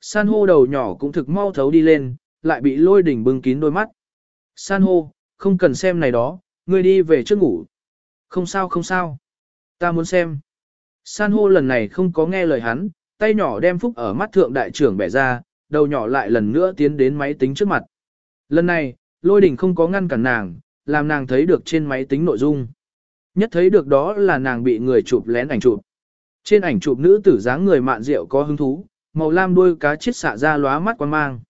San hô đầu nhỏ cũng thực mau thấu đi lên, lại bị lôi đỉnh bưng kín đôi mắt. San hô, không cần xem này đó, ngươi đi về trước ngủ. Không sao không sao. Ta muốn xem. San hô lần này không có nghe lời hắn, tay nhỏ đem phúc ở mắt thượng đại trưởng bẻ ra, đầu nhỏ lại lần nữa tiến đến máy tính trước mặt. Lần này, lôi đỉnh không có ngăn cản nàng, làm nàng thấy được trên máy tính nội dung. Nhất thấy được đó là nàng bị người chụp lén ảnh chụp. Trên ảnh chụp nữ tử dáng người mạn rượu có hứng thú, màu lam đuôi cá chết xạ ra lóa mắt quan mang.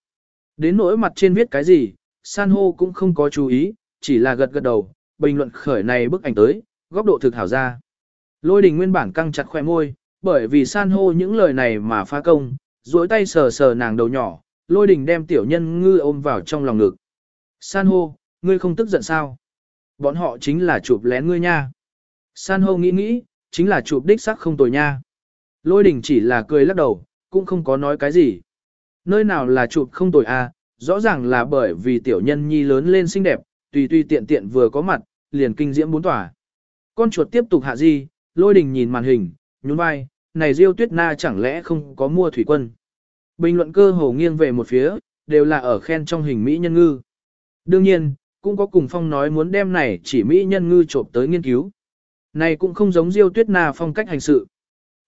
Đến nỗi mặt trên viết cái gì, san hô cũng không có chú ý, chỉ là gật gật đầu, bình luận khởi này bức ảnh tới, góc độ thực hảo ra. Lôi đình nguyên bản căng chặt khoe môi, bởi vì san hô những lời này mà phá công, duỗi tay sờ sờ nàng đầu nhỏ, lôi đình đem tiểu nhân ngư ôm vào trong lòng ngực. San hô, ngươi không tức giận sao? Bọn họ chính là chụp lén ngươi nha. San hô nghĩ nghĩ, chính là chụp đích sắc không tồi nha. Lôi đình chỉ là cười lắc đầu, cũng không có nói cái gì. Nơi nào là chụp không tồi à, rõ ràng là bởi vì tiểu nhân nhi lớn lên xinh đẹp, tùy tùy tiện tiện vừa có mặt, liền kinh diễm bốn tỏa. Con chuột tiếp tục hạ di, lôi đình nhìn màn hình, nhún vai, này Diêu Tuyết Na chẳng lẽ không có mua thủy quân. Bình luận cơ hồ nghiêng về một phía, đều là ở khen trong hình Mỹ nhân ngư. Đương nhiên, cũng có cùng phong nói muốn đem này chỉ Mỹ nhân ngư trộm tới nghiên cứu. Này cũng không giống Diêu Tuyết Na phong cách hành sự.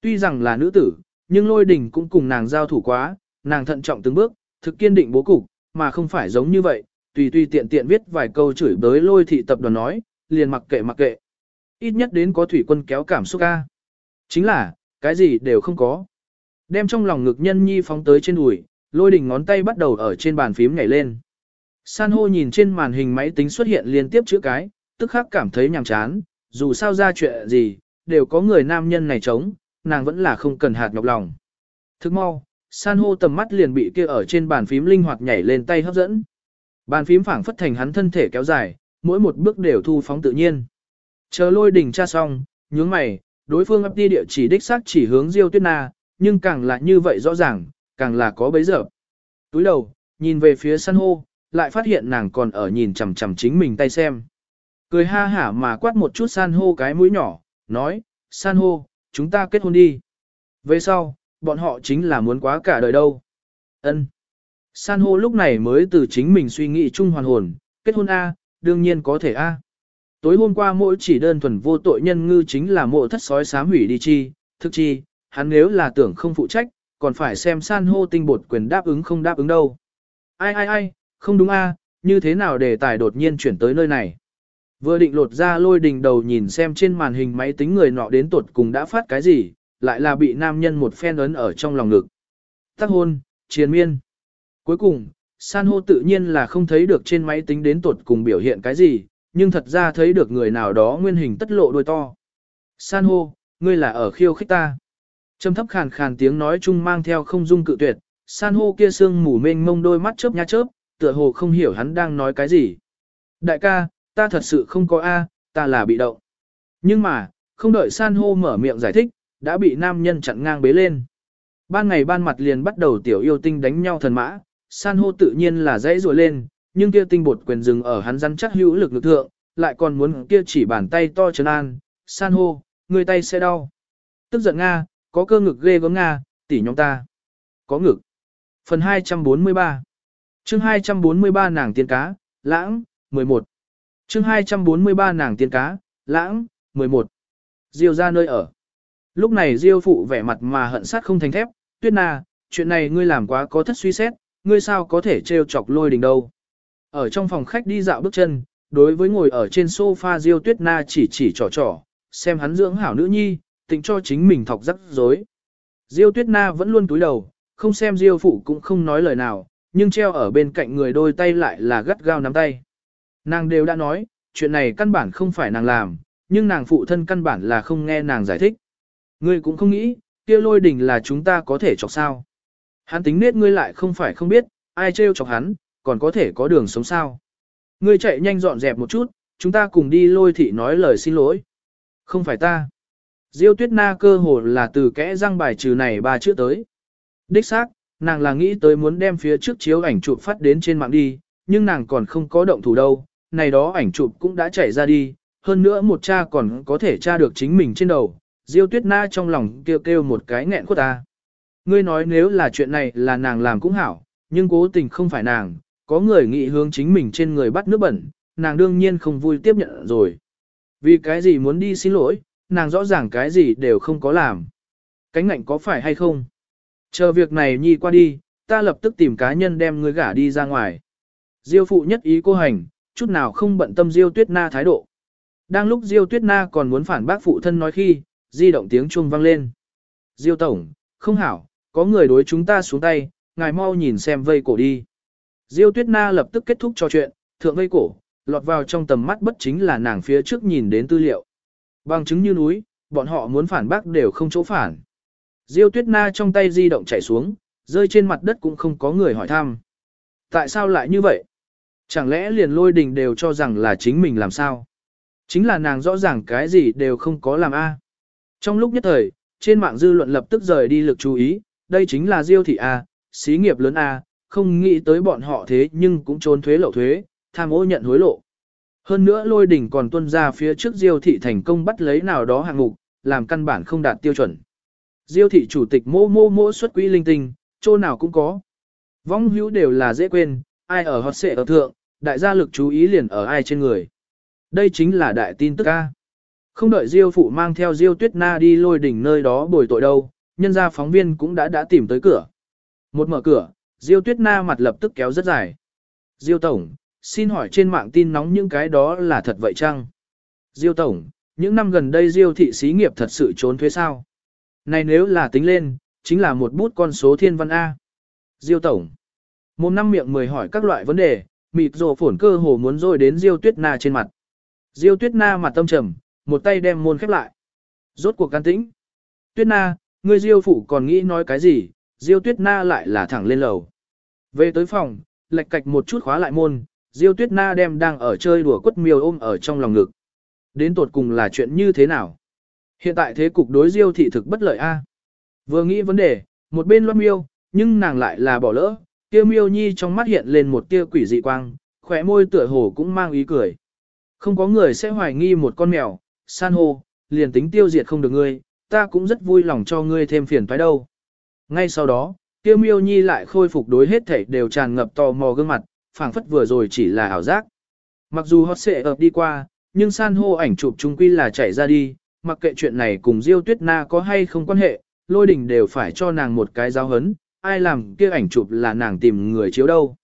Tuy rằng là nữ tử, nhưng lôi đình cũng cùng nàng giao thủ quá, nàng thận trọng từng bước, thực kiên định bố cục, mà không phải giống như vậy, tùy tùy tiện tiện viết vài câu chửi bới lôi thị tập đoàn nói, liền mặc kệ mặc kệ. Ít nhất đến có thủy quân kéo cảm xúc ca. Chính là, cái gì đều không có. Đem trong lòng ngực nhân nhi phóng tới trên đùi, lôi đình ngón tay bắt đầu ở trên bàn phím nhảy lên. San hô nhìn trên màn hình máy tính xuất hiện liên tiếp chữ cái, tức khắc cảm thấy nhàm chán, dù sao ra chuyện gì, đều có người nam nhân này chống, nàng vẫn là không cần hạt nhọc lòng. Thức mau, san hô tầm mắt liền bị kia ở trên bàn phím linh hoạt nhảy lên tay hấp dẫn. Bàn phím phảng phất thành hắn thân thể kéo dài, mỗi một bước đều thu phóng tự nhiên. Chờ lôi đỉnh tra xong, nhướng mày, đối phương ấp đi địa chỉ đích xác chỉ hướng Diêu Tuyết Na, nhưng càng là như vậy rõ ràng, càng là có bấy giờ. Túi đầu, nhìn về phía san hô, lại phát hiện nàng còn ở nhìn chằm chằm chính mình tay xem. Cười ha hả mà quát một chút san hô cái mũi nhỏ, nói, san hô, chúng ta kết hôn đi. Về sau, bọn họ chính là muốn quá cả đời đâu. Ân. San hô lúc này mới từ chính mình suy nghĩ chung hoàn hồn, kết hôn A, đương nhiên có thể A. Tối hôm qua mỗi chỉ đơn thuần vô tội nhân ngư chính là mộ thất sói sám hủy đi chi, thực chi, hắn nếu là tưởng không phụ trách, còn phải xem san hô tinh bột quyền đáp ứng không đáp ứng đâu. Ai ai ai, không đúng a, như thế nào đề tài đột nhiên chuyển tới nơi này. Vừa định lột ra lôi đình đầu nhìn xem trên màn hình máy tính người nọ đến tuột cùng đã phát cái gì, lại là bị nam nhân một phen ấn ở trong lòng ngực. Tắc hôn, triền miên. Cuối cùng, san hô tự nhiên là không thấy được trên máy tính đến tuột cùng biểu hiện cái gì, nhưng thật ra thấy được người nào đó nguyên hình tất lộ đôi to. San hô, ngươi là ở khiêu khích ta. Trầm thấp khàn khàn tiếng nói chung mang theo không dung cự tuyệt, san hô kia sương mù mênh mông đôi mắt chớp nha chớp, tựa hồ không hiểu hắn đang nói cái gì. Đại ca, ta thật sự không có A, ta là bị động. Nhưng mà, không đợi san hô mở miệng giải thích, đã bị nam nhân chặn ngang bế lên. Ban ngày ban mặt liền bắt đầu tiểu yêu tinh đánh nhau thần mã, san hô tự nhiên là dãy rùa lên, nhưng kia tinh bột quyền dừng ở hắn rắn chắc hữu lực lực thượng, lại còn muốn kia chỉ bàn tay to trấn an, san hô, người tay sẽ đau. Tức giận Nga, có cơ ngực ghê gớm Nga, tỉ nhóm ta. Có ngực. Phần 243 chương 243 nàng tiên cá, lãng, 11 chương 243 nàng tiên cá, lãng, 11 Diêu ra nơi ở. Lúc này Diêu phụ vẻ mặt mà hận sát không thành thép, tuyết na, chuyện này ngươi làm quá có thất suy xét, ngươi sao có thể trêu chọc lôi đình đâu. Ở trong phòng khách đi dạo bước chân, đối với ngồi ở trên sofa Diêu tuyết na chỉ chỉ trò trò, xem hắn dưỡng hảo nữ nhi, tính cho chính mình thọc rắc rối. Diêu tuyết na vẫn luôn túi đầu, không xem Diêu phụ cũng không nói lời nào, nhưng treo ở bên cạnh người đôi tay lại là gắt gao nắm tay. Nàng đều đã nói, chuyện này căn bản không phải nàng làm, nhưng nàng phụ thân căn bản là không nghe nàng giải thích. Ngươi cũng không nghĩ, kia lôi đình là chúng ta có thể chọc sao. Hắn tính nết ngươi lại không phải không biết, ai trêu chọc hắn, còn có thể có đường sống sao. Ngươi chạy nhanh dọn dẹp một chút, chúng ta cùng đi lôi thị nói lời xin lỗi. Không phải ta. Diêu tuyết na cơ hồ là từ kẽ răng bài trừ này ba chữ tới. Đích xác, nàng là nghĩ tới muốn đem phía trước chiếu ảnh chụp phát đến trên mạng đi, nhưng nàng còn không có động thủ đâu, này đó ảnh chụp cũng đã chảy ra đi, hơn nữa một cha còn có thể tra được chính mình trên đầu, Diêu Tuyết Na trong lòng kêu kêu một cái nghẹn khuất ta. Ngươi nói nếu là chuyện này là nàng làm cũng hảo, nhưng cố tình không phải nàng, có người nghĩ hướng chính mình trên người bắt nước bẩn, nàng đương nhiên không vui tiếp nhận rồi. Vì cái gì muốn đi xin lỗi, nàng rõ ràng cái gì đều không có làm. Cánh ngạnh có phải hay không? Chờ việc này nhi qua đi, ta lập tức tìm cá nhân đem ngươi gả đi ra ngoài. Diêu phụ nhất ý cô hành, chút nào không bận tâm Diêu Tuyết Na thái độ. Đang lúc Diêu Tuyết Na còn muốn phản bác phụ thân nói khi, di động tiếng chuông vang lên. Diêu tổng, không hảo, có người đối chúng ta xuống tay, ngài mau nhìn xem vây cổ đi. Diêu Tuyết Na lập tức kết thúc trò chuyện, thượng vây cổ, lọt vào trong tầm mắt bất chính là nàng phía trước nhìn đến tư liệu. Bằng chứng như núi, bọn họ muốn phản bác đều không chỗ phản. Diêu Tuyết Na trong tay di động chảy xuống, rơi trên mặt đất cũng không có người hỏi thăm. Tại sao lại như vậy? Chẳng lẽ liền lôi đình đều cho rằng là chính mình làm sao? Chính là nàng rõ ràng cái gì đều không có làm a. Trong lúc nhất thời, trên mạng dư luận lập tức rời đi lực chú ý, đây chính là Diêu thị A, xí nghiệp lớn A, không nghĩ tới bọn họ thế nhưng cũng trốn thuế lậu thuế, tham ô nhận hối lộ. Hơn nữa lôi đỉnh còn tuân ra phía trước Diêu thị thành công bắt lấy nào đó hạng mục, làm căn bản không đạt tiêu chuẩn. Diêu thị chủ tịch mô mô mô xuất quỹ linh tinh, chỗ nào cũng có. Vong hữu đều là dễ quên, ai ở hot xệ ở thượng, đại gia lực chú ý liền ở ai trên người. Đây chính là đại tin tức ca. Không đợi Diêu phụ mang theo Diêu Tuyết Na đi lôi đỉnh nơi đó bồi tội đâu, nhân gia phóng viên cũng đã đã tìm tới cửa. Một mở cửa, Diêu Tuyết Na mặt lập tức kéo rất dài. Diêu Tổng, xin hỏi trên mạng tin nóng những cái đó là thật vậy chăng? Diêu Tổng, những năm gần đây Diêu thị xí nghiệp thật sự trốn thuế sao? Này nếu là tính lên, chính là một bút con số thiên văn A. Diêu Tổng, một năm miệng mười hỏi các loại vấn đề, mịt rồ phổn cơ hồ muốn rồi đến Diêu Tuyết Na trên mặt. Diêu Tuyết Na mặt tâm trầm, một tay đem môn khép lại. Rốt cuộc can tĩnh. Tuyết Na, ngươi Diêu phụ còn nghĩ nói cái gì, Diêu Tuyết Na lại là thẳng lên lầu. Về tới phòng, lệch cạch một chút khóa lại môn, Diêu Tuyết Na đem đang ở chơi đùa quất miêu ôm ở trong lòng ngực. Đến tột cùng là chuyện như thế nào? Hiện tại thế cục đối Diêu thị thực bất lợi a. Vừa nghĩ vấn đề, một bên loan miêu, nhưng nàng lại là bỏ lỡ, Tiêu miêu nhi trong mắt hiện lên một tia quỷ dị quang, khỏe môi tựa hồ cũng mang ý cười. Không có người sẽ hoài nghi một con mèo, san hô, liền tính tiêu diệt không được ngươi, ta cũng rất vui lòng cho ngươi thêm phiền toái đâu. Ngay sau đó, tiêu miêu nhi lại khôi phục đối hết thảy đều tràn ngập tò mò gương mặt, phảng phất vừa rồi chỉ là ảo giác. Mặc dù hot xệ ập đi qua, nhưng san hô ảnh chụp chung quy là chảy ra đi, mặc kệ chuyện này cùng Diêu Tuyết Na có hay không quan hệ, lôi đình đều phải cho nàng một cái giáo hấn, ai làm kia ảnh chụp là nàng tìm người chiếu đâu.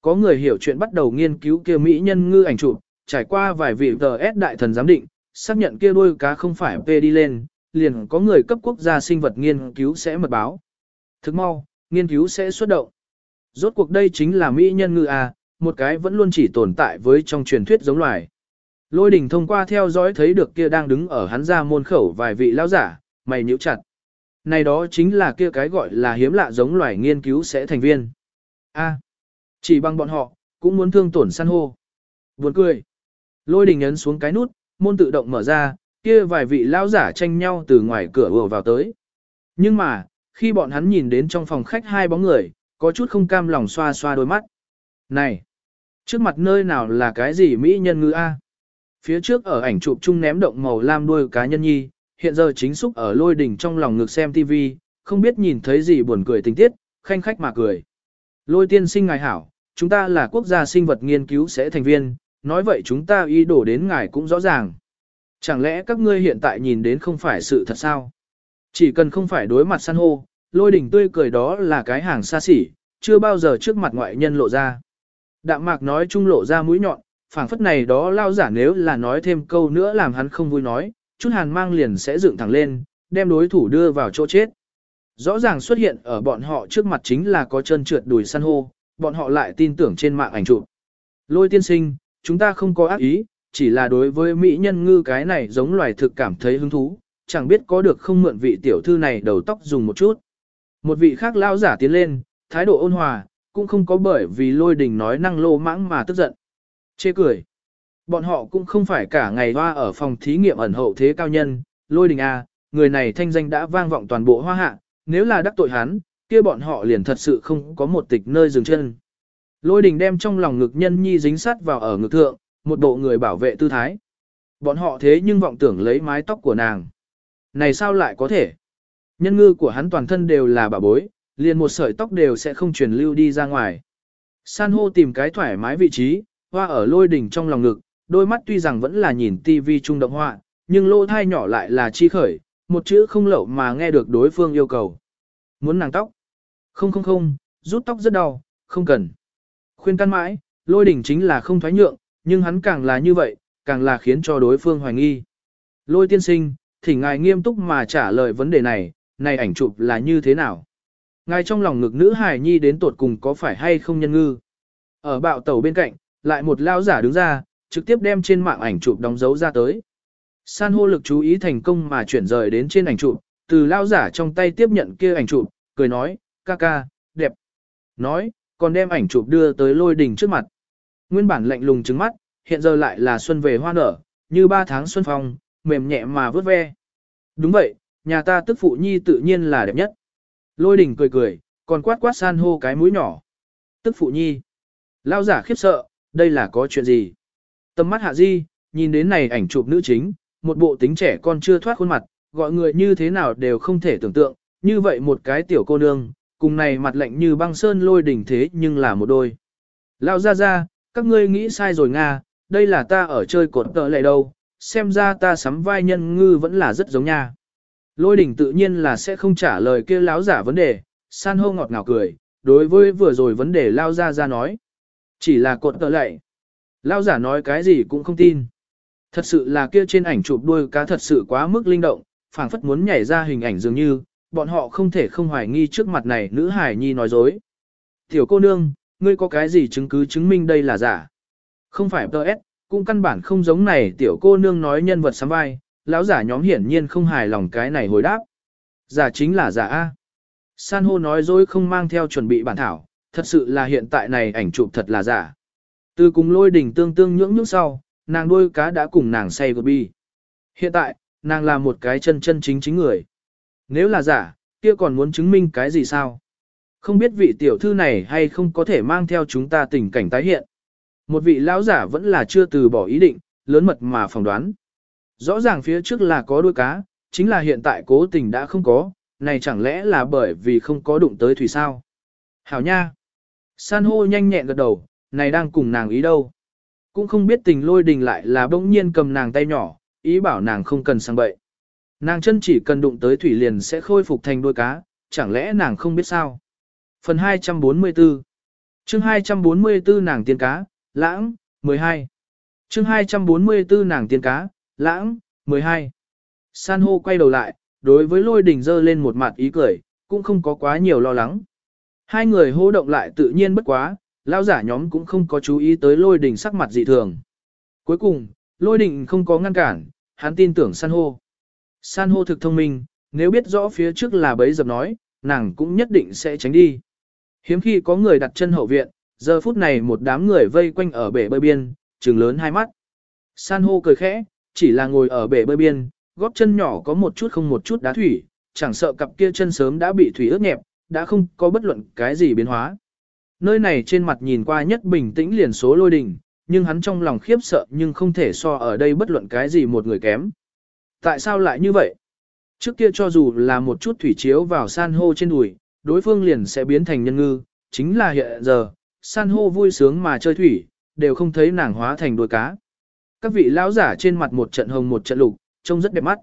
Có người hiểu chuyện bắt đầu nghiên cứu kia mỹ nhân ngư ảnh chụp, trải qua vài vị TS đại thần giám định, xác nhận kia đuôi cá không phải P đi lên, liền có người cấp quốc gia sinh vật nghiên cứu sẽ mật báo. Thức mau, nghiên cứu sẽ xuất động. Rốt cuộc đây chính là mỹ nhân ngư A, một cái vẫn luôn chỉ tồn tại với trong truyền thuyết giống loài. Lôi đình thông qua theo dõi thấy được kia đang đứng ở hắn ra môn khẩu vài vị lão giả, mày nhíu chặt. Này đó chính là kia cái gọi là hiếm lạ giống loài nghiên cứu sẽ thành viên. A, à, chỉ bằng bọn họ, cũng muốn thương tổn san hô. Buồn cười. Lôi đình ấn xuống cái nút, môn tự động mở ra, kia vài vị lão giả tranh nhau từ ngoài cửa vừa vào tới. Nhưng mà, khi bọn hắn nhìn đến trong phòng khách hai bóng người, có chút không cam lòng xoa xoa đôi mắt. Này! Trước mặt nơi nào là cái gì Mỹ nhân ngư A? Phía trước ở ảnh chụp chung ném động màu lam đuôi cá nhân nhi, hiện giờ chính xúc ở lôi đỉnh trong lòng ngực xem TV, không biết nhìn thấy gì buồn cười tình tiết, khanh khách mà cười. Lôi tiên sinh ngài hảo, chúng ta là quốc gia sinh vật nghiên cứu sẽ thành viên, nói vậy chúng ta ý đổ đến ngài cũng rõ ràng. Chẳng lẽ các ngươi hiện tại nhìn đến không phải sự thật sao? Chỉ cần không phải đối mặt san hô, lôi đỉnh tươi cười đó là cái hàng xa xỉ, chưa bao giờ trước mặt ngoại nhân lộ ra. Đạm mạc nói trung lộ ra mũi nhọn, phảng phất này đó lao giả nếu là nói thêm câu nữa làm hắn không vui nói, chút hàn mang liền sẽ dựng thẳng lên, đem đối thủ đưa vào chỗ chết. Rõ ràng xuất hiện ở bọn họ trước mặt chính là có chân trượt đùi san hô, bọn họ lại tin tưởng trên mạng ảnh chụp. Lôi tiên sinh, chúng ta không có ác ý, chỉ là đối với mỹ nhân ngư cái này giống loài thực cảm thấy hứng thú, chẳng biết có được không mượn vị tiểu thư này đầu tóc dùng một chút. Một vị khác lao giả tiến lên, thái độ ôn hòa, cũng không có bởi vì lôi đình nói năng lô mãng mà tức giận. Chê cười. Bọn họ cũng không phải cả ngày hoa ở phòng thí nghiệm ẩn hậu thế cao nhân, lôi đình A, người này thanh danh đã vang vọng toàn bộ hoa hạ, nếu là đắc tội hắn, kia bọn họ liền thật sự không có một tịch nơi dừng chân. Lôi đình đem trong lòng ngực nhân nhi dính sát vào ở ngực thượng, một bộ người bảo vệ tư thái. Bọn họ thế nhưng vọng tưởng lấy mái tóc của nàng. Này sao lại có thể? Nhân ngư của hắn toàn thân đều là bà bối, liền một sợi tóc đều sẽ không truyền lưu đi ra ngoài. San hô tìm cái thoải mái vị trí, hoa ở lôi đỉnh trong lòng ngực, đôi mắt tuy rằng vẫn là nhìn tivi trung động họa, nhưng lô thai nhỏ lại là chi khởi, một chữ không lậu mà nghe được đối phương yêu cầu. Muốn nàng tóc? Không không không, rút tóc rất đau, không cần. Khuyên can mãi, lôi đỉnh chính là không thoái nhượng, nhưng hắn càng là như vậy, càng là khiến cho đối phương hoài nghi. Lôi tiên sinh, thỉnh ngài nghiêm túc mà trả lời vấn đề này, này ảnh chụp là như thế nào? Ngài trong lòng ngực nữ hài nhi đến tột cùng có phải hay không nhân ngư? Ở bạo tàu bên cạnh, lại một lao giả đứng ra, trực tiếp đem trên mạng ảnh chụp đóng dấu ra tới. San hô lực chú ý thành công mà chuyển rời đến trên ảnh chụp, từ lao giả trong tay tiếp nhận kia ảnh chụp, cười nói, ca ca, đẹp. Nói, còn đem ảnh chụp đưa tới lôi đình trước mặt. Nguyên bản lạnh lùng trứng mắt, hiện giờ lại là xuân về hoa nở, như ba tháng xuân phong, mềm nhẹ mà vớt ve. Đúng vậy, nhà ta tức phụ nhi tự nhiên là đẹp nhất. Lôi đình cười cười, còn quát quát san hô cái mũi nhỏ. Tức phụ nhi. Lao giả khiếp sợ, đây là có chuyện gì? Tầm mắt hạ di, nhìn đến này ảnh chụp nữ chính, một bộ tính trẻ con chưa thoát khuôn mặt, gọi người như thế nào đều không thể tưởng tượng, như vậy một cái tiểu cô nương, cùng này mặt lạnh như băng sơn lôi đỉnh thế nhưng là một đôi. Lao ra ra, các ngươi nghĩ sai rồi Nga, đây là ta ở chơi cột tợ lại đâu, xem ra ta sắm vai nhân ngư vẫn là rất giống nha. Lôi đỉnh tự nhiên là sẽ không trả lời kia láo giả vấn đề, san hô ngọt ngào cười, đối với vừa rồi vấn đề lao ra ra nói. Chỉ là cột tợ lại, Lao giả nói cái gì cũng không tin. Thật sự là kia trên ảnh chụp đuôi cá thật sự quá mức linh động, phảng phất muốn nhảy ra hình ảnh dường như, bọn họ không thể không hoài nghi trước mặt này nữ hải nhi nói dối. Tiểu cô nương, ngươi có cái gì chứng cứ chứng minh đây là giả? Không phải TS, cũng căn bản không giống này tiểu cô nương nói nhân vật sắm vai, lão giả nhóm hiển nhiên không hài lòng cái này hồi đáp. Giả chính là giả A. San hô nói dối không mang theo chuẩn bị bản thảo, thật sự là hiện tại này ảnh chụp thật là giả. Từ cùng lôi đỉnh tương tương nhưỡng nhưỡng sau, nàng đôi cá đã cùng nàng say gột bi. Hiện tại, nàng là một cái chân chân chính chính người. Nếu là giả, kia còn muốn chứng minh cái gì sao? Không biết vị tiểu thư này hay không có thể mang theo chúng ta tình cảnh tái hiện. Một vị lão giả vẫn là chưa từ bỏ ý định, lớn mật mà phỏng đoán. Rõ ràng phía trước là có đuôi cá, chính là hiện tại cố tình đã không có, này chẳng lẽ là bởi vì không có đụng tới thủy sao? Hảo nha! San hô nhanh nhẹn gật đầu, này đang cùng nàng ý đâu? Cũng không biết tình lôi đình lại là bỗng nhiên cầm nàng tay nhỏ, ý bảo nàng không cần sang bậy. Nàng chân chỉ cần đụng tới thủy liền sẽ khôi phục thành đuôi cá, chẳng lẽ nàng không biết sao? Phần 244 chương 244 nàng tiên cá, lãng, 12 chương 244 nàng tiên cá, lãng, 12 San hô quay đầu lại, đối với lôi đình dơ lên một mặt ý cười, cũng không có quá nhiều lo lắng. Hai người hô động lại tự nhiên bất quá, lao giả nhóm cũng không có chú ý tới lôi đình sắc mặt dị thường. Cuối cùng, lôi đình không có ngăn cản, hắn tin tưởng san hô. San hô thực thông minh, nếu biết rõ phía trước là bấy dập nói, nàng cũng nhất định sẽ tránh đi. Hiếm khi có người đặt chân hậu viện, giờ phút này một đám người vây quanh ở bể bơi biên, trừng lớn hai mắt. San hô cười khẽ, chỉ là ngồi ở bể bơi biên, góp chân nhỏ có một chút không một chút đá thủy, chẳng sợ cặp kia chân sớm đã bị thủy ướt nhẹp, đã không có bất luận cái gì biến hóa. Nơi này trên mặt nhìn qua nhất bình tĩnh liền số lôi đình, nhưng hắn trong lòng khiếp sợ nhưng không thể so ở đây bất luận cái gì một người kém. Tại sao lại như vậy? Trước kia cho dù là một chút thủy chiếu vào san hô trên đùi, đối phương liền sẽ biến thành nhân ngư, chính là hiện giờ, san hô vui sướng mà chơi thủy, đều không thấy nàng hóa thành đuôi cá. Các vị lão giả trên mặt một trận hồng một trận lục, trông rất đẹp mắt.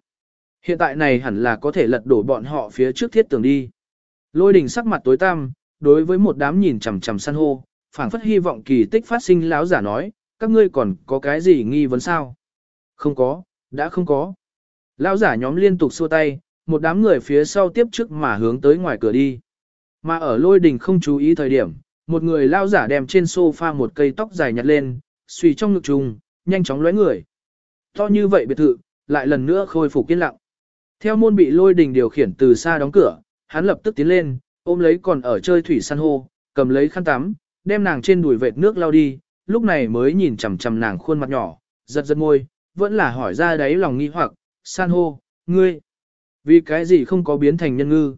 Hiện tại này hẳn là có thể lật đổ bọn họ phía trước thiết tường đi. Lôi đình sắc mặt tối tăm, đối với một đám nhìn chằm chằm san hô, phảng phất hy vọng kỳ tích phát sinh lão giả nói, các ngươi còn có cái gì nghi vấn sao? Không có, đã không có. Lão giả nhóm liên tục xua tay, một đám người phía sau tiếp trước mà hướng tới ngoài cửa đi. Mà ở lôi đình không chú ý thời điểm, một người lão giả đem trên sofa một cây tóc dài nhặt lên, suy trong ngực trùng, nhanh chóng lóe người. To như vậy biệt thự, lại lần nữa khôi phục yên lặng. Theo môn bị lôi đình điều khiển từ xa đóng cửa, hắn lập tức tiến lên, ôm lấy còn ở chơi thủy san hô, cầm lấy khăn tắm, đem nàng trên đùi vệt nước lau đi, lúc này mới nhìn chằm chằm nàng khuôn mặt nhỏ, giật giật môi, vẫn là hỏi ra đấy lòng nghi hoặc, san hô, ngươi, vì cái gì không có biến thành nhân ngư?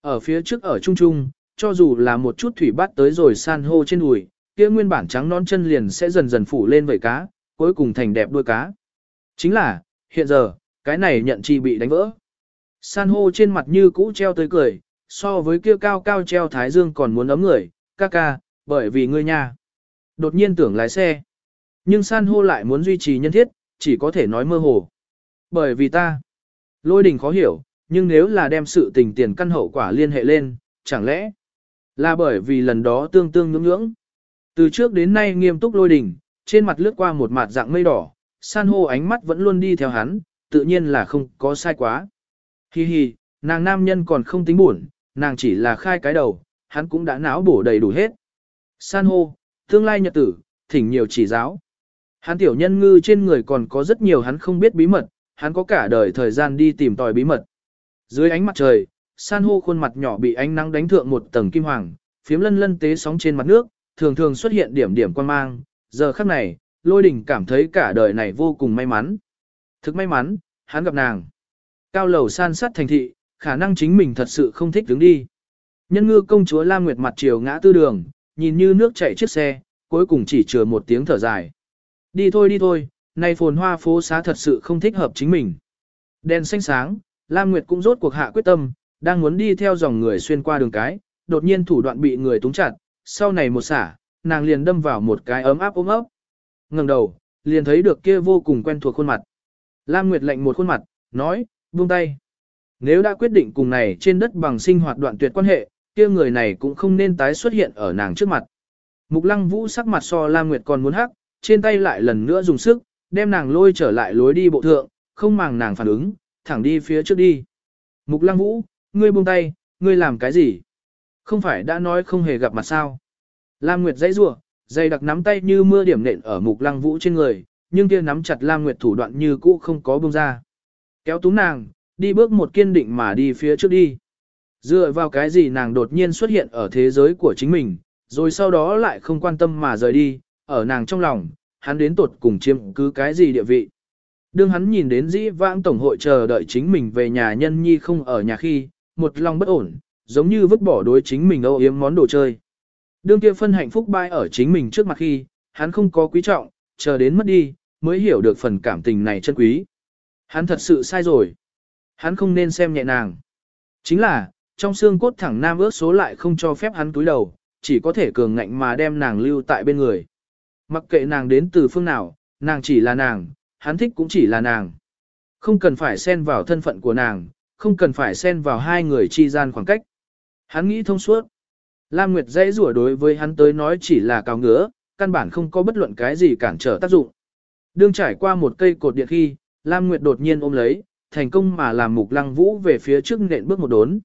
Ở phía trước ở trung trung, cho dù là một chút thủy bắt tới rồi san hô trên đùi, kia nguyên bản trắng nón chân liền sẽ dần dần phủ lên vảy cá, cuối cùng thành đẹp đuôi cá. Chính là, hiện giờ, cái này nhận chi bị đánh vỡ. San hô trên mặt như cũ treo tới cười, so với kia cao cao treo thái dương còn muốn ấm người, ca ca, bởi vì ngươi nha. Đột nhiên tưởng lái xe. Nhưng san hô lại muốn duy trì nhân thiết, chỉ có thể nói mơ hồ. Bởi vì ta. Lôi đình khó hiểu, nhưng nếu là đem sự tình tiền căn hậu quả liên hệ lên, chẳng lẽ là bởi vì lần đó tương tương ngưỡng ngưỡng. Từ trước đến nay nghiêm túc lôi đình, trên mặt lướt qua một mặt dạng mây đỏ, san hô ánh mắt vẫn luôn đi theo hắn, tự nhiên là không có sai quá. Hi hi, nàng nam nhân còn không tính buồn, nàng chỉ là khai cái đầu, hắn cũng đã não bổ đầy đủ hết. San hô, tương lai nhật tử, thỉnh nhiều chỉ giáo. Hắn tiểu nhân ngư trên người còn có rất nhiều hắn không biết bí mật, hắn có cả đời thời gian đi tìm tòi bí mật. Dưới ánh mặt trời, san hô khuôn mặt nhỏ bị ánh nắng đánh thượng một tầng kim hoàng, phiếm lân lân tế sóng trên mặt nước, thường thường xuất hiện điểm điểm quan mang. Giờ khắc này, lôi đình cảm thấy cả đời này vô cùng may mắn. Thực may mắn, hắn gặp nàng. Cao lầu san sát thành thị, khả năng chính mình thật sự không thích đứng đi. Nhân ngư công chúa Lam Nguyệt mặt chiều ngã tư đường, nhìn như nước chảy chiếc xe, cuối cùng chỉ chừa một tiếng thở dài. Đi thôi đi thôi, nay phồn hoa phố xá thật sự không thích hợp chính mình. Đèn xanh sáng, Lam Nguyệt cũng rốt cuộc hạ quyết tâm, đang muốn đi theo dòng người xuyên qua đường cái, đột nhiên thủ đoạn bị người túng chặt, sau này một xả, nàng liền đâm vào một cái ấm áp ôm ấp. ngẩng đầu, liền thấy được kia vô cùng quen thuộc khuôn mặt. Lam Nguyệt lạnh một khuôn mặt, nói, buông tay. Nếu đã quyết định cùng này trên đất bằng sinh hoạt đoạn tuyệt quan hệ, kia người này cũng không nên tái xuất hiện ở nàng trước mặt. Mục Lăng Vũ sắc mặt so Lam Nguyệt còn muốn hắc, trên tay lại lần nữa dùng sức, đem nàng lôi trở lại lối đi bộ thượng, không màng nàng phản ứng, thẳng đi phía trước đi. Mục Lăng Vũ, ngươi buông tay, ngươi làm cái gì? Không phải đã nói không hề gặp mặt sao? Lam Nguyệt dãy rủa, dây đặc nắm tay như mưa điểm nện ở Mục Lăng Vũ trên người, nhưng kia nắm chặt Lam Nguyệt thủ đoạn như cũ không có buông ra. Kéo túm nàng, đi bước một kiên định mà đi phía trước đi. Dựa vào cái gì nàng đột nhiên xuất hiện ở thế giới của chính mình, rồi sau đó lại không quan tâm mà rời đi, ở nàng trong lòng, hắn đến tột cùng chiếm cứ cái gì địa vị. Đương hắn nhìn đến dĩ vãng tổng hội chờ đợi chính mình về nhà nhân nhi không ở nhà khi, một lòng bất ổn, giống như vứt bỏ đối chính mình âu yếm món đồ chơi. Đương kia phân hạnh phúc bay ở chính mình trước mặt khi, hắn không có quý trọng, chờ đến mất đi, mới hiểu được phần cảm tình này chân quý. Hắn thật sự sai rồi. Hắn không nên xem nhẹ nàng. Chính là, trong xương cốt thẳng nam ước số lại không cho phép hắn túi đầu, chỉ có thể cường ngạnh mà đem nàng lưu tại bên người. Mặc kệ nàng đến từ phương nào, nàng chỉ là nàng, hắn thích cũng chỉ là nàng. Không cần phải xen vào thân phận của nàng, không cần phải xen vào hai người chi gian khoảng cách. Hắn nghĩ thông suốt. Lam Nguyệt dãy rủa đối với hắn tới nói chỉ là cao ngứa, căn bản không có bất luận cái gì cản trở tác dụng. Đương trải qua một cây cột điện khi, Lam Nguyệt đột nhiên ôm lấy, thành công mà làm mục lăng vũ về phía trước nện bước một đốn.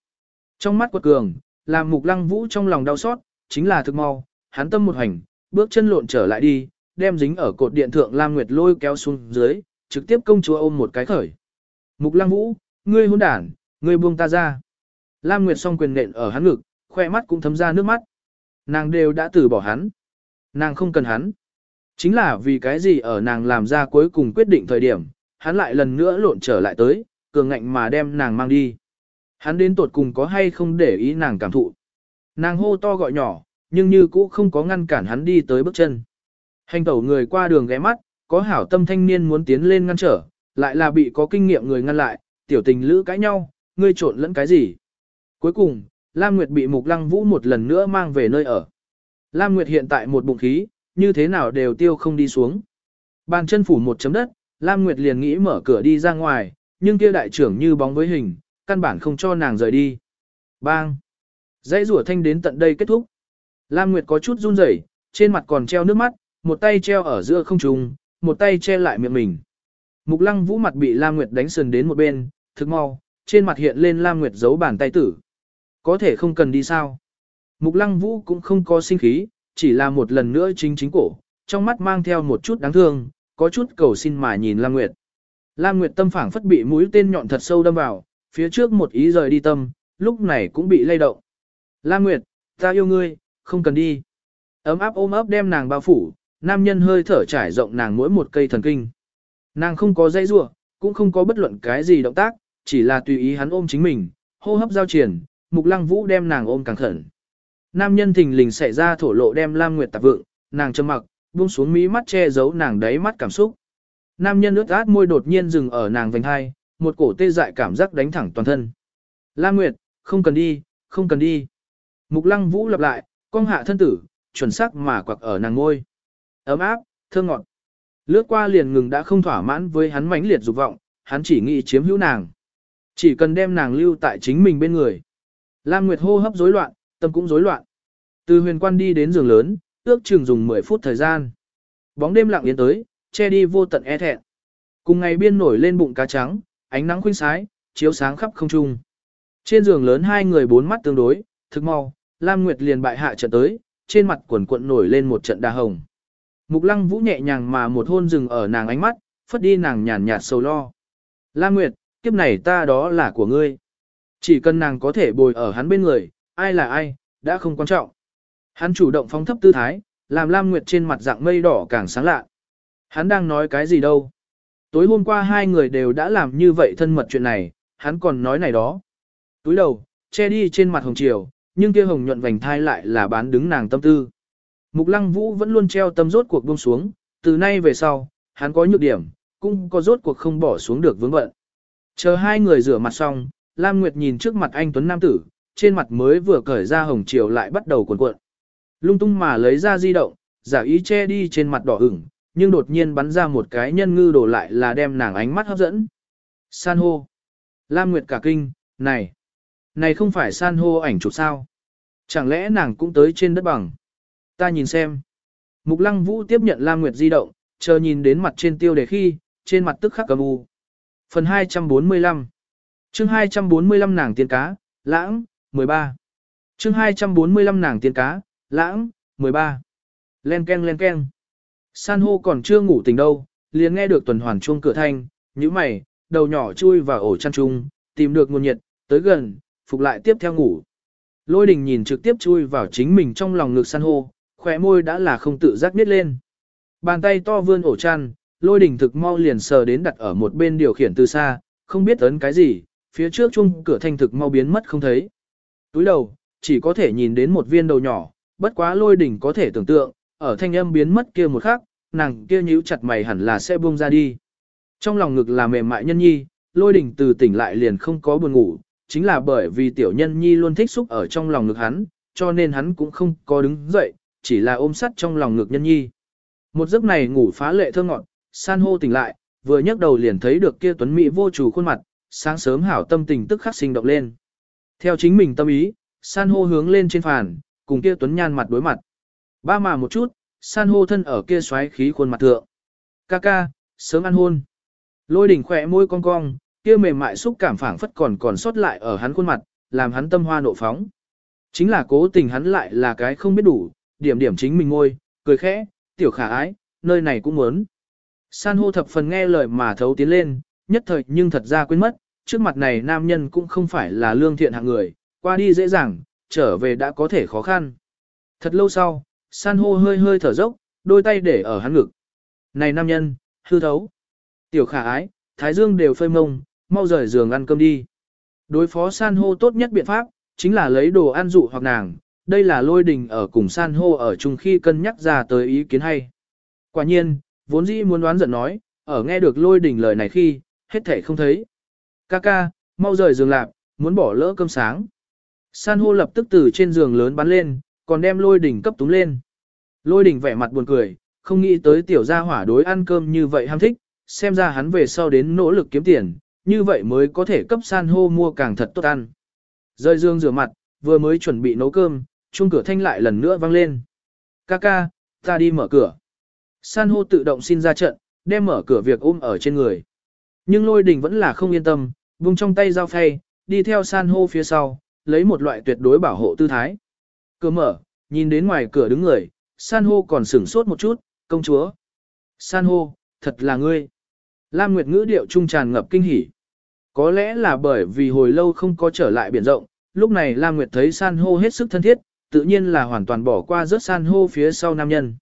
Trong mắt quật cường, làm mục lăng vũ trong lòng đau xót, chính là thực mau, hắn tâm một hành, bước chân lộn trở lại đi, đem dính ở cột điện thượng Lam Nguyệt lôi kéo xuống dưới, trực tiếp công chúa ôm một cái khởi. Mục lăng vũ, ngươi hôn đản, ngươi buông ta ra. Lam Nguyệt song quyền nện ở hắn ngực, khoe mắt cũng thấm ra nước mắt. Nàng đều đã từ bỏ hắn. Nàng không cần hắn. Chính là vì cái gì ở nàng làm ra cuối cùng quyết định thời điểm, hắn lại lần nữa lộn trở lại tới, cường ngạnh mà đem nàng mang đi. Hắn đến tột cùng có hay không để ý nàng cảm thụ. Nàng hô to gọi nhỏ, nhưng như cũ không có ngăn cản hắn đi tới bước chân. Hành tẩu người qua đường ghé mắt, có hảo tâm thanh niên muốn tiến lên ngăn trở, lại là bị có kinh nghiệm người ngăn lại, tiểu tình lữ cãi nhau, ngươi trộn lẫn cái gì. Cuối cùng, Lam Nguyệt bị Mục Lăng Vũ một lần nữa mang về nơi ở. Lam Nguyệt hiện tại một bụng khí, như thế nào đều tiêu không đi xuống. Bàn chân phủ một chấm đất, Lam Nguyệt liền nghĩ mở cửa đi ra ngoài, nhưng kia đại trưởng như bóng với hình, căn bản không cho nàng rời đi. Bang! Dãy rủa thanh đến tận đây kết thúc. Lam Nguyệt có chút run rẩy, trên mặt còn treo nước mắt, một tay treo ở giữa không trung, một tay che lại miệng mình. Mục Lăng Vũ mặt bị Lam Nguyệt đánh sườn đến một bên, thực mau, trên mặt hiện lên Lam Nguyệt giấu bàn tay tử. Có thể không cần đi sao? Mục Lăng Vũ cũng không có sinh khí, chỉ là một lần nữa chính chính cổ, trong mắt mang theo một chút đáng thương, có chút cầu xin mà nhìn Lam Nguyệt. Lam Nguyệt tâm phảng phất bị mũi tên nhọn thật sâu đâm vào, phía trước một ý rời đi tâm, lúc này cũng bị lay động. Lam Nguyệt, ta yêu ngươi, không cần đi. Ấm áp ôm ấp đem nàng bao phủ, nam nhân hơi thở trải rộng nàng mỗi một cây thần kinh. Nàng không có dây rua, cũng không có bất luận cái gì động tác, chỉ là tùy ý hắn ôm chính mình, hô hấp giao triển, mục lăng vũ đem nàng ôm càng khẩn. Nam nhân thình lình xảy ra thổ lộ đem Lam Nguyệt tạp vượng, nàng trầm mặc, buông xuống mí mắt che giấu nàng đáy mắt cảm xúc. Nam nhân ướt át môi đột nhiên dừng ở nàng vành hai, một cổ tê dại cảm giác đánh thẳng toàn thân. Lam Nguyệt, không cần đi, không cần đi. Mục lăng vũ lặp lại, cong hạ thân tử, chuẩn xác mà quặc ở nàng ngôi. Ấm áp, thơm ngọt. Lướt qua liền ngừng đã không thỏa mãn với hắn mãnh liệt dục vọng, hắn chỉ nghĩ chiếm hữu nàng. Chỉ cần đem nàng lưu tại chính mình bên người. Lam Nguyệt hô hấp rối loạn, tâm cũng rối loạn. Từ huyền quan đi đến giường lớn, ước chừng dùng 10 phút thời gian. Bóng đêm lặng yên tới, che đi vô tận e thẹn. Cùng ngày biên nổi lên bụng cá trắng, ánh nắng khuynh sái, chiếu sáng khắp không trung. Trên giường lớn hai người bốn mắt tương đối, thực mau, Lam Nguyệt liền bại hạ trận tới, trên mặt quần cuộn nổi lên một trận đa hồng. Mục lăng vũ nhẹ nhàng mà một hôn dừng ở nàng ánh mắt, phất đi nàng nhàn nhạt sầu lo. Lam Nguyệt, kiếp này ta đó là của ngươi. Chỉ cần nàng có thể bồi ở hắn bên người, ai là ai, đã không quan trọng. Hắn chủ động phóng thấp tư thái, làm Lam Nguyệt trên mặt dạng mây đỏ càng sáng lạ. Hắn đang nói cái gì đâu. Tối hôm qua hai người đều đã làm như vậy thân mật chuyện này, hắn còn nói này đó. Túi đầu, che đi trên mặt hồng chiều, nhưng kia hồng nhuận vành thai lại là bán đứng nàng tâm tư. Mục lăng vũ vẫn luôn treo tâm rốt cuộc buông xuống, từ nay về sau, hắn có nhược điểm, cũng có rốt cuộc không bỏ xuống được vướng bận. Chờ hai người rửa mặt xong, Lam Nguyệt nhìn trước mặt anh Tuấn Nam Tử, trên mặt mới vừa cởi ra hồng chiều lại bắt đầu cuộn cuộn. Lung tung mà lấy ra di động, giả ý che đi trên mặt đỏ ửng, nhưng đột nhiên bắn ra một cái nhân ngư đổ lại là đem nàng ánh mắt hấp dẫn. San hô. Lam Nguyệt cả kinh, này. Này không phải san hô ảnh chụp sao? Chẳng lẽ nàng cũng tới trên đất bằng? Ta nhìn xem. Mục Lăng Vũ tiếp nhận Lam Nguyệt di động, chờ nhìn đến mặt trên tiêu đề khi, trên mặt tức khắc cầm u. Phần 245 chương 245 nàng tiên cá, lãng, 13. chương 245 nàng tiên cá, lãng, 13. Len ken len ken. San hô còn chưa ngủ tỉnh đâu, liền nghe được tuần hoàn chuông cửa thanh, như mày, đầu nhỏ chui vào ổ chăn chung, tìm được nguồn nhiệt, tới gần, phục lại tiếp theo ngủ. Lôi đình nhìn trực tiếp chui vào chính mình trong lòng ngực san hô, khỏe môi đã là không tự giác biết lên. Bàn tay to vươn ổ chăn, lôi đình thực mau liền sờ đến đặt ở một bên điều khiển từ xa, không biết ấn cái gì, phía trước chung cửa thanh thực mau biến mất không thấy. Túi đầu, chỉ có thể nhìn đến một viên đầu nhỏ, bất quá lôi đỉnh có thể tưởng tượng, ở thanh âm biến mất kia một khắc, nàng kia nhíu chặt mày hẳn là sẽ buông ra đi. Trong lòng ngực là mềm mại nhân nhi, lôi đỉnh từ tỉnh lại liền không có buồn ngủ, chính là bởi vì tiểu nhân nhi luôn thích xúc ở trong lòng ngực hắn, cho nên hắn cũng không có đứng dậy, chỉ là ôm sắt trong lòng ngực nhân nhi. Một giấc này ngủ phá lệ thơ ngọn, san hô tỉnh lại, vừa nhấc đầu liền thấy được kia tuấn mỹ vô chủ khuôn mặt, sáng sớm hảo tâm tình tức khắc sinh động lên. Theo chính mình tâm ý, san hô hướng lên trên phàn, cùng kia tuấn nhan mặt đối mặt. Ba mà một chút, san hô thân ở kia xoáy khí khuôn mặt thượng. Ca ca, sớm ăn hôn. Lôi đỉnh khỏe môi cong cong, kia mềm mại xúc cảm phảng phất còn còn sót lại ở hắn khuôn mặt, làm hắn tâm hoa nộ phóng. Chính là cố tình hắn lại là cái không biết đủ, điểm điểm chính mình ngôi, cười khẽ, tiểu khả ái, nơi này cũng muốn. San hô thập phần nghe lời mà thấu tiến lên, nhất thời nhưng thật ra quên mất, trước mặt này nam nhân cũng không phải là lương thiện hạng người, qua đi dễ dàng, trở về đã có thể khó khăn. Thật lâu sau, san hô hơi hơi thở dốc, đôi tay để ở hắn ngực. Này nam nhân, hư thấu. Tiểu khả ái, thái dương đều phơi mông, mau rời giường ăn cơm đi. Đối phó san hô tốt nhất biện pháp, chính là lấy đồ ăn dụ hoặc nàng, đây là lôi đình ở cùng san hô ở chung khi cân nhắc ra tới ý kiến hay. Quả nhiên, vốn dĩ muốn đoán giận nói, ở nghe được lôi đình lời này khi, hết thể không thấy. Ca ca, mau rời giường lạp, muốn bỏ lỡ cơm sáng. San hô lập tức từ trên giường lớn bắn lên, còn đem lôi đỉnh cấp túng lên. Lôi đỉnh vẻ mặt buồn cười, không nghĩ tới tiểu gia hỏa đối ăn cơm như vậy ham thích, xem ra hắn về sau đến nỗ lực kiếm tiền, như vậy mới có thể cấp san hô mua càng thật tốt ăn. Rơi dương rửa mặt, vừa mới chuẩn bị nấu cơm, chuông cửa thanh lại lần nữa vang lên. Ca ca, ta đi mở cửa. San hô tự động xin ra trận, đem mở cửa việc ôm ở trên người. Nhưng lôi đình vẫn là không yên tâm, vùng trong tay dao phay, đi theo san hô phía sau, lấy một loại tuyệt đối bảo hộ tư thái. Cửa mở, nhìn đến ngoài cửa đứng người, san hô còn sửng sốt một chút, công chúa. San hô, thật là ngươi. Lam Nguyệt ngữ điệu trung tràn ngập kinh hỉ. Có lẽ là bởi vì hồi lâu không có trở lại biển rộng, lúc này Lam Nguyệt thấy san hô hết sức thân thiết, tự nhiên là hoàn toàn bỏ qua rớt san hô phía sau nam nhân.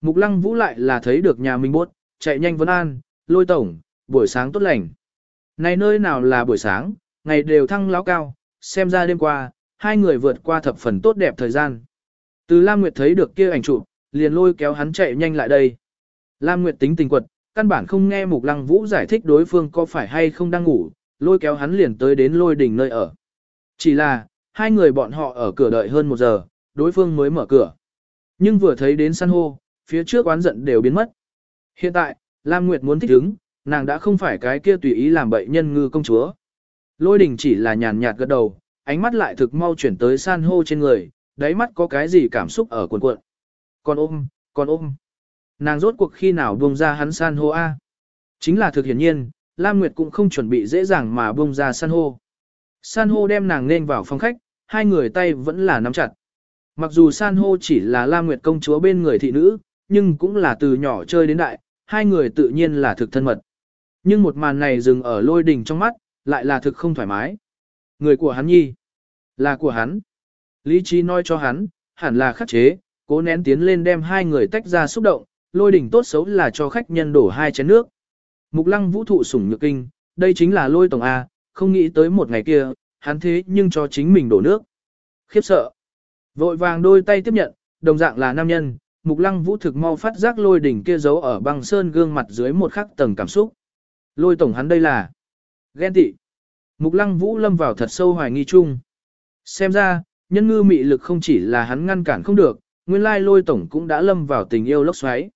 Mục lăng vũ lại là thấy được nhà mình bốt, chạy nhanh vấn an, lôi tổng, buổi sáng tốt lành. Này nơi nào là buổi sáng, ngày đều thăng láo cao, xem ra đêm qua, hai người vượt qua thập phần tốt đẹp thời gian. Từ Lam Nguyệt thấy được kia ảnh chụp, liền lôi kéo hắn chạy nhanh lại đây. Lam Nguyệt tính tình quật, căn bản không nghe Mục Lăng Vũ giải thích đối phương có phải hay không đang ngủ, lôi kéo hắn liền tới đến lôi đỉnh nơi ở. Chỉ là, hai người bọn họ ở cửa đợi hơn một giờ, đối phương mới mở cửa. Nhưng vừa thấy đến san hô, phía trước oán giận đều biến mất. Hiện tại, Lam Nguyệt muốn thích ứng, nàng đã không phải cái kia tùy ý làm bậy nhân ngư công chúa. Lôi đình chỉ là nhàn nhạt gật đầu, ánh mắt lại thực mau chuyển tới san hô trên người, đáy mắt có cái gì cảm xúc ở cuộn cuộn. Còn ôm, còn ôm. Nàng rốt cuộc khi nào buông ra hắn san hô A. Chính là thực hiển nhiên, Lam Nguyệt cũng không chuẩn bị dễ dàng mà buông ra san hô. San hô đem nàng nên vào phòng khách, hai người tay vẫn là nắm chặt. Mặc dù san hô chỉ là Lam Nguyệt công chúa bên người thị nữ, nhưng cũng là từ nhỏ chơi đến đại, hai người tự nhiên là thực thân mật. Nhưng một màn này dừng ở lôi đình trong mắt, lại là thực không thoải mái. Người của hắn nhi, là của hắn. Lý trí nói cho hắn, hẳn là khắc chế, cố nén tiến lên đem hai người tách ra xúc động, lôi đỉnh tốt xấu là cho khách nhân đổ hai chén nước. Mục lăng vũ thụ sủng nhược kinh, đây chính là lôi tổng A, không nghĩ tới một ngày kia, hắn thế nhưng cho chính mình đổ nước. Khiếp sợ. Vội vàng đôi tay tiếp nhận, đồng dạng là nam nhân, mục lăng vũ thực mau phát giác lôi đỉnh kia giấu ở băng sơn gương mặt dưới một khắc tầng cảm xúc. Lôi tổng hắn đây là ghen tị. Mục lăng vũ lâm vào thật sâu hoài nghi chung. Xem ra, nhân ngư mị lực không chỉ là hắn ngăn cản không được, nguyên lai lôi tổng cũng đã lâm vào tình yêu lốc xoáy.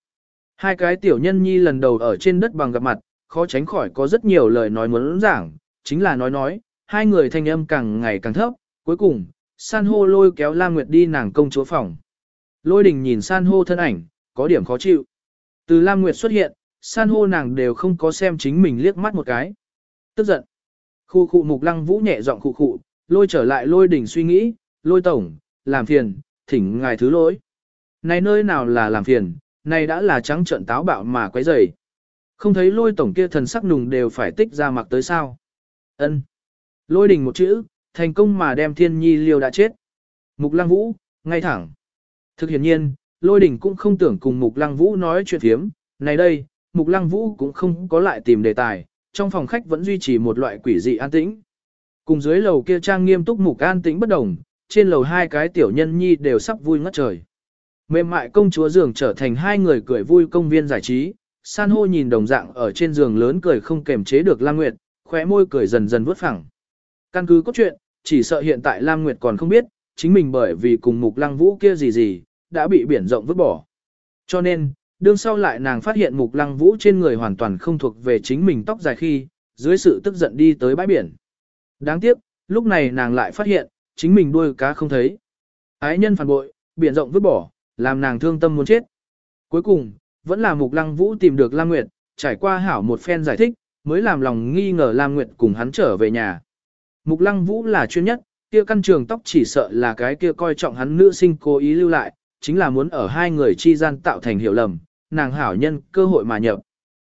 Hai cái tiểu nhân nhi lần đầu ở trên đất bằng gặp mặt, khó tránh khỏi có rất nhiều lời nói muốn giảng, chính là nói nói, hai người thanh âm càng ngày càng thấp, cuối cùng, san hô lôi kéo Lam Nguyệt đi nàng công chúa phòng. Lôi đình nhìn san hô thân ảnh, có điểm khó chịu. Từ Lam Nguyệt xuất hiện, san hô nàng đều không có xem chính mình liếc mắt một cái. Tức giận. Khu khu mục lăng vũ nhẹ giọng khu khu, lôi trở lại lôi đỉnh suy nghĩ, lôi tổng, làm phiền, thỉnh ngài thứ lỗi. Này nơi nào là làm phiền, này đã là trắng trợn táo bạo mà quấy rầy. Không thấy lôi tổng kia thần sắc nùng đều phải tích ra mặc tới sao. ân Lôi đỉnh một chữ, thành công mà đem thiên nhi liêu đã chết. Mục lăng vũ, ngay thẳng. Thực hiện nhiên, lôi đỉnh cũng không tưởng cùng mục lăng vũ nói chuyện thiếm. Này đây, mục lăng vũ cũng không có lại tìm đề tài, trong phòng khách vẫn duy trì một loại quỷ dị an tĩnh. Cùng dưới lầu kia trang nghiêm túc mục an tĩnh bất đồng, trên lầu hai cái tiểu nhân nhi đều sắp vui ngất trời. Mềm mại công chúa giường trở thành hai người cười vui công viên giải trí, san hô nhìn đồng dạng ở trên giường lớn cười không kềm chế được Lam Nguyệt, khóe môi cười dần dần vứt phẳng. Căn cứ có chuyện, chỉ sợ hiện tại Lam Nguyệt còn không biết, chính mình bởi vì cùng mục lăng vũ kia gì gì, đã bị biển rộng vứt bỏ. Cho nên, đương sau lại nàng phát hiện mục lăng vũ trên người hoàn toàn không thuộc về chính mình tóc dài khi, dưới sự tức giận đi tới bãi biển. Đáng tiếc, lúc này nàng lại phát hiện, chính mình đuôi cá không thấy. Ái nhân phản bội, biển rộng vứt bỏ, làm nàng thương tâm muốn chết. Cuối cùng, vẫn là Mục Lăng Vũ tìm được Lam Nguyệt, trải qua hảo một phen giải thích, mới làm lòng nghi ngờ Lam Nguyệt cùng hắn trở về nhà. Mục Lăng Vũ là chuyên nhất, kia căn trường tóc chỉ sợ là cái kia coi trọng hắn nữ sinh cố ý lưu lại, chính là muốn ở hai người chi gian tạo thành hiểu lầm, nàng hảo nhân cơ hội mà nhập.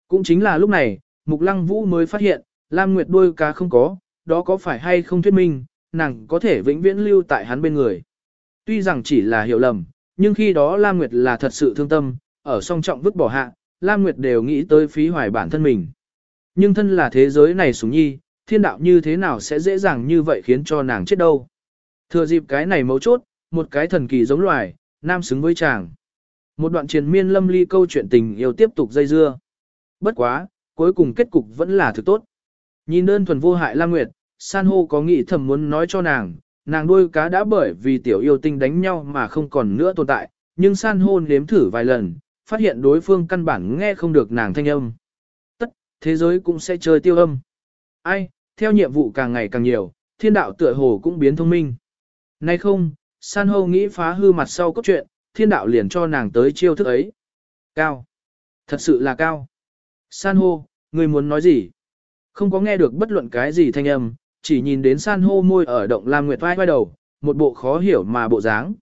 Cũng chính là lúc này, Mục Lăng Vũ mới phát hiện, Lam Nguyệt đuôi cá không có, đó có phải hay không thuyết minh, nàng có thể vĩnh viễn lưu tại hắn bên người. Tuy rằng chỉ là hiểu lầm, nhưng khi đó Lam Nguyệt là thật sự thương tâm, ở song trọng vứt bỏ hạ, Lam Nguyệt đều nghĩ tới phí hoài bản thân mình. Nhưng thân là thế giới này súng nhi, thiên đạo như thế nào sẽ dễ dàng như vậy khiến cho nàng chết đâu. Thừa dịp cái này mấu chốt, một cái thần kỳ giống loài, nam xứng với chàng. Một đoạn triền miên lâm ly câu chuyện tình yêu tiếp tục dây dưa. Bất quá, cuối cùng kết cục vẫn là thứ tốt. Nhìn đơn thuần vô hại Lam Nguyệt, san hô có nghĩ thầm muốn nói cho nàng, nàng đuôi cá đã bởi vì tiểu yêu tinh đánh nhau mà không còn nữa tồn tại, nhưng san hô nếm thử vài lần, phát hiện đối phương căn bản nghe không được nàng thanh âm. Tất, thế giới cũng sẽ chơi tiêu âm. Ai, theo nhiệm vụ càng ngày càng nhiều, thiên đạo tựa hồ cũng biến thông minh. Nay không, san hô nghĩ phá hư mặt sau cốt truyện, thiên đạo liền cho nàng tới chiêu thức ấy. Cao. Thật sự là cao. San hô, người muốn nói gì? Không có nghe được bất luận cái gì thanh âm, chỉ nhìn đến san hô môi ở động Lam Nguyệt vai vai đầu, một bộ khó hiểu mà bộ dáng.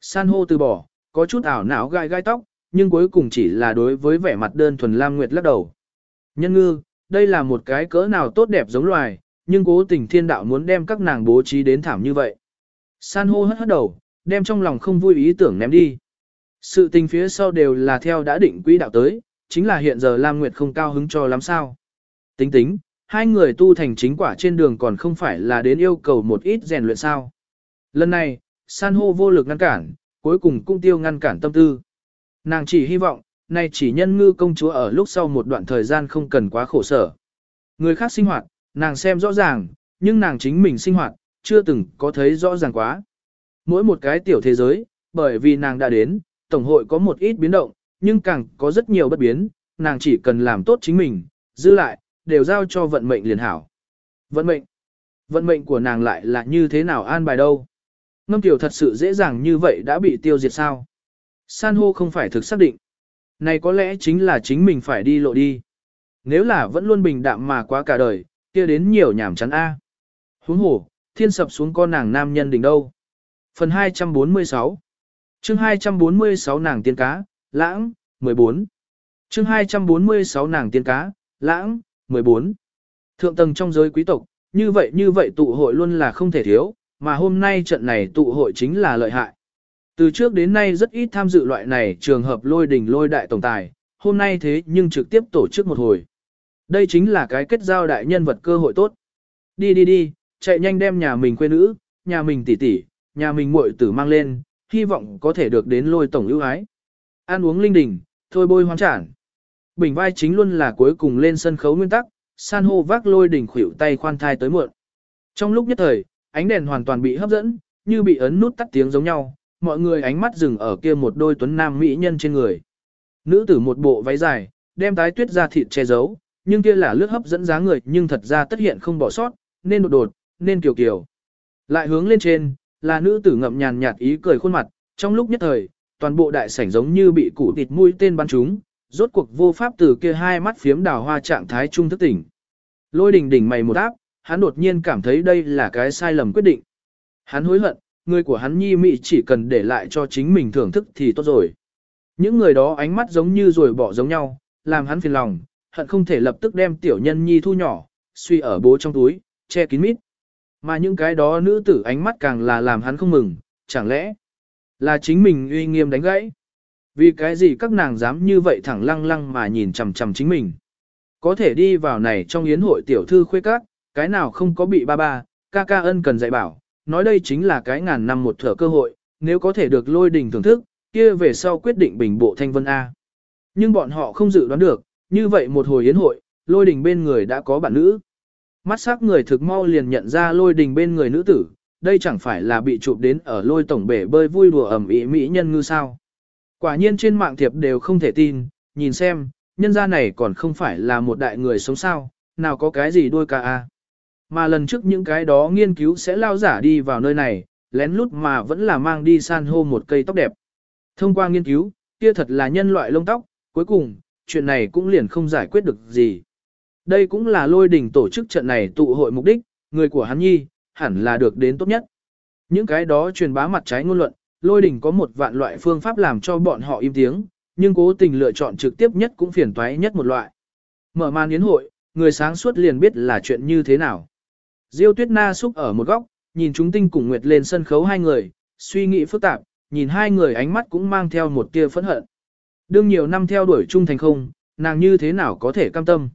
San hô từ bỏ, có chút ảo não gai gai tóc, nhưng cuối cùng chỉ là đối với vẻ mặt đơn thuần Lam Nguyệt lắc đầu. Nhân ngư, đây là một cái cỡ nào tốt đẹp giống loài, nhưng cố tình thiên đạo muốn đem các nàng bố trí đến thảm như vậy. San hô hất hất đầu, đem trong lòng không vui ý tưởng ném đi. Sự tình phía sau đều là theo đã định quỹ đạo tới, chính là hiện giờ Lam Nguyệt không cao hứng cho lắm sao. Tính tính, hai người tu thành chính quả trên đường còn không phải là đến yêu cầu một ít rèn luyện sao. Lần này, san hô vô lực ngăn cản, cuối cùng cũng tiêu ngăn cản tâm tư. Nàng chỉ hy vọng, nay chỉ nhân ngư công chúa ở lúc sau một đoạn thời gian không cần quá khổ sở. Người khác sinh hoạt, nàng xem rõ ràng, nhưng nàng chính mình sinh hoạt, chưa từng có thấy rõ ràng quá. Mỗi một cái tiểu thế giới, bởi vì nàng đã đến, Tổng hội có một ít biến động, nhưng càng có rất nhiều bất biến, nàng chỉ cần làm tốt chính mình, giữ lại, đều giao cho vận mệnh liền hảo. Vận mệnh. Vận mệnh của nàng lại là như thế nào an bài đâu? Ngâm tiểu thật sự dễ dàng như vậy đã bị tiêu diệt sao? San hô không phải thực xác định. Này có lẽ chính là chính mình phải đi lộ đi. Nếu là vẫn luôn bình đạm mà quá cả đời, kia đến nhiều nhảm chán A. Huống hồ, thiên sập xuống con nàng nam nhân đỉnh đâu. Phần 246 chương 246 nàng tiên cá, lãng, 14 chương 246 nàng tiên cá, lãng, 14 Thượng tầng trong giới quý tộc, như vậy như vậy tụ hội luôn là không thể thiếu, mà hôm nay trận này tụ hội chính là lợi hại. Từ trước đến nay rất ít tham dự loại này trường hợp lôi đình lôi đại tổng tài, hôm nay thế nhưng trực tiếp tổ chức một hồi. Đây chính là cái kết giao đại nhân vật cơ hội tốt. Đi đi đi, chạy nhanh đem nhà mình quê nữ, nhà mình tỷ tỷ, nhà mình muội tử mang lên, hy vọng có thể được đến lôi tổng ưu ái. Ăn uống linh đình, thôi bôi hoang trản. Bình vai chính luôn là cuối cùng lên sân khấu nguyên tắc, san hô vác lôi đỉnh khuỷu tay khoan thai tới muộn. Trong lúc nhất thời, ánh đèn hoàn toàn bị hấp dẫn, như bị ấn nút tắt tiếng giống nhau, mọi người ánh mắt dừng ở kia một đôi tuấn nam mỹ nhân trên người. Nữ tử một bộ váy dài, đem tái tuyết ra thịt che giấu, nhưng kia là lướt hấp dẫn giá người nhưng thật ra tất hiện không bỏ sót, nên đột đột, nên kiều kiều. Lại hướng lên trên, là nữ tử ngậm nhàn nhạt ý cười khuôn mặt, trong lúc nhất thời, toàn bộ đại sảnh giống như bị củ tịt mũi tên bắn trúng, rốt cuộc vô pháp từ kia hai mắt phiếm đào hoa trạng thái trung thức tỉnh. Lôi đình đỉnh mày một áp, hắn đột nhiên cảm thấy đây là cái sai lầm quyết định. Hắn hối hận, người của hắn nhi mị chỉ cần để lại cho chính mình thưởng thức thì tốt rồi. Những người đó ánh mắt giống như rồi bỏ giống nhau, làm hắn phiền lòng, hận không thể lập tức đem tiểu nhân nhi thu nhỏ, suy ở bố trong túi, che kín mít. Mà những cái đó nữ tử ánh mắt càng là làm hắn không mừng, chẳng lẽ là chính mình uy nghiêm đánh gãy. Vì cái gì các nàng dám như vậy thẳng lăng lăng mà nhìn chằm chằm chính mình. Có thể đi vào này trong yến hội tiểu thư khuê các, cái nào không có bị ba ba, ca ca ân cần dạy bảo, nói đây chính là cái ngàn năm một thở cơ hội, nếu có thể được lôi đình thưởng thức, kia về sau quyết định bình bộ thanh vân A. Nhưng bọn họ không dự đoán được, như vậy một hồi yến hội, lôi đình bên người đã có bạn nữ. Mắt sắc người thực mau liền nhận ra lôi đình bên người nữ tử, đây chẳng phải là bị chụp đến ở lôi tổng bể bơi vui đùa ẩm ý mỹ nhân ngư sao. Quả nhiên trên mạng thiệp đều không thể tin, nhìn xem, nhân gia này còn không phải là một đại người sống sao, nào có cái gì đôi ca a. Mà lần trước những cái đó nghiên cứu sẽ lao giả đi vào nơi này, lén lút mà vẫn là mang đi san hô một cây tóc đẹp. Thông qua nghiên cứu, kia thật là nhân loại lông tóc, cuối cùng, chuyện này cũng liền không giải quyết được gì. Đây cũng là lôi đỉnh tổ chức trận này tụ hội mục đích, người của hắn nhi, hẳn là được đến tốt nhất. Những cái đó truyền bá mặt trái ngôn luận, lôi đỉnh có một vạn loại phương pháp làm cho bọn họ im tiếng, nhưng cố tình lựa chọn trực tiếp nhất cũng phiền toái nhất một loại. Mở màn yến hội, người sáng suốt liền biết là chuyện như thế nào. Diêu Tuyết Na xúc ở một góc, nhìn chúng tinh cùng Nguyệt lên sân khấu hai người, suy nghĩ phức tạp, nhìn hai người ánh mắt cũng mang theo một tia phẫn hận. Đương nhiều năm theo đuổi chung thành không, nàng như thế nào có thể cam tâm.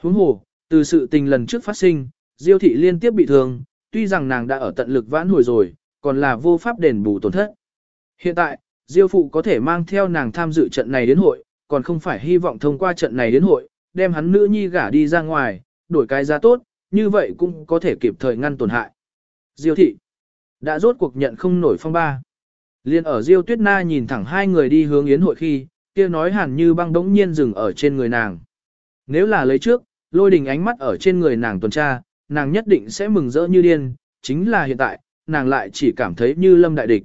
Huống hồ, từ sự tình lần trước phát sinh, Diêu thị liên tiếp bị thương, tuy rằng nàng đã ở tận lực vãn hồi rồi, còn là vô pháp đền bù tổn thất. Hiện tại, Diêu phụ có thể mang theo nàng tham dự trận này đến hội, còn không phải hy vọng thông qua trận này đến hội, đem hắn nữ nhi gả đi ra ngoài, đổi cái giá tốt, như vậy cũng có thể kịp thời ngăn tổn hại. Diêu thị đã rốt cuộc nhận không nổi phong ba. Liên ở Diêu Tuyết Na nhìn thẳng hai người đi hướng yến hội khi, kia nói hẳn như băng đống nhiên dừng ở trên người nàng. Nếu là lấy trước, lôi đình ánh mắt ở trên người nàng tuần tra, nàng nhất định sẽ mừng rỡ như điên, chính là hiện tại, nàng lại chỉ cảm thấy như lâm đại địch.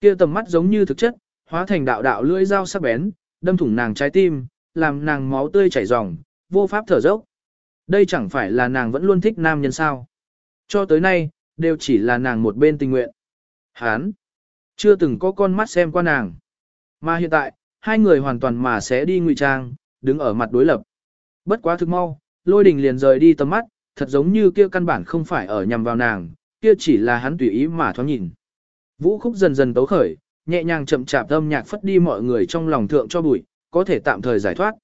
Kia tầm mắt giống như thực chất, hóa thành đạo đạo lưỡi dao sắc bén, đâm thủng nàng trái tim, làm nàng máu tươi chảy ròng, vô pháp thở dốc. Đây chẳng phải là nàng vẫn luôn thích nam nhân sao. Cho tới nay, đều chỉ là nàng một bên tình nguyện. Hán, chưa từng có con mắt xem qua nàng. Mà hiện tại, hai người hoàn toàn mà sẽ đi ngụy trang, đứng ở mặt đối lập. Bất quá thực mau, lôi đình liền rời đi tầm mắt, thật giống như kia căn bản không phải ở nhằm vào nàng, kia chỉ là hắn tùy ý mà thoáng nhìn. Vũ khúc dần dần tấu khởi, nhẹ nhàng chậm chạp âm nhạc phất đi mọi người trong lòng thượng cho bụi, có thể tạm thời giải thoát.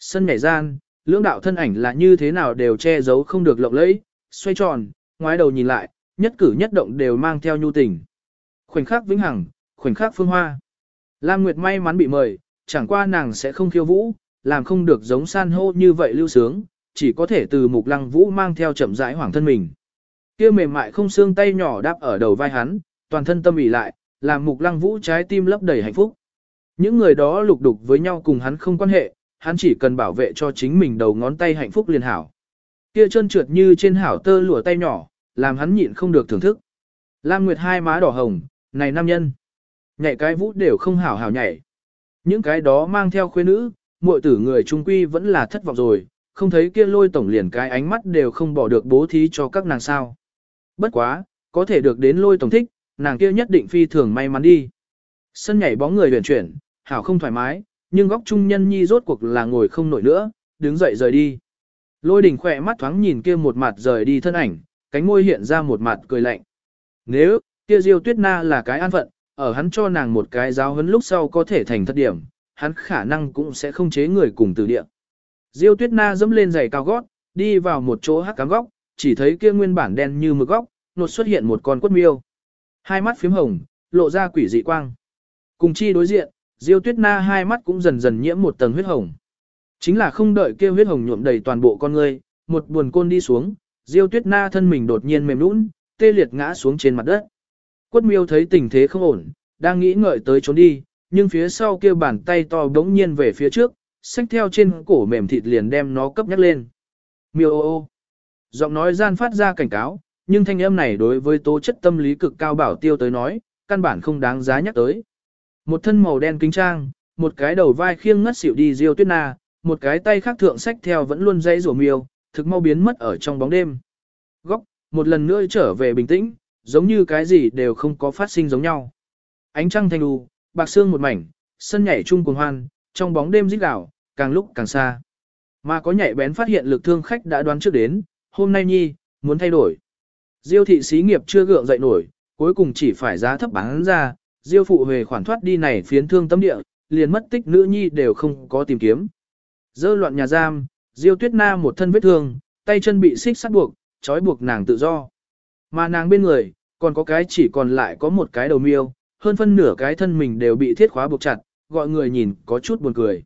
Sân nhảy gian, lưỡng đạo thân ảnh là như thế nào đều che giấu không được lộng lẫy, xoay tròn, ngoái đầu nhìn lại, nhất cử nhất động đều mang theo nhu tình. Khoảnh khắc vĩnh hằng, khoảnh khắc phương hoa. Lam Nguyệt may mắn bị mời, chẳng qua nàng sẽ không khiêu vũ, làm không được giống san hô như vậy lưu sướng, chỉ có thể từ mục lăng vũ mang theo chậm rãi hoàng thân mình. Kia mềm mại không xương tay nhỏ đáp ở đầu vai hắn, toàn thân tâm ỉ lại, làm mục lăng vũ trái tim lấp đầy hạnh phúc. Những người đó lục đục với nhau cùng hắn không quan hệ, hắn chỉ cần bảo vệ cho chính mình đầu ngón tay hạnh phúc liền hảo. Kia chân trượt như trên hảo tơ lụa tay nhỏ, làm hắn nhịn không được thưởng thức. Lam Nguyệt hai má đỏ hồng, này nam nhân. Nhảy cái vũ đều không hảo hảo nhảy. Những cái đó mang theo khuê nữ, muội tử người trung quy vẫn là thất vọng rồi, không thấy kia lôi tổng liền cái ánh mắt đều không bỏ được bố thí cho các nàng sao. Bất quá, có thể được đến lôi tổng thích, nàng kia nhất định phi thường may mắn đi. Sân nhảy bóng người huyền chuyển, hảo không thoải mái, nhưng góc trung nhân nhi rốt cuộc là ngồi không nổi nữa, đứng dậy rời đi. Lôi đình khỏe mắt thoáng nhìn kia một mặt rời đi thân ảnh, cánh môi hiện ra một mặt cười lạnh. Nếu, kia diêu tuyết na là cái an phận, ở hắn cho nàng một cái giáo huấn lúc sau có thể thành thất điểm, hắn khả năng cũng sẽ không chế người cùng từ địa. Diêu tuyết na dẫm lên giày cao gót, đi vào một chỗ hắc cám góc, chỉ thấy kia nguyên bản đen như mực góc, nột xuất hiện một con quất miêu. Hai mắt phím hồng, lộ ra quỷ dị quang. Cùng chi đối diện, Diêu Tuyết Na hai mắt cũng dần dần nhiễm một tầng huyết hồng. Chính là không đợi kia huyết hồng nhuộm đầy toàn bộ con người, một buồn côn đi xuống, Diêu Tuyết Na thân mình đột nhiên mềm nhũn, tê liệt ngã xuống trên mặt đất. Quất miêu thấy tình thế không ổn, đang nghĩ ngợi tới trốn đi, nhưng phía sau kia bàn tay to bỗng nhiên về phía trước, xách theo trên cổ mềm thịt liền đem nó cấp nhắc lên. Miêu ô ô. Giọng nói gian phát ra cảnh cáo, nhưng thanh âm này đối với tố chất tâm lý cực cao bảo tiêu tới nói, căn bản không đáng giá nhắc tới. Một thân màu đen kính trang, một cái đầu vai khiêng ngất xỉu đi Diêu Tuyết Na, một cái tay khác thượng sách theo vẫn luôn dây rủa miêu, thực mau biến mất ở trong bóng đêm. Góc, một lần nữa trở về bình tĩnh, giống như cái gì đều không có phát sinh giống nhau. Ánh trăng thanh đù, bạc xương một mảnh, sân nhảy chung cuồng hoan, trong bóng đêm rít gào, càng lúc càng xa. Mà có nhạy bén phát hiện lực thương khách đã đoán trước đến, hôm nay nhi, muốn thay đổi. Diêu thị xí nghiệp chưa gượng dậy nổi, cuối cùng chỉ phải giá thấp bán ra, Diêu phụ về khoản thoát đi này phiến thương tâm địa, liền mất tích nữ nhi đều không có tìm kiếm. Dơ loạn nhà giam, Diêu Tuyết Na một thân vết thương, tay chân bị xích sắt buộc, trói buộc nàng tự do. Mà nàng bên người, còn có cái chỉ còn lại có một cái đầu miêu, hơn phân nửa cái thân mình đều bị thiết khóa buộc chặt, gọi người nhìn có chút buồn cười.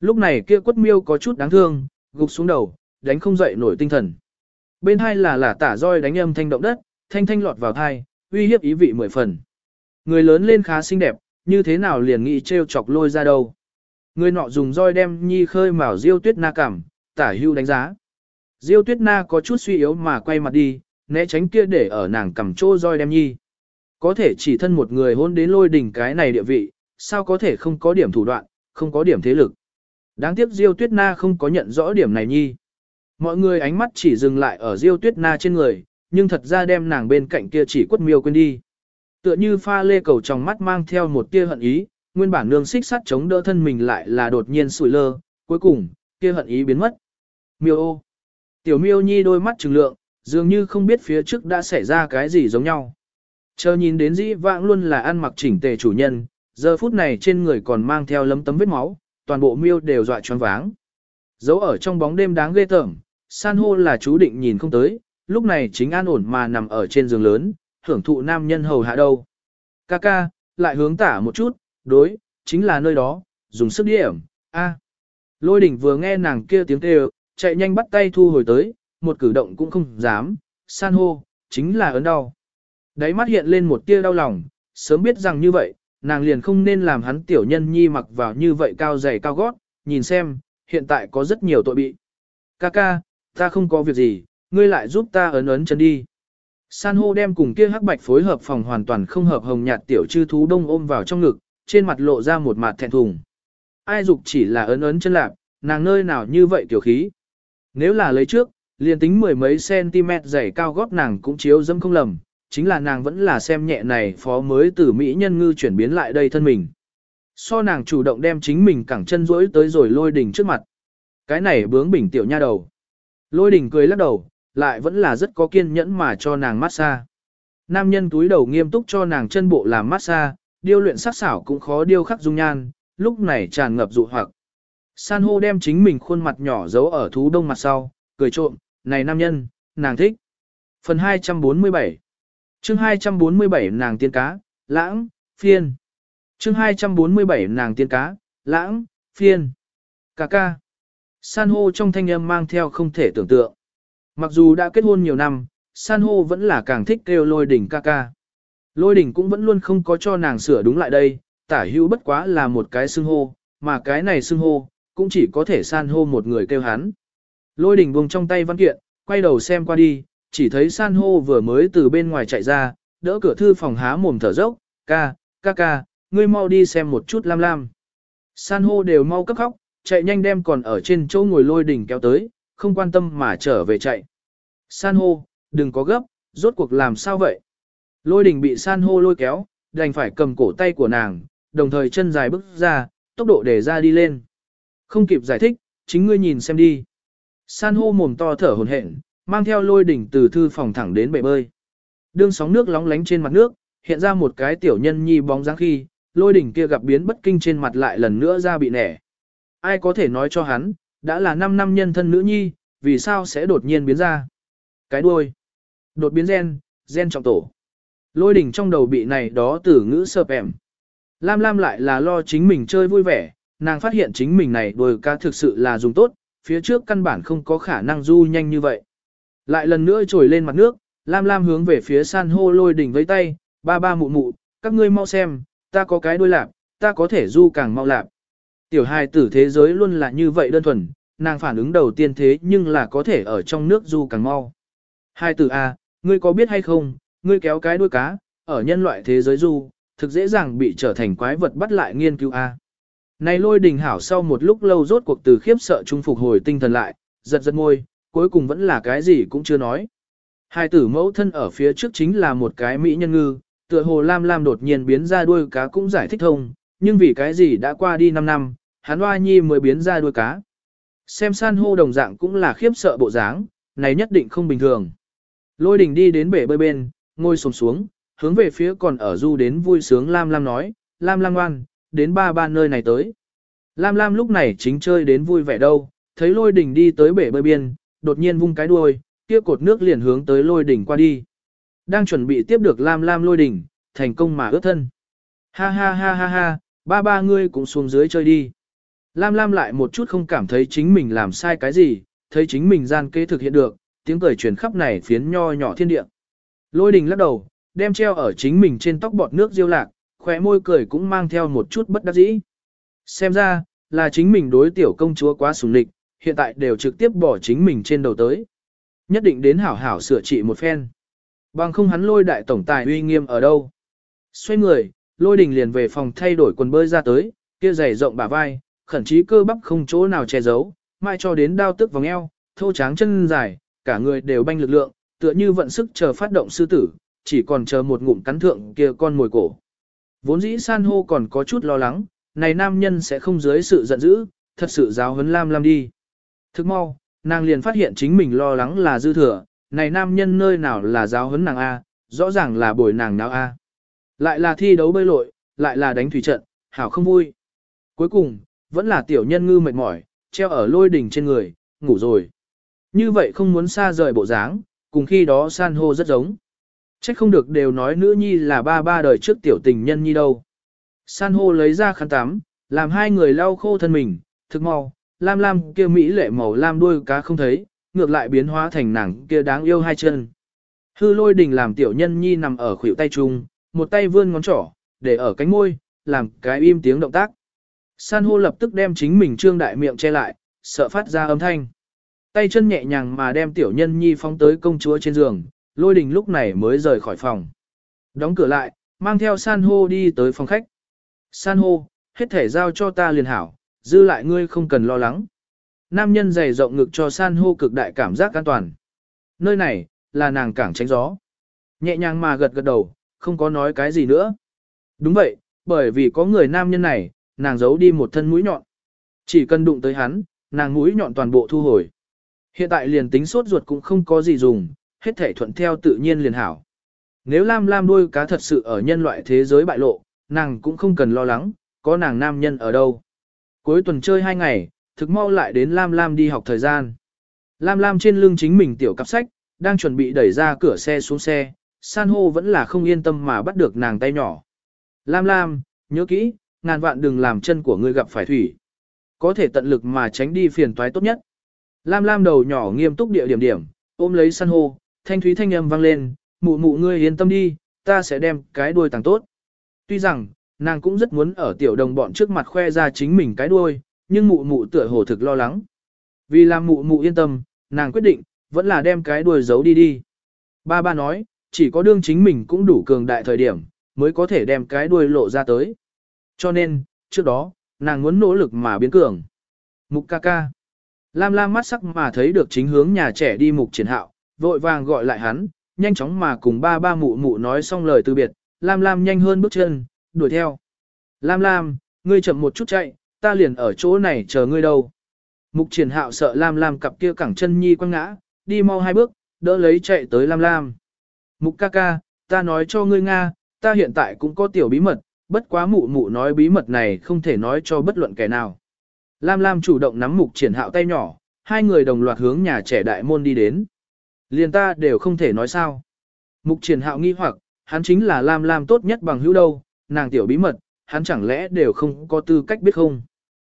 Lúc này kia quất miêu có chút đáng thương, gục xuống đầu, đánh không dậy nổi tinh thần. Bên hai là là tả roi đánh âm thanh động đất, thanh thanh lọt vào thai, uy hiếp ý vị mười phần. Người lớn lên khá xinh đẹp, như thế nào liền nghĩ trêu chọc lôi ra đâu. Người nọ dùng roi đem nhi khơi mào diêu tuyết na cảm, tả hưu đánh giá. Diêu tuyết na có chút suy yếu mà quay mặt đi, né tránh kia để ở nàng cầm trô roi đem nhi. Có thể chỉ thân một người hôn đến lôi đỉnh cái này địa vị, sao có thể không có điểm thủ đoạn, không có điểm thế lực. Đáng tiếc Diêu Tuyết Na không có nhận rõ điểm này nhi. Mọi người ánh mắt chỉ dừng lại ở Diêu Tuyết Na trên người, nhưng thật ra đem nàng bên cạnh kia chỉ quất miêu quên đi. Tựa như pha lê cầu trong mắt mang theo một tia hận ý, nguyên bản nương xích sắt chống đỡ thân mình lại là đột nhiên sủi lơ, cuối cùng, kia hận ý biến mất. Miêu ô. Tiểu miêu nhi đôi mắt trừng lượng, dường như không biết phía trước đã xảy ra cái gì giống nhau. Chờ nhìn đến dĩ vãng luôn là ăn mặc chỉnh tề chủ nhân, giờ phút này trên người còn mang theo lấm tấm vết máu, toàn bộ miêu đều dọa choáng váng. Giấu ở trong bóng đêm đáng ghê tởm, san hô là chú định nhìn không tới, lúc này chính an ổn mà nằm ở trên giường lớn, hưởng thụ nam nhân hầu hạ đâu. Ca ca, lại hướng tả một chút, đối, chính là nơi đó, dùng sức điểm, a. Lôi đỉnh vừa nghe nàng kia tiếng kêu, chạy nhanh bắt tay thu hồi tới, một cử động cũng không dám, san hô, chính là ấn đau. Đáy mắt hiện lên một tia đau lòng, sớm biết rằng như vậy, nàng liền không nên làm hắn tiểu nhân nhi mặc vào như vậy cao dày cao gót, nhìn xem, hiện tại có rất nhiều tội bị. Ca ca, ta không có việc gì, ngươi lại giúp ta ấn ấn chân đi. San hô đem cùng kia hắc bạch phối hợp phòng hoàn toàn không hợp hồng nhạt tiểu chư thú đông ôm vào trong ngực, trên mặt lộ ra một mặt thẹn thùng. Ai dục chỉ là ấn ấn chân lạp, nàng nơi nào như vậy tiểu khí. Nếu là lấy trước, liền tính mười mấy cm dày cao gót nàng cũng chiếu dâm không lầm, chính là nàng vẫn là xem nhẹ này phó mới từ Mỹ nhân ngư chuyển biến lại đây thân mình. So nàng chủ động đem chính mình cẳng chân rỗi tới rồi lôi đỉnh trước mặt. Cái này bướng bỉnh tiểu nha đầu. Lôi đỉnh cười lắc đầu, lại vẫn là rất có kiên nhẫn mà cho nàng massage. Nam nhân túi đầu nghiêm túc cho nàng chân bộ làm massage, điêu luyện sắc xảo cũng khó điêu khắc dung nhan, lúc này tràn ngập dụ hoặc. San hô đem chính mình khuôn mặt nhỏ giấu ở thú đông mặt sau, cười trộm, này nam nhân, nàng thích. Phần 247 chương 247 nàng tiên cá, lãng, phiên. chương 247 nàng tiên cá, lãng, phiên. Cà ca. San hô trong thanh âm mang theo không thể tưởng tượng. Mặc dù đã kết hôn nhiều năm, san hô vẫn là càng thích kêu lôi đỉnh ca ca. Lôi đỉnh cũng vẫn luôn không có cho nàng sửa đúng lại đây, tả hữu bất quá là một cái xưng hô, mà cái này xưng hô, cũng chỉ có thể san hô một người kêu hắn. Lôi đỉnh buông trong tay văn kiện, quay đầu xem qua đi, chỉ thấy san hô vừa mới từ bên ngoài chạy ra, đỡ cửa thư phòng há mồm thở dốc, ca, ca ca, ngươi mau đi xem một chút lam lam. San hô đều mau cấp khóc, chạy nhanh đem còn ở trên chỗ ngồi lôi đỉnh kéo tới, không quan tâm mà trở về chạy. San hô, đừng có gấp, rốt cuộc làm sao vậy? Lôi đỉnh bị san hô lôi kéo, đành phải cầm cổ tay của nàng, đồng thời chân dài bước ra, tốc độ để ra đi lên. Không kịp giải thích, chính ngươi nhìn xem đi. San hô mồm to thở hồn hển, mang theo lôi đỉnh từ thư phòng thẳng đến bể bơi. Đương sóng nước lóng lánh trên mặt nước, hiện ra một cái tiểu nhân nhi bóng dáng khi, lôi đỉnh kia gặp biến bất kinh trên mặt lại lần nữa ra bị nẻ. Ai có thể nói cho hắn, đã là 5 năm nhân thân nữ nhi, vì sao sẽ đột nhiên biến ra? Cái đuôi. Đột biến gen, gen trọng tổ. Lôi đỉnh trong đầu bị này đó tử ngữ sợp ẻm. Lam Lam lại là lo chính mình chơi vui vẻ, nàng phát hiện chính mình này đuôi ca thực sự là dùng tốt, phía trước căn bản không có khả năng du nhanh như vậy. Lại lần nữa trồi lên mặt nước, Lam Lam hướng về phía san hô lôi đỉnh với tay, ba ba mụ mụ, các ngươi mau xem, ta có cái đuôi lạp, ta có thể du càng mau lạp. Tiểu hài tử thế giới luôn là như vậy đơn thuần, nàng phản ứng đầu tiên thế nhưng là có thể ở trong nước du càng mau. Hai tử A, ngươi có biết hay không, ngươi kéo cái đuôi cá, ở nhân loại thế giới du, thực dễ dàng bị trở thành quái vật bắt lại nghiên cứu A. Này lôi đình hảo sau một lúc lâu rốt cuộc từ khiếp sợ trung phục hồi tinh thần lại, giật giật môi, cuối cùng vẫn là cái gì cũng chưa nói. Hai tử mẫu thân ở phía trước chính là một cái mỹ nhân ngư, tựa hồ lam lam đột nhiên biến ra đuôi cá cũng giải thích thông, nhưng vì cái gì đã qua đi 5 năm, hắn hoa nhi mới biến ra đuôi cá. Xem san hô đồng dạng cũng là khiếp sợ bộ dáng, này nhất định không bình thường. Lôi đình đi đến bể bơi bên, ngồi sồm xuống, hướng về phía còn ở du đến vui sướng Lam Lam nói, Lam Lam ngoan, đến ba ba nơi này tới. Lam Lam lúc này chính chơi đến vui vẻ đâu, thấy lôi đỉnh đi tới bể bơi biên, đột nhiên vung cái đuôi, kia cột nước liền hướng tới lôi đỉnh qua đi. Đang chuẩn bị tiếp được Lam Lam lôi đỉnh, thành công mà ướt thân. Ha ha ha ha ha, ba ba ngươi cũng xuống dưới chơi đi. Lam Lam lại một chút không cảm thấy chính mình làm sai cái gì, thấy chính mình gian kế thực hiện được, tiếng cười truyền khắp này phiến nho nhỏ thiên địa. Lôi đình lắc đầu, đem treo ở chính mình trên tóc bọt nước diêu lạc, khóe môi cười cũng mang theo một chút bất đắc dĩ. Xem ra, là chính mình đối tiểu công chúa quá sủng lịch, hiện tại đều trực tiếp bỏ chính mình trên đầu tới. Nhất định đến hảo hảo sửa trị một phen. Bằng không hắn lôi đại tổng tài uy nghiêm ở đâu. Xoay người, lôi đình liền về phòng thay đổi quần bơi ra tới, kia giày rộng bả vai, khẩn trí cơ bắp không chỗ nào che giấu, mai cho đến đao tức vòng eo, thô tráng chân dài, cả người đều banh lực lượng, tựa như vận sức chờ phát động sư tử, chỉ còn chờ một ngụm cắn thượng kia con mồi cổ. Vốn dĩ san hô còn có chút lo lắng, này nam nhân sẽ không dưới sự giận dữ, thật sự giáo huấn lam lam đi. Thức mau, nàng liền phát hiện chính mình lo lắng là dư thừa, này nam nhân nơi nào là giáo huấn nàng A, rõ ràng là bồi nàng nào A. Lại là thi đấu bơi lội, lại là đánh thủy trận, hảo không vui. Cuối cùng, vẫn là tiểu nhân ngư mệt mỏi, treo ở lôi đỉnh trên người, ngủ rồi. Như vậy không muốn xa rời bộ dáng, cùng khi đó san hô rất giống. Trách không được đều nói nữ nhi là ba ba đời trước tiểu tình nhân nhi đâu. San hô lấy ra khăn tắm, làm hai người lau khô thân mình, thực mau, lam lam kia mỹ lệ màu lam đuôi cá không thấy, ngược lại biến hóa thành nàng kia đáng yêu hai chân. Hư lôi đình làm tiểu nhân nhi nằm ở khuỷu tay chung, một tay vươn ngón trỏ, để ở cánh môi, làm cái im tiếng động tác. San hô lập tức đem chính mình trương đại miệng che lại, sợ phát ra âm thanh. Tay chân nhẹ nhàng mà đem tiểu nhân nhi phóng tới công chúa trên giường, lôi đình lúc này mới rời khỏi phòng. Đóng cửa lại, mang theo san hô đi tới phòng khách. San hô, hết thể giao cho ta liền hảo, dư lại ngươi không cần lo lắng. Nam nhân dày rộng ngực cho san hô cực đại cảm giác an toàn. Nơi này, là nàng cảng tránh gió. Nhẹ nhàng mà gật gật đầu, không có nói cái gì nữa. Đúng vậy, bởi vì có người nam nhân này, nàng giấu đi một thân mũi nhọn. Chỉ cần đụng tới hắn, nàng mũi nhọn toàn bộ thu hồi. Hiện tại liền tính sốt ruột cũng không có gì dùng, hết thể thuận theo tự nhiên liền hảo. Nếu Lam Lam đuôi cá thật sự ở nhân loại thế giới bại lộ, nàng cũng không cần lo lắng, có nàng nam nhân ở đâu. Cuối tuần chơi hai ngày, thực mau lại đến Lam Lam đi học thời gian. Lam Lam trên lưng chính mình tiểu cặp sách, đang chuẩn bị đẩy ra cửa xe xuống xe, san hô vẫn là không yên tâm mà bắt được nàng tay nhỏ. Lam Lam, nhớ kỹ, ngàn vạn đừng làm chân của ngươi gặp phải thủy. Có thể tận lực mà tránh đi phiền toái tốt nhất. Lam Lam đầu nhỏ nghiêm túc địa điểm điểm, ôm lấy san hô, thanh thúy thanh âm vang lên, mụ mụ ngươi yên tâm đi, ta sẽ đem cái đuôi tàng tốt. Tuy rằng, nàng cũng rất muốn ở tiểu đồng bọn trước mặt khoe ra chính mình cái đuôi, nhưng mụ mụ tựa hồ thực lo lắng. Vì làm mụ mụ yên tâm, nàng quyết định, vẫn là đem cái đuôi giấu đi đi. Ba ba nói, chỉ có đương chính mình cũng đủ cường đại thời điểm, mới có thể đem cái đuôi lộ ra tới. Cho nên, trước đó, nàng muốn nỗ lực mà biến cường. Mục ca ca. Lam Lam mắt sắc mà thấy được chính hướng nhà trẻ đi mục triển hạo, vội vàng gọi lại hắn, nhanh chóng mà cùng ba ba mụ mụ nói xong lời từ biệt, Lam Lam nhanh hơn bước chân, đuổi theo. Lam Lam, ngươi chậm một chút chạy, ta liền ở chỗ này chờ ngươi đâu. Mục triển hạo sợ Lam Lam cặp kia cẳng chân nhi quăng ngã, đi mau hai bước, đỡ lấy chạy tới Lam Lam. Mục ca ca, ta nói cho ngươi Nga, ta hiện tại cũng có tiểu bí mật, bất quá mụ mụ nói bí mật này không thể nói cho bất luận kẻ nào. Lam Lam chủ động nắm mục triển hạo tay nhỏ, hai người đồng loạt hướng nhà trẻ đại môn đi đến. Liền ta đều không thể nói sao. Mục triển hạo nghi hoặc, hắn chính là Lam Lam tốt nhất bằng hữu đâu, nàng tiểu bí mật, hắn chẳng lẽ đều không có tư cách biết không.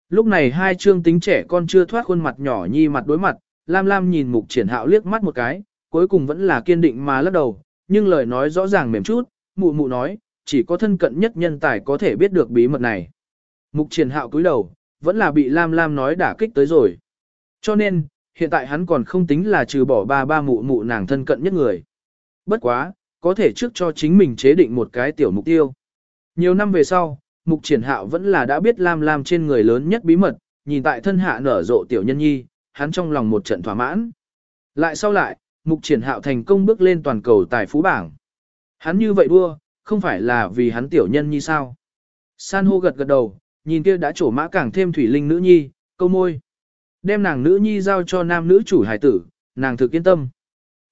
Lúc này hai trương tính trẻ con chưa thoát khuôn mặt nhỏ nhi mặt đối mặt, Lam Lam nhìn mục triển hạo liếc mắt một cái, cuối cùng vẫn là kiên định mà lắc đầu, nhưng lời nói rõ ràng mềm chút, mụ mụ nói, chỉ có thân cận nhất nhân tài có thể biết được bí mật này. Mục triển hạo cúi đầu, vẫn là bị Lam Lam nói đả kích tới rồi. Cho nên, hiện tại hắn còn không tính là trừ bỏ ba ba mụ mụ nàng thân cận nhất người. Bất quá, có thể trước cho chính mình chế định một cái tiểu mục tiêu. Nhiều năm về sau, mục triển hạo vẫn là đã biết Lam Lam trên người lớn nhất bí mật, nhìn tại thân hạ nở rộ tiểu nhân nhi, hắn trong lòng một trận thỏa mãn. Lại sau lại, mục triển hạo thành công bước lên toàn cầu tài phú bảng. Hắn như vậy đua, không phải là vì hắn tiểu nhân nhi sao. San hô gật gật đầu, nhìn kia đã trổ mã càng thêm thủy linh nữ nhi, câu môi. Đem nàng nữ nhi giao cho nam nữ chủ hải tử, nàng thực yên tâm.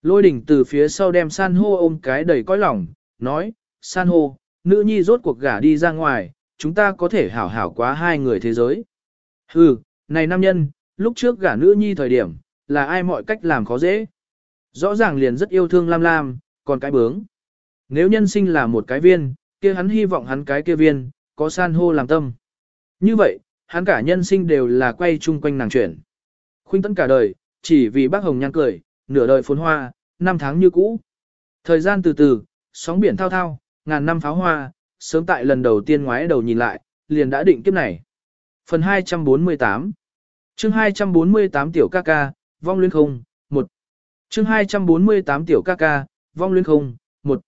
Lôi đỉnh từ phía sau đem san hô ôm cái đầy cõi lòng, nói, san hô, nữ nhi rốt cuộc gả đi ra ngoài, chúng ta có thể hảo hảo quá hai người thế giới. Hừ, này nam nhân, lúc trước gả nữ nhi thời điểm, là ai mọi cách làm khó dễ. Rõ ràng liền rất yêu thương Lam Lam, còn cái bướng. Nếu nhân sinh là một cái viên, kia hắn hy vọng hắn cái kia viên, có san hô làm tâm. Như vậy, hắn cả nhân sinh đều là quay chung quanh nàng chuyển. Khuynh tấn cả đời, chỉ vì bác hồng nhan cười, nửa đời phồn hoa, năm tháng như cũ. Thời gian từ từ, sóng biển thao thao, ngàn năm pháo hoa, sớm tại lần đầu tiên ngoái đầu nhìn lại, liền đã định kiếp này. Phần 248 chương 248 tiểu ca ca, vong luyến không, một chương 248 tiểu ca ca, vong luyến không, một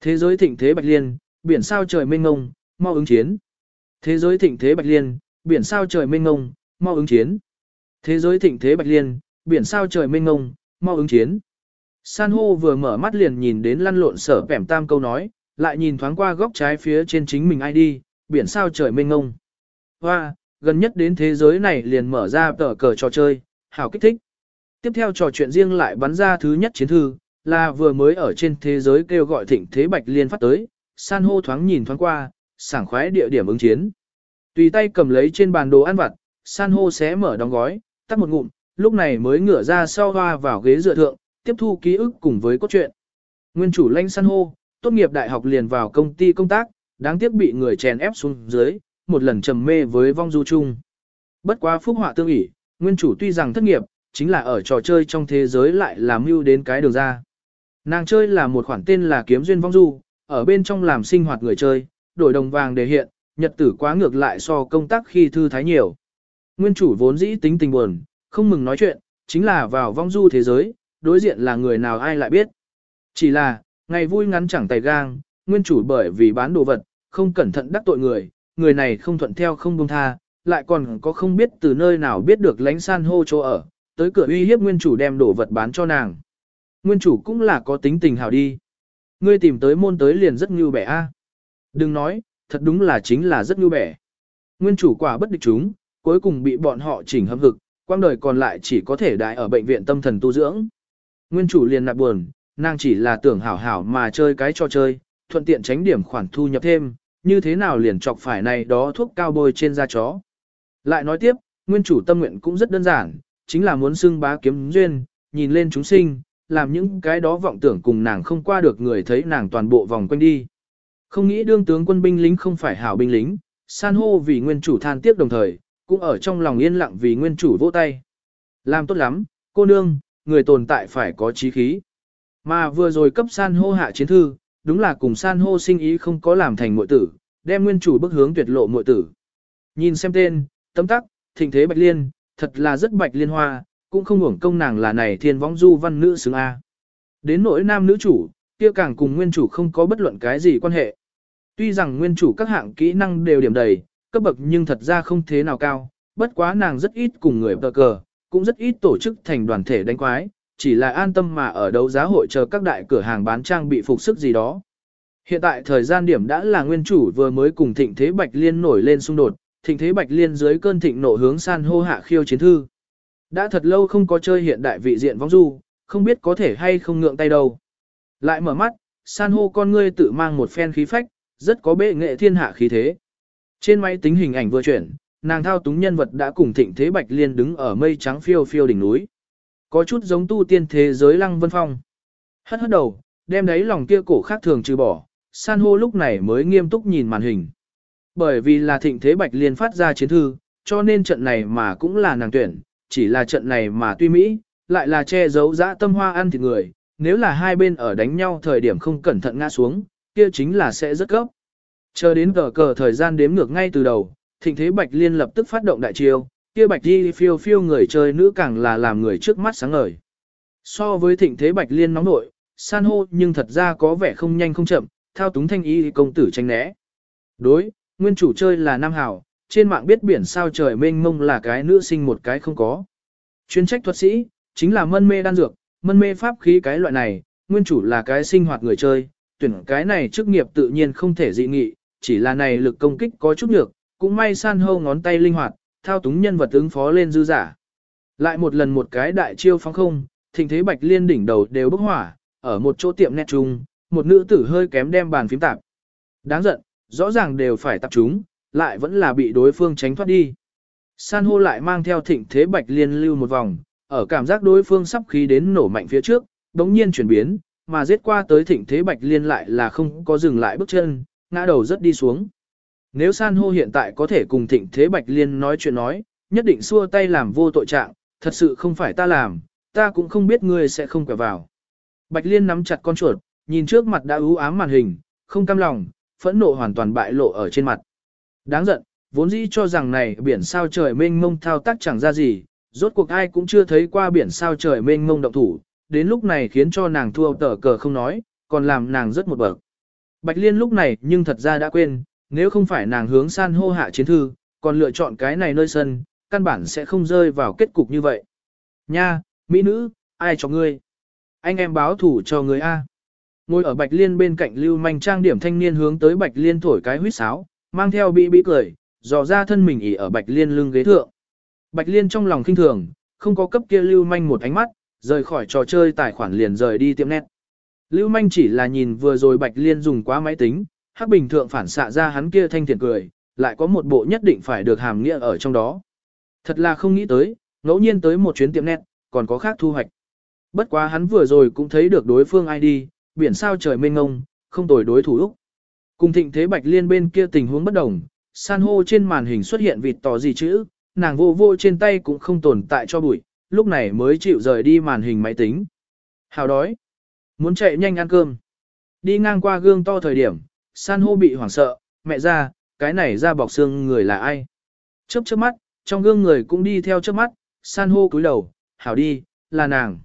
Thế giới thịnh thế bạch liên, biển sao trời mênh ngông, mau ứng chiến. Thế giới thịnh thế bạch liên, biển sao trời mênh ngông, mau ứng chiến. Thế giới thịnh thế bạch liên, biển sao trời mênh ngông, mau ứng chiến. San hô vừa mở mắt liền nhìn đến lăn lộn sở pẻm tam câu nói, lại nhìn thoáng qua góc trái phía trên chính mình ai đi, biển sao trời mênh ngông. Hoa, gần nhất đến thế giới này liền mở ra tờ cờ trò chơi, hảo kích thích. Tiếp theo trò chuyện riêng lại bắn ra thứ nhất chiến thư, là vừa mới ở trên thế giới kêu gọi thịnh thế bạch liên phát tới, san hô thoáng nhìn thoáng qua, sảng khoái địa điểm ứng chiến. Tùy tay cầm lấy trên bàn đồ ăn vặt, san hô xé mở đóng gói, tắt một ngụm, lúc này mới ngửa ra sau hoa vào ghế dựa thượng, tiếp thu ký ức cùng với cốt truyện. Nguyên chủ lanh san hô, tốt nghiệp đại học liền vào công ty công tác, đáng tiếc bị người chèn ép xuống dưới, một lần trầm mê với vong du chung. Bất quá phúc họa tương ỷ, nguyên chủ tuy rằng thất nghiệp, chính là ở trò chơi trong thế giới lại làm mưu đến cái đường ra. Nàng chơi là một khoản tên là kiếm duyên vong du, ở bên trong làm sinh hoạt người chơi, đổi đồng vàng để hiện, nhật tử quá ngược lại so công tác khi thư thái nhiều. Nguyên chủ vốn dĩ tính tình buồn, không mừng nói chuyện, chính là vào vong du thế giới, đối diện là người nào ai lại biết. Chỉ là, ngày vui ngắn chẳng tay gang, nguyên chủ bởi vì bán đồ vật, không cẩn thận đắc tội người, người này không thuận theo không buông tha, lại còn có không biết từ nơi nào biết được lánh san hô chỗ ở, tới cửa uy hiếp nguyên chủ đem đồ vật bán cho nàng. Nguyên chủ cũng là có tính tình hảo đi. Ngươi tìm tới môn tới liền rất như bẻ a. Đừng nói, thật đúng là chính là rất như bẻ. Nguyên chủ quả bất địch chúng, cuối cùng bị bọn họ chỉnh hâm hực, quang đời còn lại chỉ có thể đại ở bệnh viện tâm thần tu dưỡng. Nguyên chủ liền nạp buồn, nàng chỉ là tưởng hảo hảo mà chơi cái trò chơi, thuận tiện tránh điểm khoản thu nhập thêm, như thế nào liền chọc phải này đó thuốc cao bôi trên da chó. Lại nói tiếp, nguyên chủ tâm nguyện cũng rất đơn giản, chính là muốn xưng bá kiếm duyên, nhìn lên chúng sinh, làm những cái đó vọng tưởng cùng nàng không qua được người thấy nàng toàn bộ vòng quanh đi. Không nghĩ đương tướng quân binh lính không phải hảo binh lính, san hô vì nguyên chủ than tiếc đồng thời, cũng ở trong lòng yên lặng vì nguyên chủ vỗ tay. Làm tốt lắm, cô nương, người tồn tại phải có trí khí. Mà vừa rồi cấp san hô hạ chiến thư, đúng là cùng san hô sinh ý không có làm thành muội tử, đem nguyên chủ bức hướng tuyệt lộ muội tử. Nhìn xem tên, tấm tắc, thịnh thế bạch liên, thật là rất bạch liên hoa, cũng không hưởng công nàng là này thiên võng du văn nữ xứng A. Đến nỗi nam nữ chủ, kia càng cùng nguyên chủ không có bất luận cái gì quan hệ. Tuy rằng nguyên chủ các hạng kỹ năng đều điểm đầy, cấp bậc nhưng thật ra không thế nào cao, bất quá nàng rất ít cùng người tờ cờ, cũng rất ít tổ chức thành đoàn thể đánh quái, chỉ là an tâm mà ở đấu giá hội chờ các đại cửa hàng bán trang bị phục sức gì đó. Hiện tại thời gian điểm đã là nguyên chủ vừa mới cùng thịnh thế Bạch Liên nổi lên xung đột, thịnh thế Bạch Liên dưới cơn thịnh nộ hướng san hô hạ khiêu chiến thư. Đã thật lâu không có chơi hiện đại vị diện vong du, không biết có thể hay không ngượng tay đâu. Lại mở mắt, san hô con ngươi tự mang một phen khí phách, rất có bệ nghệ thiên hạ khí thế. Trên máy tính hình ảnh vừa chuyển, nàng thao túng nhân vật đã cùng thịnh thế Bạch Liên đứng ở mây trắng phiêu phiêu đỉnh núi. Có chút giống tu tiên thế giới lăng vân phong. Hất hất đầu, đem đấy lòng kia cổ khác thường trừ bỏ, san hô lúc này mới nghiêm túc nhìn màn hình. Bởi vì là thịnh thế Bạch Liên phát ra chiến thư, cho nên trận này mà cũng là nàng tuyển, chỉ là trận này mà tuy Mỹ, lại là che giấu dã tâm hoa ăn thịt người, nếu là hai bên ở đánh nhau thời điểm không cẩn thận ngã xuống, kia chính là sẽ rất gấp. Chờ đến cờ cờ thời gian đếm ngược ngay từ đầu, thịnh thế Bạch Liên lập tức phát động đại chiêu, kia Bạch đi phiêu phiêu người chơi nữ càng là làm người trước mắt sáng ngời. So với thịnh thế Bạch Liên nóng nội, san hô nhưng thật ra có vẻ không nhanh không chậm, thao túng thanh ý công tử tranh né. Đối, nguyên chủ chơi là Nam Hảo, trên mạng biết biển sao trời mênh mông là cái nữ sinh một cái không có. Chuyên trách thuật sĩ, chính là mân mê đan dược, mân mê pháp khí cái loại này, nguyên chủ là cái sinh hoạt người chơi, tuyển cái này chức nghiệp tự nhiên không thể dị nghị, chỉ là này lực công kích có chút nhược, cũng may san hô ngón tay linh hoạt, thao túng nhân vật ứng phó lên dư giả. Lại một lần một cái đại chiêu phóng không, thịnh thế bạch liên đỉnh đầu đều bốc hỏa, ở một chỗ tiệm nét chung, một nữ tử hơi kém đem bàn phím tạp. Đáng giận, rõ ràng đều phải tập chúng, lại vẫn là bị đối phương tránh thoát đi. San hô lại mang theo thịnh thế bạch liên lưu một vòng, ở cảm giác đối phương sắp khí đến nổ mạnh phía trước, đống nhiên chuyển biến, mà giết qua tới thịnh thế bạch liên lại là không có dừng lại bước chân, ngã đầu rất đi xuống. Nếu san hô hiện tại có thể cùng thịnh thế bạch liên nói chuyện nói, nhất định xua tay làm vô tội trạng, thật sự không phải ta làm, ta cũng không biết ngươi sẽ không quẹo vào. Bạch liên nắm chặt con chuột, nhìn trước mặt đã ưu ám màn hình, không cam lòng, phẫn nộ hoàn toàn bại lộ ở trên mặt. Đáng giận, vốn dĩ cho rằng này biển sao trời mênh mông thao tác chẳng ra gì, rốt cuộc ai cũng chưa thấy qua biển sao trời mênh mông động thủ, đến lúc này khiến cho nàng thua tờ cờ không nói, còn làm nàng rất một bậc. Bạch Liên lúc này nhưng thật ra đã quên, nếu không phải nàng hướng san hô hạ chiến thư, còn lựa chọn cái này nơi sân, căn bản sẽ không rơi vào kết cục như vậy. Nha, mỹ nữ, ai cho ngươi? Anh em báo thủ cho ngươi A. Ngồi ở Bạch Liên bên cạnh Lưu Manh trang điểm thanh niên hướng tới Bạch Liên thổi cái huýt sáo, mang theo bị bị cười, dò ra thân mình ỉ ở Bạch Liên lưng ghế thượng. Bạch Liên trong lòng kinh thường, không có cấp kia Lưu Manh một ánh mắt, rời khỏi trò chơi tài khoản liền rời đi tiệm nét. Lưu Manh chỉ là nhìn vừa rồi Bạch Liên dùng quá máy tính, hắc bình thượng phản xạ ra hắn kia thanh thiện cười, lại có một bộ nhất định phải được hàm nghĩa ở trong đó. Thật là không nghĩ tới, ngẫu nhiên tới một chuyến tiệm nét, còn có khác thu hoạch. Bất quá hắn vừa rồi cũng thấy được đối phương ID, biển sao trời mênh ngông, không tồi đối thủ Úc. Cùng thịnh thế bạch liên bên kia tình huống bất đồng, san hô trên màn hình xuất hiện vịt tỏ gì chữ, nàng vô vô trên tay cũng không tồn tại cho bụi, lúc này mới chịu rời đi màn hình máy tính. Hào đói. Muốn chạy nhanh ăn cơm. Đi ngang qua gương to thời điểm, san hô bị hoảng sợ, mẹ ra, cái này ra bọc xương người là ai? Chớp chớp mắt, trong gương người cũng đi theo chớp mắt, san hô cúi đầu, hảo đi, là nàng.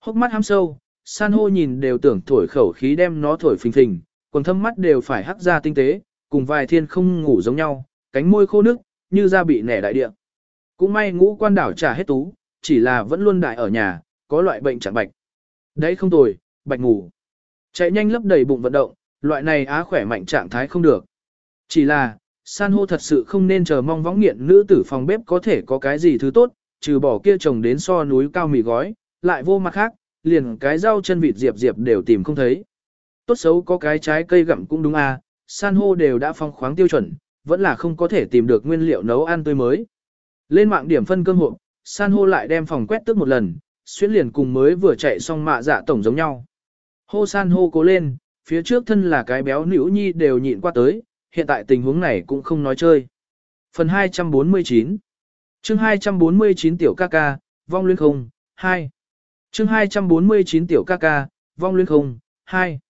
Hốc mắt hăm sâu, san hô nhìn đều tưởng thổi khẩu khí đem nó thổi phình phình, còn thâm mắt đều phải hắc ra tinh tế, cùng vài thiên không ngủ giống nhau, cánh môi khô nước, như da bị nẻ đại địa. Cũng may ngũ quan đảo trả hết tú, chỉ là vẫn luôn đại ở nhà, có loại bệnh chẳng bạch. Đấy không tồi, bạch ngủ. Chạy nhanh lấp đầy bụng vận động, loại này á khỏe mạnh trạng thái không được. Chỉ là, san hô thật sự không nên chờ mong võng nghiện nữ tử phòng bếp có thể có cái gì thứ tốt, trừ bỏ kia trồng đến so núi cao mì gói, lại vô mặt khác, liền cái rau chân vịt diệp diệp đều tìm không thấy. Tốt xấu có cái trái cây gặm cũng đúng à, san hô đều đã phong khoáng tiêu chuẩn, vẫn là không có thể tìm được nguyên liệu nấu ăn tươi mới. Lên mạng điểm phân cơm hộp, san hô lại đem phòng quét tước một lần, xuyên liền cùng mới vừa chạy xong mạ dạ tổng giống nhau. Hô san hô cố lên, phía trước thân là cái béo nữ nhi đều nhịn qua tới, hiện tại tình huống này cũng không nói chơi. Phần 249 chương 249 tiểu ca ca, vong luyến không, 2 chương 249 tiểu ca ca, vong luyến không, hai.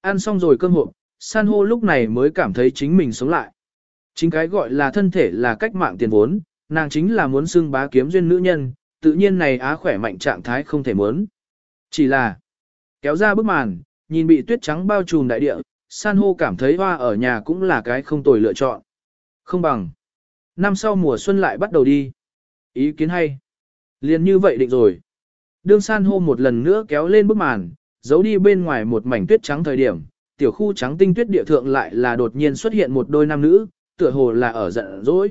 Ăn xong rồi cơm hộp, san hô lúc này mới cảm thấy chính mình sống lại. Chính cái gọi là thân thể là cách mạng tiền vốn, nàng chính là muốn xưng bá kiếm duyên nữ nhân, tự nhiên này á khỏe mạnh trạng thái không thể muốn. Chỉ là kéo ra bức màn, nhìn bị tuyết trắng bao trùm đại địa, san hô cảm thấy hoa ở nhà cũng là cái không tồi lựa chọn. Không bằng. Năm sau mùa xuân lại bắt đầu đi. Ý kiến hay. Liền như vậy định rồi. Đương san hô một lần nữa kéo lên bức màn, giấu đi bên ngoài một mảnh tuyết trắng thời điểm, tiểu khu trắng tinh tuyết địa thượng lại là đột nhiên xuất hiện một đôi nam nữ, tựa hồ là ở giận dỗi.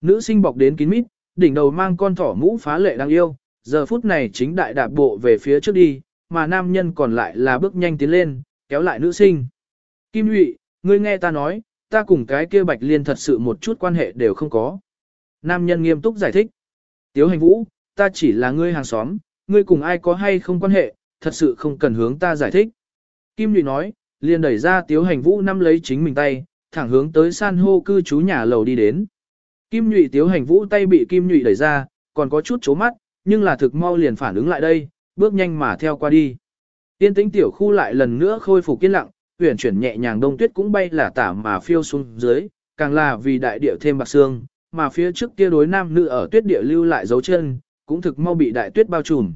Nữ sinh bọc đến kín mít, đỉnh đầu mang con thỏ mũ phá lệ đang yêu, giờ phút này chính đại đạp bộ về phía trước đi, mà nam nhân còn lại là bước nhanh tiến lên, kéo lại nữ sinh. Kim Nhụy, ngươi nghe ta nói, ta cùng cái kia Bạch Liên thật sự một chút quan hệ đều không có. Nam nhân nghiêm túc giải thích. Tiếu hành vũ, ta chỉ là ngươi hàng xóm, ngươi cùng ai có hay không quan hệ, thật sự không cần hướng ta giải thích. Kim Nhụy nói, liền đẩy ra Tiếu hành vũ nắm lấy chính mình tay, thẳng hướng tới san hô cư trú nhà lầu đi đến. Kim Nhụy Tiếu hành vũ tay bị Kim Nhụy đẩy ra, còn có chút chố mắt, nhưng là thực mau liền phản ứng lại đây, bước nhanh mà theo qua đi. Tiên tĩnh tiểu khu lại lần nữa khôi phục yên lặng, huyền chuyển nhẹ nhàng đông tuyết cũng bay là tả mà phiêu xuống dưới, càng là vì đại địa thêm bạc xương, mà phía trước kia đối nam nữ ở tuyết địa lưu lại dấu chân, cũng thực mau bị đại tuyết bao trùm.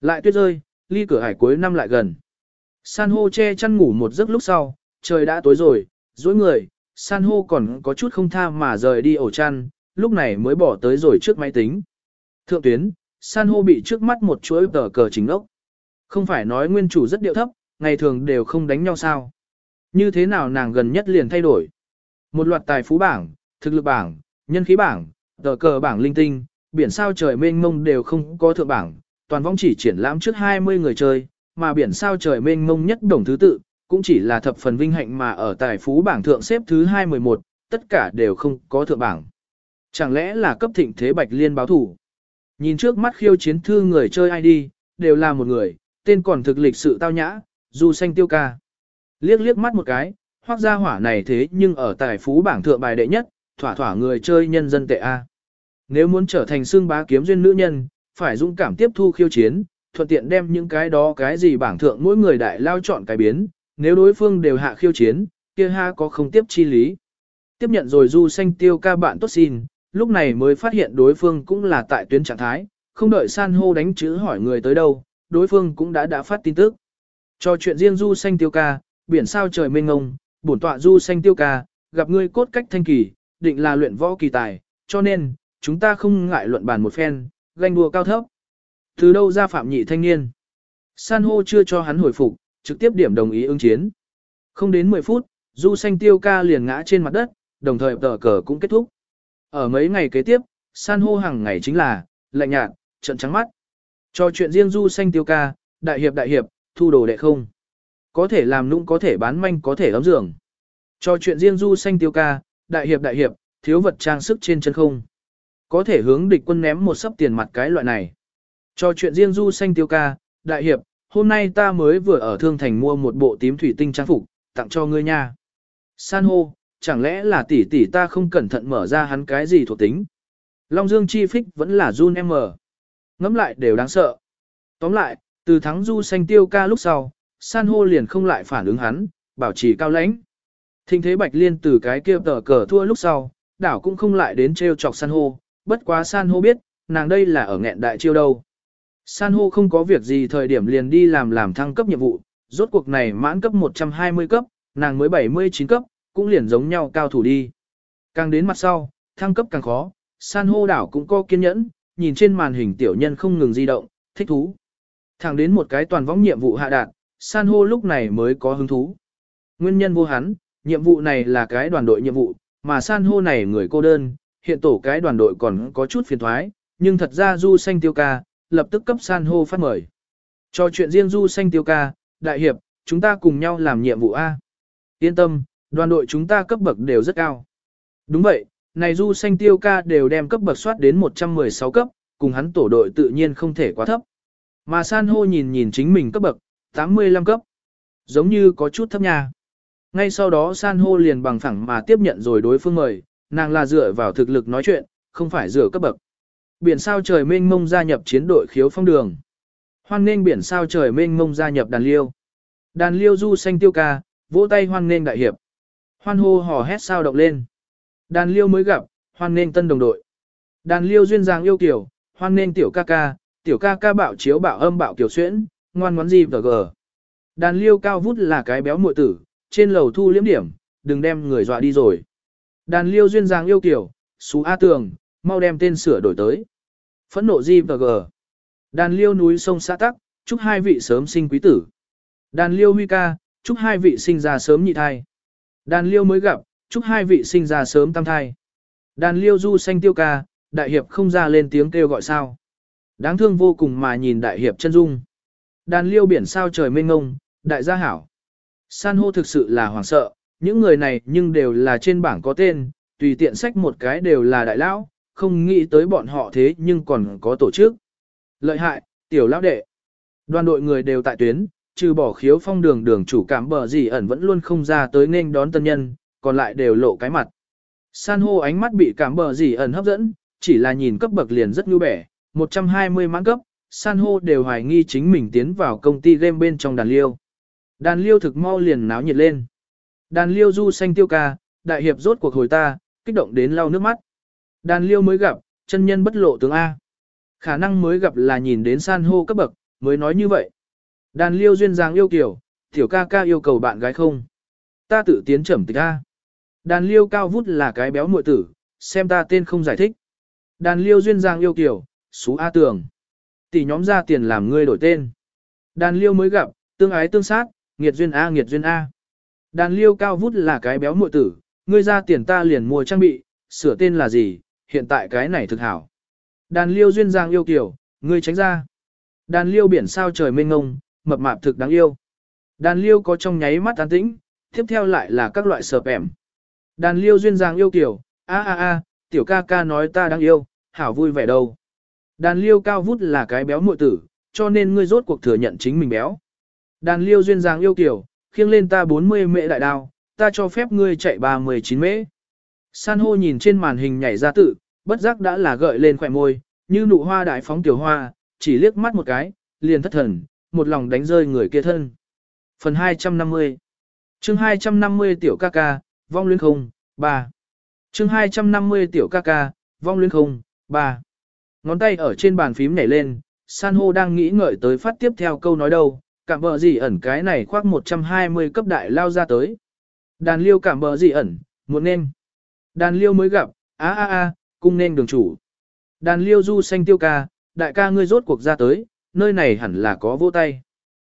Lại tuyết rơi, ly cửa hải cuối năm lại gần. San hô che chăn ngủ một giấc lúc sau, trời đã tối rồi, dối người, san hô còn có chút không tha mà rời đi ổ chăn, lúc này mới bỏ tới rồi trước máy tính. Thượng tuyến, san hô bị trước mắt một chuỗi tờ cờ chính ốc. Không phải nói nguyên chủ rất điệu thấp, ngày thường đều không đánh nhau sao. Như thế nào nàng gần nhất liền thay đổi. Một loạt tài phú bảng, thực lực bảng, nhân khí bảng, tờ cờ bảng linh tinh, biển sao trời mênh mông đều không có thượng bảng, toàn vong chỉ triển lãm trước 20 người chơi, mà biển sao trời mênh mông nhất đồng thứ tự, cũng chỉ là thập phần vinh hạnh mà ở tài phú bảng thượng xếp thứ 211, tất cả đều không có thượng bảng. Chẳng lẽ là cấp thịnh thế bạch liên báo thủ? Nhìn trước mắt khiêu chiến thư người chơi ID, đều là một người, tên còn thực lịch sự tao nhã, du xanh tiêu ca. Liếc liếc mắt một cái, hoác gia hỏa này thế nhưng ở tài phú bảng thượng bài đệ nhất, thỏa thỏa người chơi nhân dân tệ A. Nếu muốn trở thành xương bá kiếm duyên nữ nhân, phải dũng cảm tiếp thu khiêu chiến, thuận tiện đem những cái đó cái gì bảng thượng mỗi người đại lao chọn cái biến, nếu đối phương đều hạ khiêu chiến, kia ha có không tiếp chi lý. Tiếp nhận rồi du xanh tiêu ca bạn tốt xin, lúc này mới phát hiện đối phương cũng là tại tuyến trạng thái, không đợi san hô đánh chữ hỏi người tới đâu, đối phương cũng đã đã phát tin tức. Cho chuyện riêng du xanh tiêu ca, biển sao trời mênh ngông, bổn tọa du xanh tiêu ca, gặp ngươi cốt cách thanh kỳ, định là luyện võ kỳ tài, cho nên, chúng ta không ngại luận bàn một phen, ganh đua cao thấp. Từ đâu ra phạm nhị thanh niên? San hô chưa cho hắn hồi phục, trực tiếp điểm đồng ý ứng chiến. Không đến 10 phút, du xanh tiêu ca liền ngã trên mặt đất, đồng thời tờ cờ cũng kết thúc. Ở mấy ngày kế tiếp, san hô hàng ngày chính là, lạnh nhạt, trận trắng mắt. Cho chuyện riêng du xanh tiêu ca, đại hiệp đại hiệp, thu đồ đệ không. Có thể làm nũng có thể bán manh có thể ấm giường. Cho chuyện riêng du xanh tiêu ca, đại hiệp đại hiệp, thiếu vật trang sức trên chân không. Có thể hướng địch quân ném một sấp tiền mặt cái loại này. Cho chuyện riêng du xanh tiêu ca, đại hiệp, hôm nay ta mới vừa ở thương thành mua một bộ tím thủy tinh trang phục, tặng cho ngươi nha. San hô, chẳng lẽ là tỷ tỷ ta không cẩn thận mở ra hắn cái gì thuộc tính. Long Dương chi phích vẫn là Jun em. Ngắm lại đều đáng sợ. Tóm lại, từ thắng du xanh tiêu ca lúc sau, san hô liền không lại phản ứng hắn, bảo trì cao lãnh. Thinh thế bạch liên từ cái kia tờ cờ thua lúc sau, đảo cũng không lại đến treo chọc san hô, bất quá san hô biết, nàng đây là ở nghẹn đại chiêu đâu. San hô không có việc gì thời điểm liền đi làm làm thăng cấp nhiệm vụ, rốt cuộc này mãn cấp 120 cấp, nàng mới 79 cấp, cũng liền giống nhau cao thủ đi. Càng đến mặt sau, thăng cấp càng khó, san hô đảo cũng có kiên nhẫn, nhìn trên màn hình tiểu nhân không ngừng di động, thích thú. Thẳng đến một cái toàn võng nhiệm vụ hạ đạt, san hô lúc này mới có hứng thú. Nguyên nhân vô hắn, nhiệm vụ này là cái đoàn đội nhiệm vụ, mà san hô này người cô đơn, hiện tổ cái đoàn đội còn có chút phiền thoái, nhưng thật ra du xanh tiêu ca, lập tức cấp san hô phát mời. Cho chuyện riêng du xanh tiêu ca, đại hiệp, chúng ta cùng nhau làm nhiệm vụ A. Yên tâm, đoàn đội chúng ta cấp bậc đều rất cao. Đúng vậy, này du xanh tiêu ca đều đem cấp bậc soát đến 116 cấp, cùng hắn tổ đội tự nhiên không thể quá thấp. Mà san hô nhìn nhìn chính mình cấp bậc, 85 cấp. Giống như có chút thấp nha. Ngay sau đó san hô liền bằng phẳng mà tiếp nhận rồi đối phương mời, nàng là dựa vào thực lực nói chuyện, không phải dựa cấp bậc. Biển sao trời mênh mông gia nhập chiến đội khiếu phong đường. Hoan nghênh biển sao trời mênh mông gia nhập đàn liêu. Đàn liêu du xanh tiêu ca, vỗ tay hoan nghênh đại hiệp. Hoan hô hò hét sao động lên. Đàn liêu mới gặp, hoan nên tân đồng đội. Đàn liêu duyên dáng yêu kiểu, hoan nên tiểu ca ca, tiểu ca ca bạo chiếu bạo âm bạo kiểu xuyễn, ngoan ngoãn gì vờ gờ. Đàn liêu cao vút là cái béo muội tử, trên lầu thu liếm điểm, đừng đem người dọa đi rồi. Đàn liêu duyên dáng yêu kiểu, xú A tường, mau đem tên sửa đổi tới. Phẫn nộ gì vờ gờ. Đàn liêu núi sông xã tắc, chúc hai vị sớm sinh quý tử. Đàn liêu huy ca, chúc hai vị sinh ra sớm nhị thai. Đàn liêu mới gặp, chúc hai vị sinh ra sớm tam thai. Đàn liêu du xanh tiêu ca, đại hiệp không ra lên tiếng kêu gọi sao. Đáng thương vô cùng mà nhìn đại hiệp chân dung. Đàn liêu biển sao trời mênh ngông, đại gia hảo. San hô thực sự là hoảng sợ, những người này nhưng đều là trên bảng có tên, tùy tiện sách một cái đều là đại lão, không nghĩ tới bọn họ thế nhưng còn có tổ chức. Lợi hại, tiểu lão đệ. Đoàn đội người đều tại tuyến, trừ bỏ khiếu phong đường đường chủ cảm bờ gì ẩn vẫn luôn không ra tới nên đón tân nhân, còn lại đều lộ cái mặt. San hô ánh mắt bị cảm bờ gì ẩn hấp dẫn, chỉ là nhìn cấp bậc liền rất nhu bẻ, 120 mãn cấp, san hô đều hoài nghi chính mình tiến vào công ty game bên trong đàn liêu. Đàn liêu thực mau liền náo nhiệt lên. Đàn liêu du xanh tiêu ca, đại hiệp rốt cuộc hồi ta, kích động đến lau nước mắt. Đàn liêu mới gặp, chân nhân bất lộ tướng A. Khả năng mới gặp là nhìn đến san hô cấp bậc, mới nói như vậy. Đàn liêu duyên dáng yêu kiểu, tiểu ca ca yêu cầu bạn gái không? Ta tự tiến trầm tịch A. Đàn liêu cao vút là cái béo muội tử, xem ta tên không giải thích. Đàn liêu duyên dáng yêu kiểu, xú A tường. Tỷ nhóm ra tiền làm ngươi đổi tên. Đàn liêu mới gặp, tương ái tương sát, nghiệt duyên A nghiệt duyên A. Đàn liêu cao vút là cái béo muội tử, ngươi ra tiền ta liền mua trang bị, sửa tên là gì, hiện tại cái này thực hảo. Đàn liêu duyên dáng yêu kiểu, ngươi tránh ra. Đàn liêu biển sao trời mênh ngông, mập mạp thực đáng yêu. Đàn liêu có trong nháy mắt tán tĩnh, tiếp theo lại là các loại sợp ẻm. Đàn liêu duyên dáng yêu kiểu, a a a, tiểu ca ca nói ta đáng yêu, hảo vui vẻ đâu. Đàn liêu cao vút là cái béo muội tử, cho nên ngươi rốt cuộc thừa nhận chính mình béo. Đàn liêu duyên dáng yêu kiểu, khiêng lên ta 40 mễ đại đao, ta cho phép ngươi chạy 39 mễ. San hô nhìn trên màn hình nhảy ra tự, bất giác đã là gợi lên khỏe môi, như nụ hoa đại phóng tiểu hoa, chỉ liếc mắt một cái, liền thất thần, một lòng đánh rơi người kia thân. Phần 250 chương 250 tiểu ca ca, vong luyến không, 3. chương 250 tiểu ca ca, vong luyến không, 3. Ngón tay ở trên bàn phím nhảy lên, san hô đang nghĩ ngợi tới phát tiếp theo câu nói đâu, cảm bờ gì ẩn cái này khoác 120 cấp đại lao ra tới. Đàn liêu cảm bờ gì ẩn, muốn nên. Đàn liêu mới gặp, a a a, cung nên đường chủ. Đàn liêu du xanh tiêu ca, đại ca ngươi rốt cuộc ra tới, nơi này hẳn là có vô tay.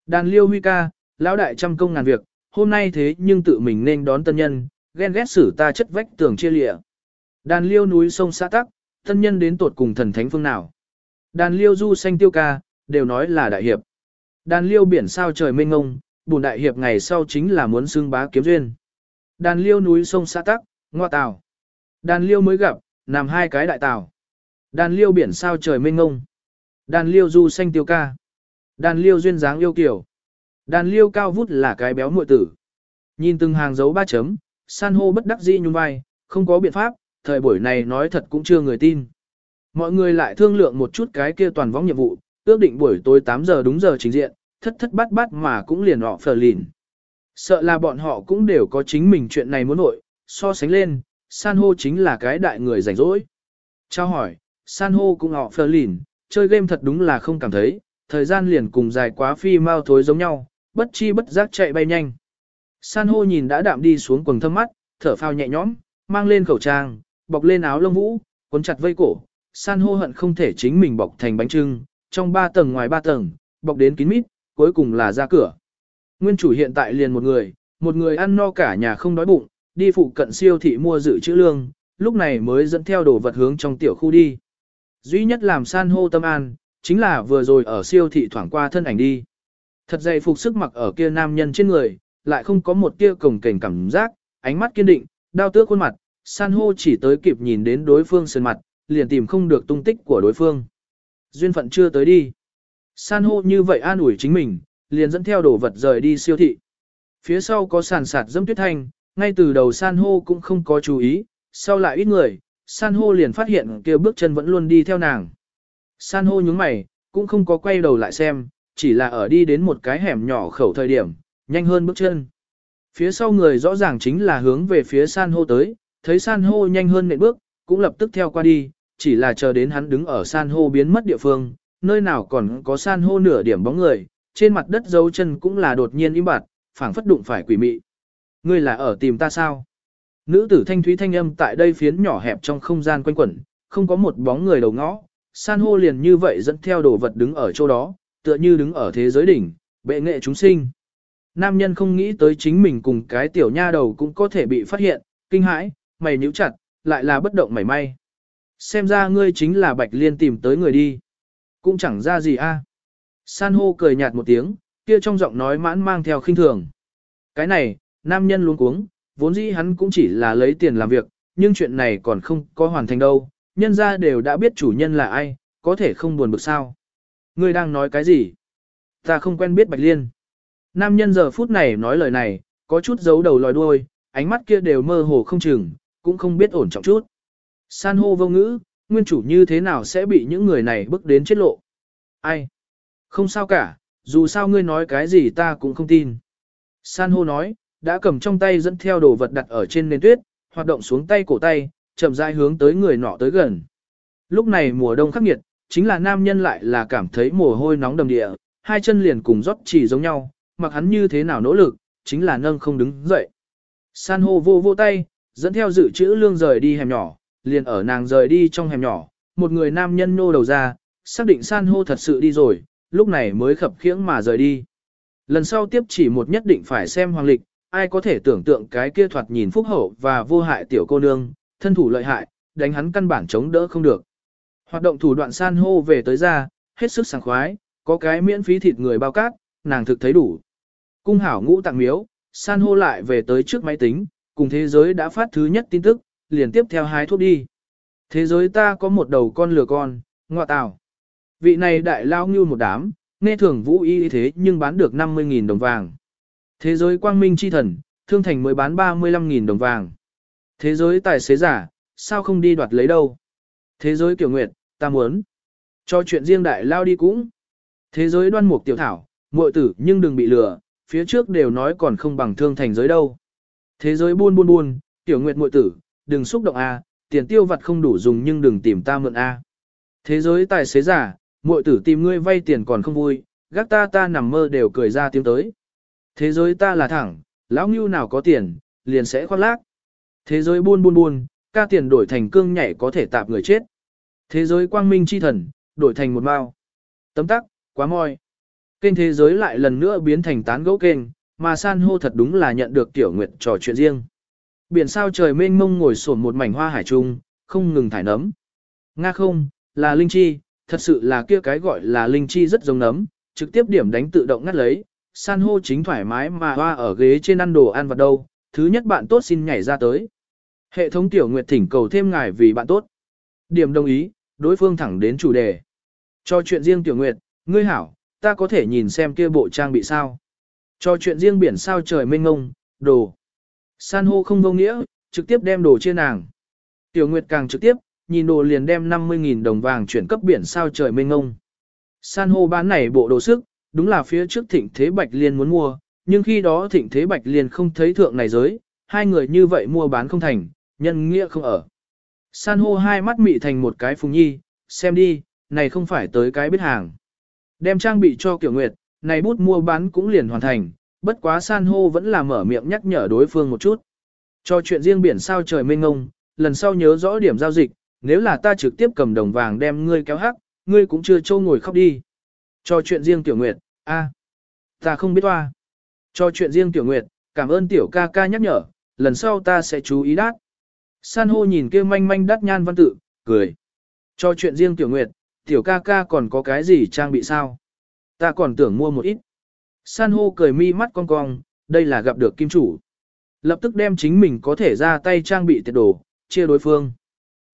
Đàn liêu huy ca, lão đại trăm công ngàn việc, hôm nay thế nhưng tự mình nên đón tân nhân, ghen ghét xử ta chất vách tường chia lịa. Đàn liêu núi sông xã tắc, tân nhân đến tột cùng thần thánh phương nào. Đàn liêu du xanh tiêu ca, đều nói là đại hiệp. Đàn liêu biển sao trời mênh ngông, bùn đại hiệp ngày sau chính là muốn xương bá kiếm duyên. Đàn liêu núi sông xã tắc, ngoa tàu. Đàn liêu mới gặp, nằm hai cái đại tàu. Đàn liêu biển sao trời mênh ngông. Đàn liêu du xanh tiêu ca. Đàn liêu duyên dáng yêu kiểu. Đàn liêu cao vút là cái béo muội tử. Nhìn từng hàng dấu ba chấm, san hô bất đắc dĩ nhún vai, không có biện pháp, thời buổi này nói thật cũng chưa người tin. Mọi người lại thương lượng một chút cái kia toàn võng nhiệm vụ, ước định buổi tối 8 giờ đúng giờ trình diện, thất thất bát bát mà cũng liền họ phờ lìn. Sợ là bọn họ cũng đều có chính mình chuyện này muốn nội, so sánh lên, san hô chính là cái đại người rảnh rỗi. Trao hỏi, san hô cũng họ phờ lìn, chơi game thật đúng là không cảm thấy, thời gian liền cùng dài quá phi mau thối giống nhau, bất chi bất giác chạy bay nhanh. San hô nhìn đã đạm đi xuống quần thâm mắt, thở phao nhẹ nhõm, mang lên khẩu trang, bọc lên áo lông vũ, cuốn chặt vây cổ. San hô hận không thể chính mình bọc thành bánh trưng, trong ba tầng ngoài ba tầng, bọc đến kín mít, cuối cùng là ra cửa. Nguyên chủ hiện tại liền một người, một người ăn no cả nhà không đói bụng, đi phụ cận siêu thị mua dự trữ lương, lúc này mới dẫn theo đồ vật hướng trong tiểu khu đi. Duy nhất làm san hô tâm an, chính là vừa rồi ở siêu thị thoảng qua thân ảnh đi. Thật dày phục sức mặc ở kia nam nhân trên người, lại không có một tia cồng kềnh cảm giác, ánh mắt kiên định, đao tước khuôn mặt, san hô chỉ tới kịp nhìn đến đối phương sơn mặt, liền tìm không được tung tích của đối phương. Duyên phận chưa tới đi. San hô như vậy an ủi chính mình, liền dẫn theo đồ vật rời đi siêu thị. Phía sau có sàn sạt dâm tuyết thanh, ngay từ đầu san hô cũng không có chú ý, sau lại ít người, san hô liền phát hiện kia bước chân vẫn luôn đi theo nàng. San hô nhướng mày, cũng không có quay đầu lại xem, chỉ là ở đi đến một cái hẻm nhỏ khẩu thời điểm, nhanh hơn bước chân. Phía sau người rõ ràng chính là hướng về phía san hô tới, thấy san hô nhanh hơn nệm bước, cũng lập tức theo qua đi, chỉ là chờ đến hắn đứng ở san hô biến mất địa phương, nơi nào còn có san hô nửa điểm bóng người, trên mặt đất dấu chân cũng là đột nhiên im bặt, phảng phất đụng phải quỷ mị. Ngươi là ở tìm ta sao? Nữ tử thanh thúy thanh âm tại đây phiến nhỏ hẹp trong không gian quanh quẩn, không có một bóng người đầu ngõ, san hô liền như vậy dẫn theo đồ vật đứng ở chỗ đó, tựa như đứng ở thế giới đỉnh, bệ nghệ chúng sinh. Nam nhân không nghĩ tới chính mình cùng cái tiểu nha đầu cũng có thể bị phát hiện, kinh hãi, mày nhíu chặt, lại là bất động mảy may. Xem ra ngươi chính là Bạch Liên tìm tới người đi. Cũng chẳng ra gì a. San hô cười nhạt một tiếng, kia trong giọng nói mãn mang theo khinh thường. Cái này, nam nhân luôn cuống, vốn dĩ hắn cũng chỉ là lấy tiền làm việc, nhưng chuyện này còn không có hoàn thành đâu, nhân ra đều đã biết chủ nhân là ai, có thể không buồn bực sao. Ngươi đang nói cái gì? Ta không quen biết Bạch Liên. Nam nhân giờ phút này nói lời này, có chút giấu đầu lòi đuôi, ánh mắt kia đều mơ hồ không chừng, cũng không biết ổn trọng chút. San hô vô ngữ, nguyên chủ như thế nào sẽ bị những người này bước đến chết lộ? Ai? Không sao cả, dù sao ngươi nói cái gì ta cũng không tin. San hô nói, đã cầm trong tay dẫn theo đồ vật đặt ở trên nền tuyết, hoạt động xuống tay cổ tay, chậm rãi hướng tới người nọ tới gần. Lúc này mùa đông khắc nghiệt, chính là nam nhân lại là cảm thấy mồ hôi nóng đầm địa, hai chân liền cùng rót chỉ giống nhau, mặc hắn như thế nào nỗ lực, chính là nâng không đứng dậy. San hô vô vô tay, dẫn theo dự trữ lương rời đi hẻm nhỏ, liền ở nàng rời đi trong hẻm nhỏ, một người nam nhân nô đầu ra, xác định san hô thật sự đi rồi, lúc này mới khập khiễng mà rời đi. Lần sau tiếp chỉ một nhất định phải xem hoàng lịch, ai có thể tưởng tượng cái kia thoạt nhìn phúc hậu và vô hại tiểu cô nương, thân thủ lợi hại, đánh hắn căn bản chống đỡ không được. Hoạt động thủ đoạn san hô về tới ra, hết sức sảng khoái, có cái miễn phí thịt người bao cát, nàng thực thấy đủ. Cung hảo ngũ tặng miếu, san hô lại về tới trước máy tính, cùng thế giới đã phát thứ nhất tin tức, liền tiếp theo hái thuốc đi. Thế giới ta có một đầu con lừa con, ngọa tào. Vị này đại lao như một đám, nghe thường vũ y thế nhưng bán được 50.000 đồng vàng. Thế giới quang minh chi thần, thương thành mới bán 35.000 đồng vàng. Thế giới tài xế giả, sao không đi đoạt lấy đâu. Thế giới kiểu nguyệt, ta muốn. Cho chuyện riêng đại lao đi cũng. Thế giới đoan mục tiểu thảo, muội tử nhưng đừng bị lừa, phía trước đều nói còn không bằng thương thành giới đâu. Thế giới buôn buôn buôn, tiểu nguyệt muội tử, đừng xúc động a, tiền tiêu vặt không đủ dùng nhưng đừng tìm ta mượn a. Thế giới tài xế giả, muội tử tìm ngươi vay tiền còn không vui, gác ta ta nằm mơ đều cười ra tiếng tới. Thế giới ta là thẳng, lão ngưu nào có tiền, liền sẽ khoác lác. Thế giới buôn buôn buôn, ca tiền đổi thành cương nhảy có thể tạp người chết. Thế giới quang minh chi thần, đổi thành một mao. Tấm tắc, quá moi. Kênh thế giới lại lần nữa biến thành tán gẫu kênh, mà san hô thật đúng là nhận được tiểu nguyệt trò chuyện riêng. Biển sao trời mênh mông ngồi sổn một mảnh hoa hải trung, không ngừng thải nấm. Nga không, là linh chi, thật sự là kia cái gọi là linh chi rất giống nấm, trực tiếp điểm đánh tự động ngắt lấy, san hô chính thoải mái mà hoa ở ghế trên ăn đồ ăn vặt đâu, thứ nhất bạn tốt xin nhảy ra tới. Hệ thống tiểu nguyệt thỉnh cầu thêm ngài vì bạn tốt. Điểm đồng ý, đối phương thẳng đến chủ đề. Cho chuyện riêng tiểu nguyệt, ngươi hảo, ta có thể nhìn xem kia bộ trang bị sao. Cho chuyện riêng biển sao trời mênh ngông, đồ. San hô không vô nghĩa, trực tiếp đem đồ chia nàng. Tiểu Nguyệt càng trực tiếp, nhìn đồ liền đem 50.000 đồng vàng chuyển cấp biển sao trời mênh ngông. San hô bán này bộ đồ sức, đúng là phía trước thịnh thế Bạch Liên muốn mua, nhưng khi đó thịnh thế Bạch Liên không thấy thượng này giới, hai người như vậy mua bán không thành, nhân nghĩa không ở. San hô hai mắt mị thành một cái phùng nhi, xem đi, này không phải tới cái biết hàng. Đem trang bị cho Kiểu Nguyệt, này bút mua bán cũng liền hoàn thành, bất quá san hô vẫn là mở miệng nhắc nhở đối phương một chút. Cho chuyện riêng biển sao trời mênh ngông, lần sau nhớ rõ điểm giao dịch, nếu là ta trực tiếp cầm đồng vàng đem ngươi kéo hắc, ngươi cũng chưa trâu ngồi khóc đi. Cho chuyện riêng tiểu nguyệt, a, ta không biết toa. Cho chuyện riêng tiểu nguyệt, cảm ơn tiểu ca ca nhắc nhở, lần sau ta sẽ chú ý đát. San hô nhìn kia manh manh đắt nhan văn tự, cười. Cho chuyện riêng tiểu nguyệt, tiểu ca ca còn có cái gì trang bị sao? Ta còn tưởng mua một ít. San hô cười mi mắt cong cong, đây là gặp được kim chủ. Lập tức đem chính mình có thể ra tay trang bị tiệt đồ, chia đối phương.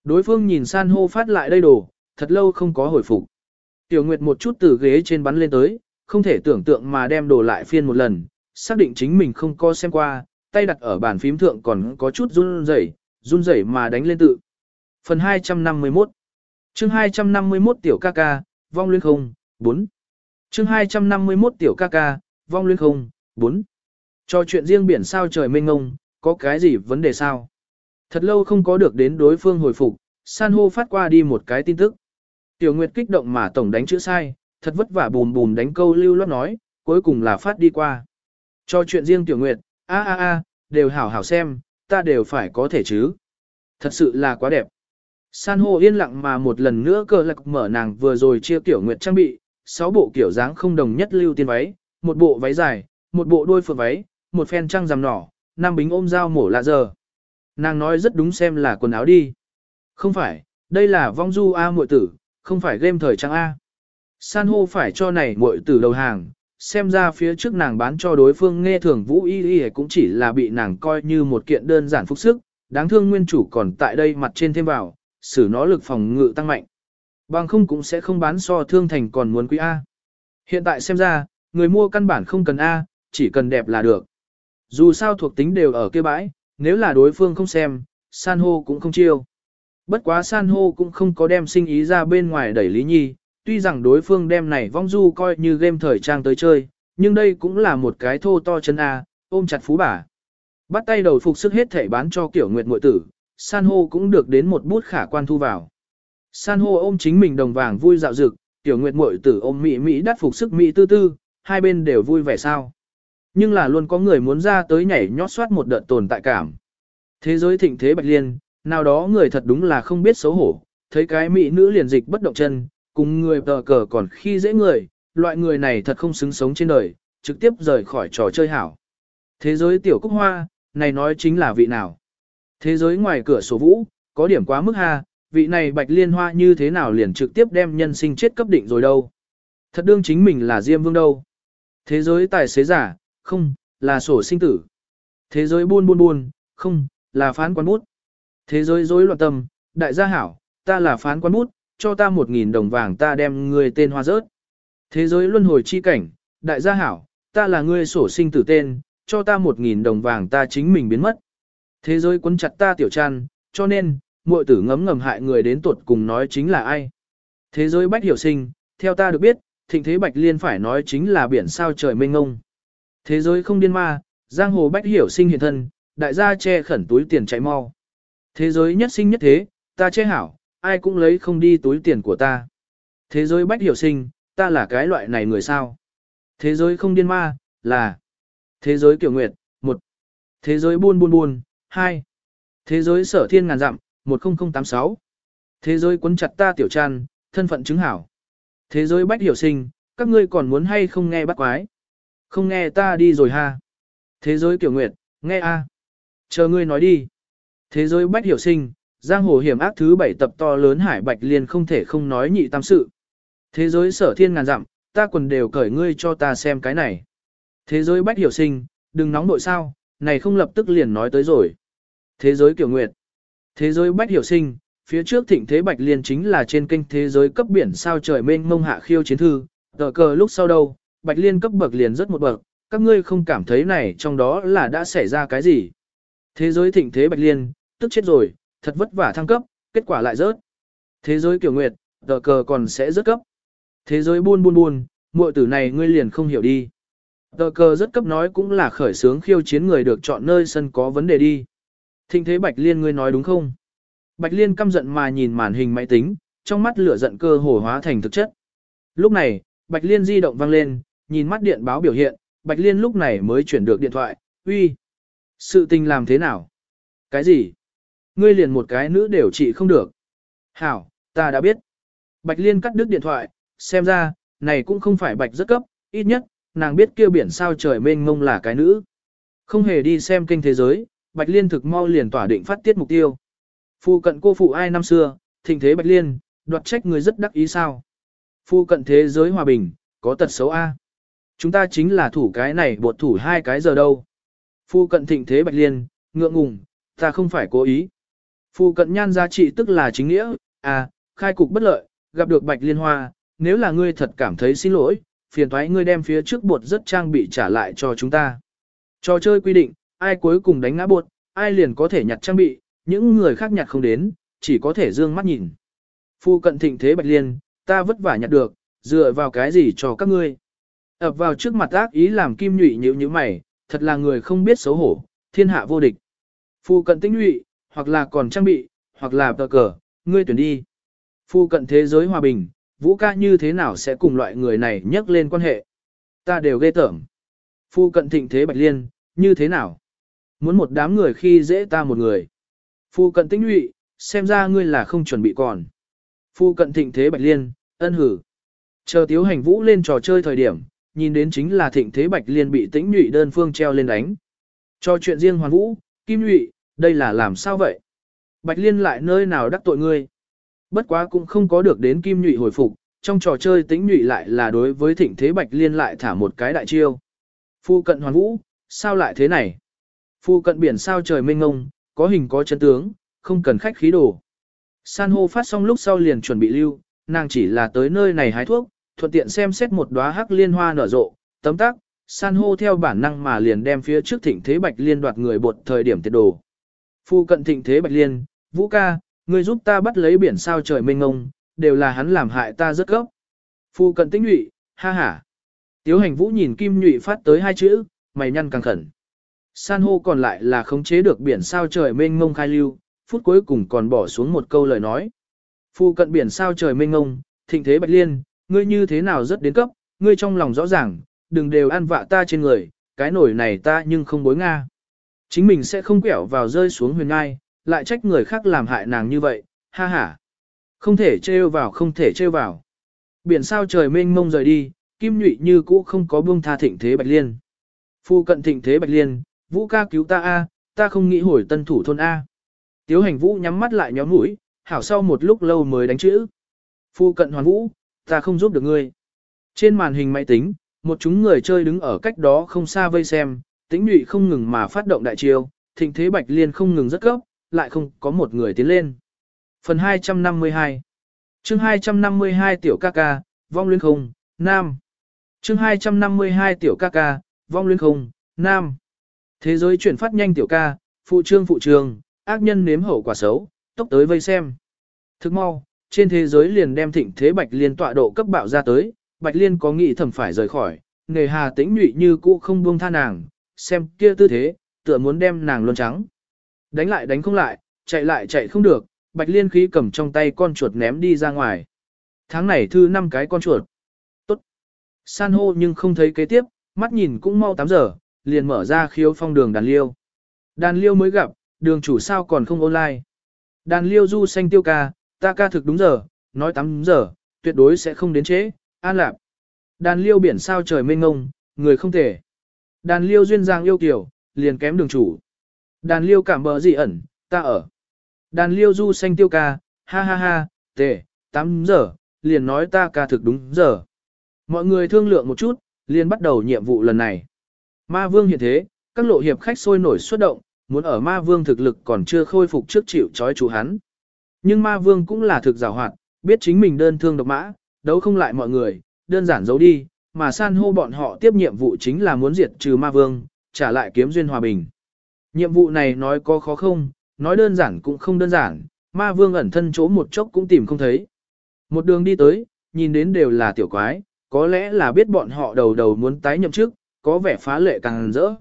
Đối phương nhìn san hô phát lại đây đồ, thật lâu không có hồi phục. Tiểu Nguyệt một chút từ ghế trên bắn lên tới, không thể tưởng tượng mà đem đồ lại phiên một lần, xác định chính mình không có xem qua, tay đặt ở bàn phím thượng còn có chút run rẩy, run rẩy mà đánh lên tự. Phần 251 chương 251 tiểu ca ca, vong luyện không, 4. chương 251 tiểu ca ca, vong luyến không, 4. Cho chuyện riêng biển sao trời mênh ngông, có cái gì vấn đề sao? Thật lâu không có được đến đối phương hồi phục, san hô phát qua đi một cái tin tức. Tiểu Nguyệt kích động mà tổng đánh chữ sai, thật vất vả bùm bùm đánh câu lưu loát nói, cuối cùng là phát đi qua. Cho chuyện riêng Tiểu Nguyệt, a a a, đều hảo hảo xem, ta đều phải có thể chứ. Thật sự là quá đẹp. San hô yên lặng mà một lần nữa cờ lạc mở nàng vừa rồi chia Tiểu Nguyệt trang bị, sáu bộ kiểu dáng không đồng nhất lưu tiên váy, một bộ váy dài, một bộ đôi phượng váy, một phen trăng rằm nỏ, nam bính ôm dao mổ lạ giờ. Nàng nói rất đúng xem là quần áo đi. Không phải, đây là vong du A muội tử, không phải game thời trang A. San hô phải cho này muội tử đầu hàng, xem ra phía trước nàng bán cho đối phương nghe thường vũ y y cũng chỉ là bị nàng coi như một kiện đơn giản phúc sức, đáng thương nguyên chủ còn tại đây mặt trên thêm vào, xử nó lực phòng ngự tăng mạnh. Bằng không cũng sẽ không bán so thương thành còn muốn quý A. Hiện tại xem ra, người mua căn bản không cần A, chỉ cần đẹp là được. Dù sao thuộc tính đều ở kia bãi, nếu là đối phương không xem, san hô cũng không chiêu. Bất quá san hô cũng không có đem sinh ý ra bên ngoài đẩy Lý Nhi, tuy rằng đối phương đem này vong du coi như game thời trang tới chơi, nhưng đây cũng là một cái thô to chân A, ôm chặt phú bà, Bắt tay đầu phục sức hết thể bán cho kiểu nguyệt muội tử, san hô cũng được đến một bút khả quan thu vào. San hô ôm chính mình đồng vàng vui dạo dực, tiểu nguyệt muội tử ôm mỹ mỹ đắt phục sức mỹ tư tư, hai bên đều vui vẻ sao. Nhưng là luôn có người muốn ra tới nhảy nhót soát một đợt tồn tại cảm. Thế giới thịnh thế bạch liên, nào đó người thật đúng là không biết xấu hổ, thấy cái mỹ nữ liền dịch bất động chân, cùng người tờ cờ còn khi dễ người, loại người này thật không xứng sống trên đời, trực tiếp rời khỏi trò chơi hảo. Thế giới tiểu cúc hoa, này nói chính là vị nào? Thế giới ngoài cửa sổ vũ, có điểm quá mức ha, vị này bạch liên hoa như thế nào liền trực tiếp đem nhân sinh chết cấp định rồi đâu. Thật đương chính mình là Diêm Vương đâu. Thế giới tài xế giả, không, là sổ sinh tử. Thế giới buôn buôn buôn, không, là phán quán bút. Thế giới rối loạn tâm, đại gia hảo, ta là phán quán bút, cho ta một nghìn đồng vàng ta đem người tên hoa rớt. Thế giới luân hồi chi cảnh, đại gia hảo, ta là người sổ sinh tử tên, cho ta một nghìn đồng vàng ta chính mình biến mất. Thế giới quấn chặt ta tiểu trăn, cho nên, muội tử ngấm ngầm hại người đến tuột cùng nói chính là ai. Thế giới bách hiểu sinh, theo ta được biết, thịnh thế bạch liên phải nói chính là biển sao trời mênh ngông. Thế giới không điên ma, giang hồ bách hiểu sinh hiện thân, đại gia che khẩn túi tiền chạy mau. Thế giới nhất sinh nhất thế, ta che hảo, ai cũng lấy không đi túi tiền của ta. Thế giới bách hiểu sinh, ta là cái loại này người sao. Thế giới không điên ma, là Thế giới kiểu nguyệt, một Thế giới buôn buôn buôn, hai Thế giới sở thiên ngàn dặm, 10086. Thế giới quấn chặt ta tiểu tràn, thân phận chứng hảo. Thế giới bách hiểu sinh, các ngươi còn muốn hay không nghe bắt quái. Không nghe ta đi rồi ha. Thế giới kiểu nguyệt, nghe a. Chờ ngươi nói đi. Thế giới bách hiểu sinh, giang hồ hiểm ác thứ bảy tập to lớn hải bạch liên không thể không nói nhị tam sự. Thế giới sở thiên ngàn dặm, ta quần đều cởi ngươi cho ta xem cái này. Thế giới bách hiểu sinh, đừng nóng nội sao, này không lập tức liền nói tới rồi. Thế giới kiểu nguyệt. Thế giới bách hiểu sinh, phía trước thịnh thế bạch liên chính là trên kênh thế giới cấp biển sao trời mênh mông hạ khiêu chiến thư, tờ cờ lúc sau đâu, bạch liên cấp bậc liền rất một bậc, các ngươi không cảm thấy này trong đó là đã xảy ra cái gì. Thế giới thịnh thế bạch liên, tức chết rồi, thật vất vả thăng cấp, kết quả lại rớt. Thế giới kiểu nguyệt, tờ cờ còn sẽ rớt cấp. Thế giới buôn buôn buôn, muội tử này ngươi liền không hiểu đi. Tờ cờ rất cấp nói cũng là khởi sướng khiêu chiến người được chọn nơi sân có vấn đề đi. Thịnh thế Bạch Liên ngươi nói đúng không? Bạch Liên căm giận mà nhìn màn hình máy tính, trong mắt lửa giận cơ hồ hóa thành thực chất. Lúc này, Bạch Liên di động vang lên, nhìn mắt điện báo biểu hiện, Bạch Liên lúc này mới chuyển được điện thoại, uy. Sự tình làm thế nào? Cái gì? Ngươi liền một cái nữ đều trị không được. Hảo, ta đã biết. Bạch Liên cắt đứt điện thoại, xem ra, này cũng không phải Bạch rất cấp, ít nhất, nàng biết kêu biển sao trời mênh mông là cái nữ. Không hề đi xem kênh thế giới, Bạch Liên thực mau liền tỏa định phát tiết mục tiêu. Phu cận cô phụ ai năm xưa, thịnh thế Bạch Liên, đoạt trách người rất đắc ý sao. Phu cận thế giới hòa bình, có tật xấu A. Chúng ta chính là thủ cái này buộc thủ hai cái giờ đâu. Phu cận thịnh thế Bạch Liên, ngượng ngùng, ta không phải cố ý. Phu cận nhan giá trị tức là chính nghĩa, à, khai cục bất lợi, gặp được Bạch Liên Hoa, nếu là ngươi thật cảm thấy xin lỗi, phiền thoái ngươi đem phía trước bột rất trang bị trả lại cho chúng ta. Trò chơi quy định, ai cuối cùng đánh ngã bột, ai liền có thể nhặt trang bị, những người khác nhặt không đến, chỉ có thể dương mắt nhìn. Phu cận thịnh thế bạch liên, ta vất vả nhặt được, dựa vào cái gì cho các ngươi. ập vào trước mặt ác ý làm kim nhụy nhữ như mày, thật là người không biết xấu hổ, thiên hạ vô địch. Phu cận tinh nhụy, hoặc là còn trang bị, hoặc là tờ cờ, ngươi tuyển đi. Phu cận thế giới hòa bình, vũ ca như thế nào sẽ cùng loại người này nhắc lên quan hệ. Ta đều ghê tởm. Phu cận thịnh thế bạch liên, như thế nào? Muốn một đám người khi dễ ta một người. Phu cận tinh nhụy, xem ra ngươi là không chuẩn bị còn. Phu cận thịnh thế bạch liên, ân hử. Chờ tiếu hành vũ lên trò chơi thời điểm, nhìn đến chính là thịnh thế bạch liên bị tĩnh nhụy đơn phương treo lên đánh. Cho chuyện riêng hoàn vũ, kim nhụy, đây là làm sao vậy? Bạch liên lại nơi nào đắc tội ngươi? Bất quá cũng không có được đến kim nhụy hồi phục, trong trò chơi tĩnh nhụy lại là đối với thịnh thế bạch liên lại thả một cái đại chiêu. Phu cận hoàn vũ, sao lại thế này? Phu cận biển sao trời mênh ngông, có hình có chân tướng, không cần khách khí đồ. San hô phát xong lúc sau liền chuẩn bị lưu, nàng chỉ là tới nơi này hái thuốc, thuận tiện xem xét một đóa hắc liên hoa nở rộ, tấm tắc, san hô theo bản năng mà liền đem phía trước thịnh thế bạch liên đoạt người bột thời điểm tiệt đồ. Phu cận thịnh thế bạch liên, vũ ca, người giúp ta bắt lấy biển sao trời mênh ngông, đều là hắn làm hại ta rất gốc. Phu cận tĩnh nhụy, ha ha. Tiếu hành vũ nhìn kim nhụy phát tới hai chữ, mày nhăn càng khẩn. San hô còn lại là khống chế được biển sao trời mênh ngông khai lưu, phút cuối cùng còn bỏ xuống một câu lời nói. Phu cận biển sao trời mênh ngông, thịnh thế bạch liên, ngươi như thế nào rất đến cấp, ngươi trong lòng rõ ràng, đừng đều ăn vạ ta trên người, cái nổi này ta nhưng không bối Nga. Chính mình sẽ không quẹo vào rơi xuống huyền ngai, lại trách người khác làm hại nàng như vậy, ha ha. Không thể trêu vào không thể trêu vào. Biển sao trời mênh mông rời đi, kim nhụy như cũ không có buông tha thịnh thế bạch liên. Phu cận thịnh thế bạch liên, vũ ca cứu ta a, ta không nghĩ hồi tân thủ thôn a. Tiếu hành vũ nhắm mắt lại nhóm mũi, hảo sau một lúc lâu mới đánh chữ. Phu cận hoàn vũ, ta không giúp được ngươi. Trên màn hình máy tính, một chúng người chơi đứng ở cách đó không xa vây xem, tĩnh nhụy không ngừng mà phát động đại chiêu, thịnh thế bạch liên không ngừng rất cấp, lại không có một người tiến lên. Phần 252 chương 252 tiểu ca ca, vong luyến không, nam. chương 252 tiểu ca ca, vong luyến không, nam. Thế giới chuyển phát nhanh tiểu ca, phụ trương phụ trương, ác nhân nếm hậu quả xấu, tốc tới vây xem. Thức mau, trên thế giới liền đem thịnh thế Bạch Liên tọa độ cấp bạo ra tới, Bạch Liên có nghĩ thầm phải rời khỏi, nề hà tĩnh nhụy như cũ không buông tha nàng, xem kia tư thế, tựa muốn đem nàng luôn trắng. Đánh lại đánh không lại, chạy lại chạy không được, Bạch Liên khí cầm trong tay con chuột ném đi ra ngoài. Tháng này thư năm cái con chuột. Tốt. San hô nhưng không thấy kế tiếp, mắt nhìn cũng mau 8 giờ, liền mở ra khiếu phong đường đàn liêu. Đàn liêu mới gặp, đường chủ sao còn không online. Đàn liêu du xanh tiêu ca, ta ca thực đúng giờ, nói 8 giờ, tuyệt đối sẽ không đến trễ, an lạc. Đàn liêu biển sao trời mênh ngông, người không thể. Đàn liêu duyên giang yêu kiểu, liền kém đường chủ. Đàn liêu cảm bờ dị ẩn, ta ở. Đàn liêu du xanh tiêu ca, ha ha ha, tệ, 8 giờ, liền nói ta ca thực đúng giờ. Mọi người thương lượng một chút, liền bắt đầu nhiệm vụ lần này. Ma vương hiện thế, các lộ hiệp khách sôi nổi xuất động, muốn ở ma vương thực lực còn chưa khôi phục trước chịu trói chủ hắn. Nhưng ma vương cũng là thực giàu hoạt, biết chính mình đơn thương độc mã, đấu không lại mọi người, đơn giản giấu đi, mà san hô bọn họ tiếp nhiệm vụ chính là muốn diệt trừ ma vương, trả lại kiếm duyên hòa bình. Nhiệm vụ này nói có khó không, nói đơn giản cũng không đơn giản, ma vương ẩn thân chỗ một chốc cũng tìm không thấy. Một đường đi tới, nhìn đến đều là tiểu quái, có lẽ là biết bọn họ đầu đầu muốn tái nhậm chức, có vẻ phá lệ càng rỡ.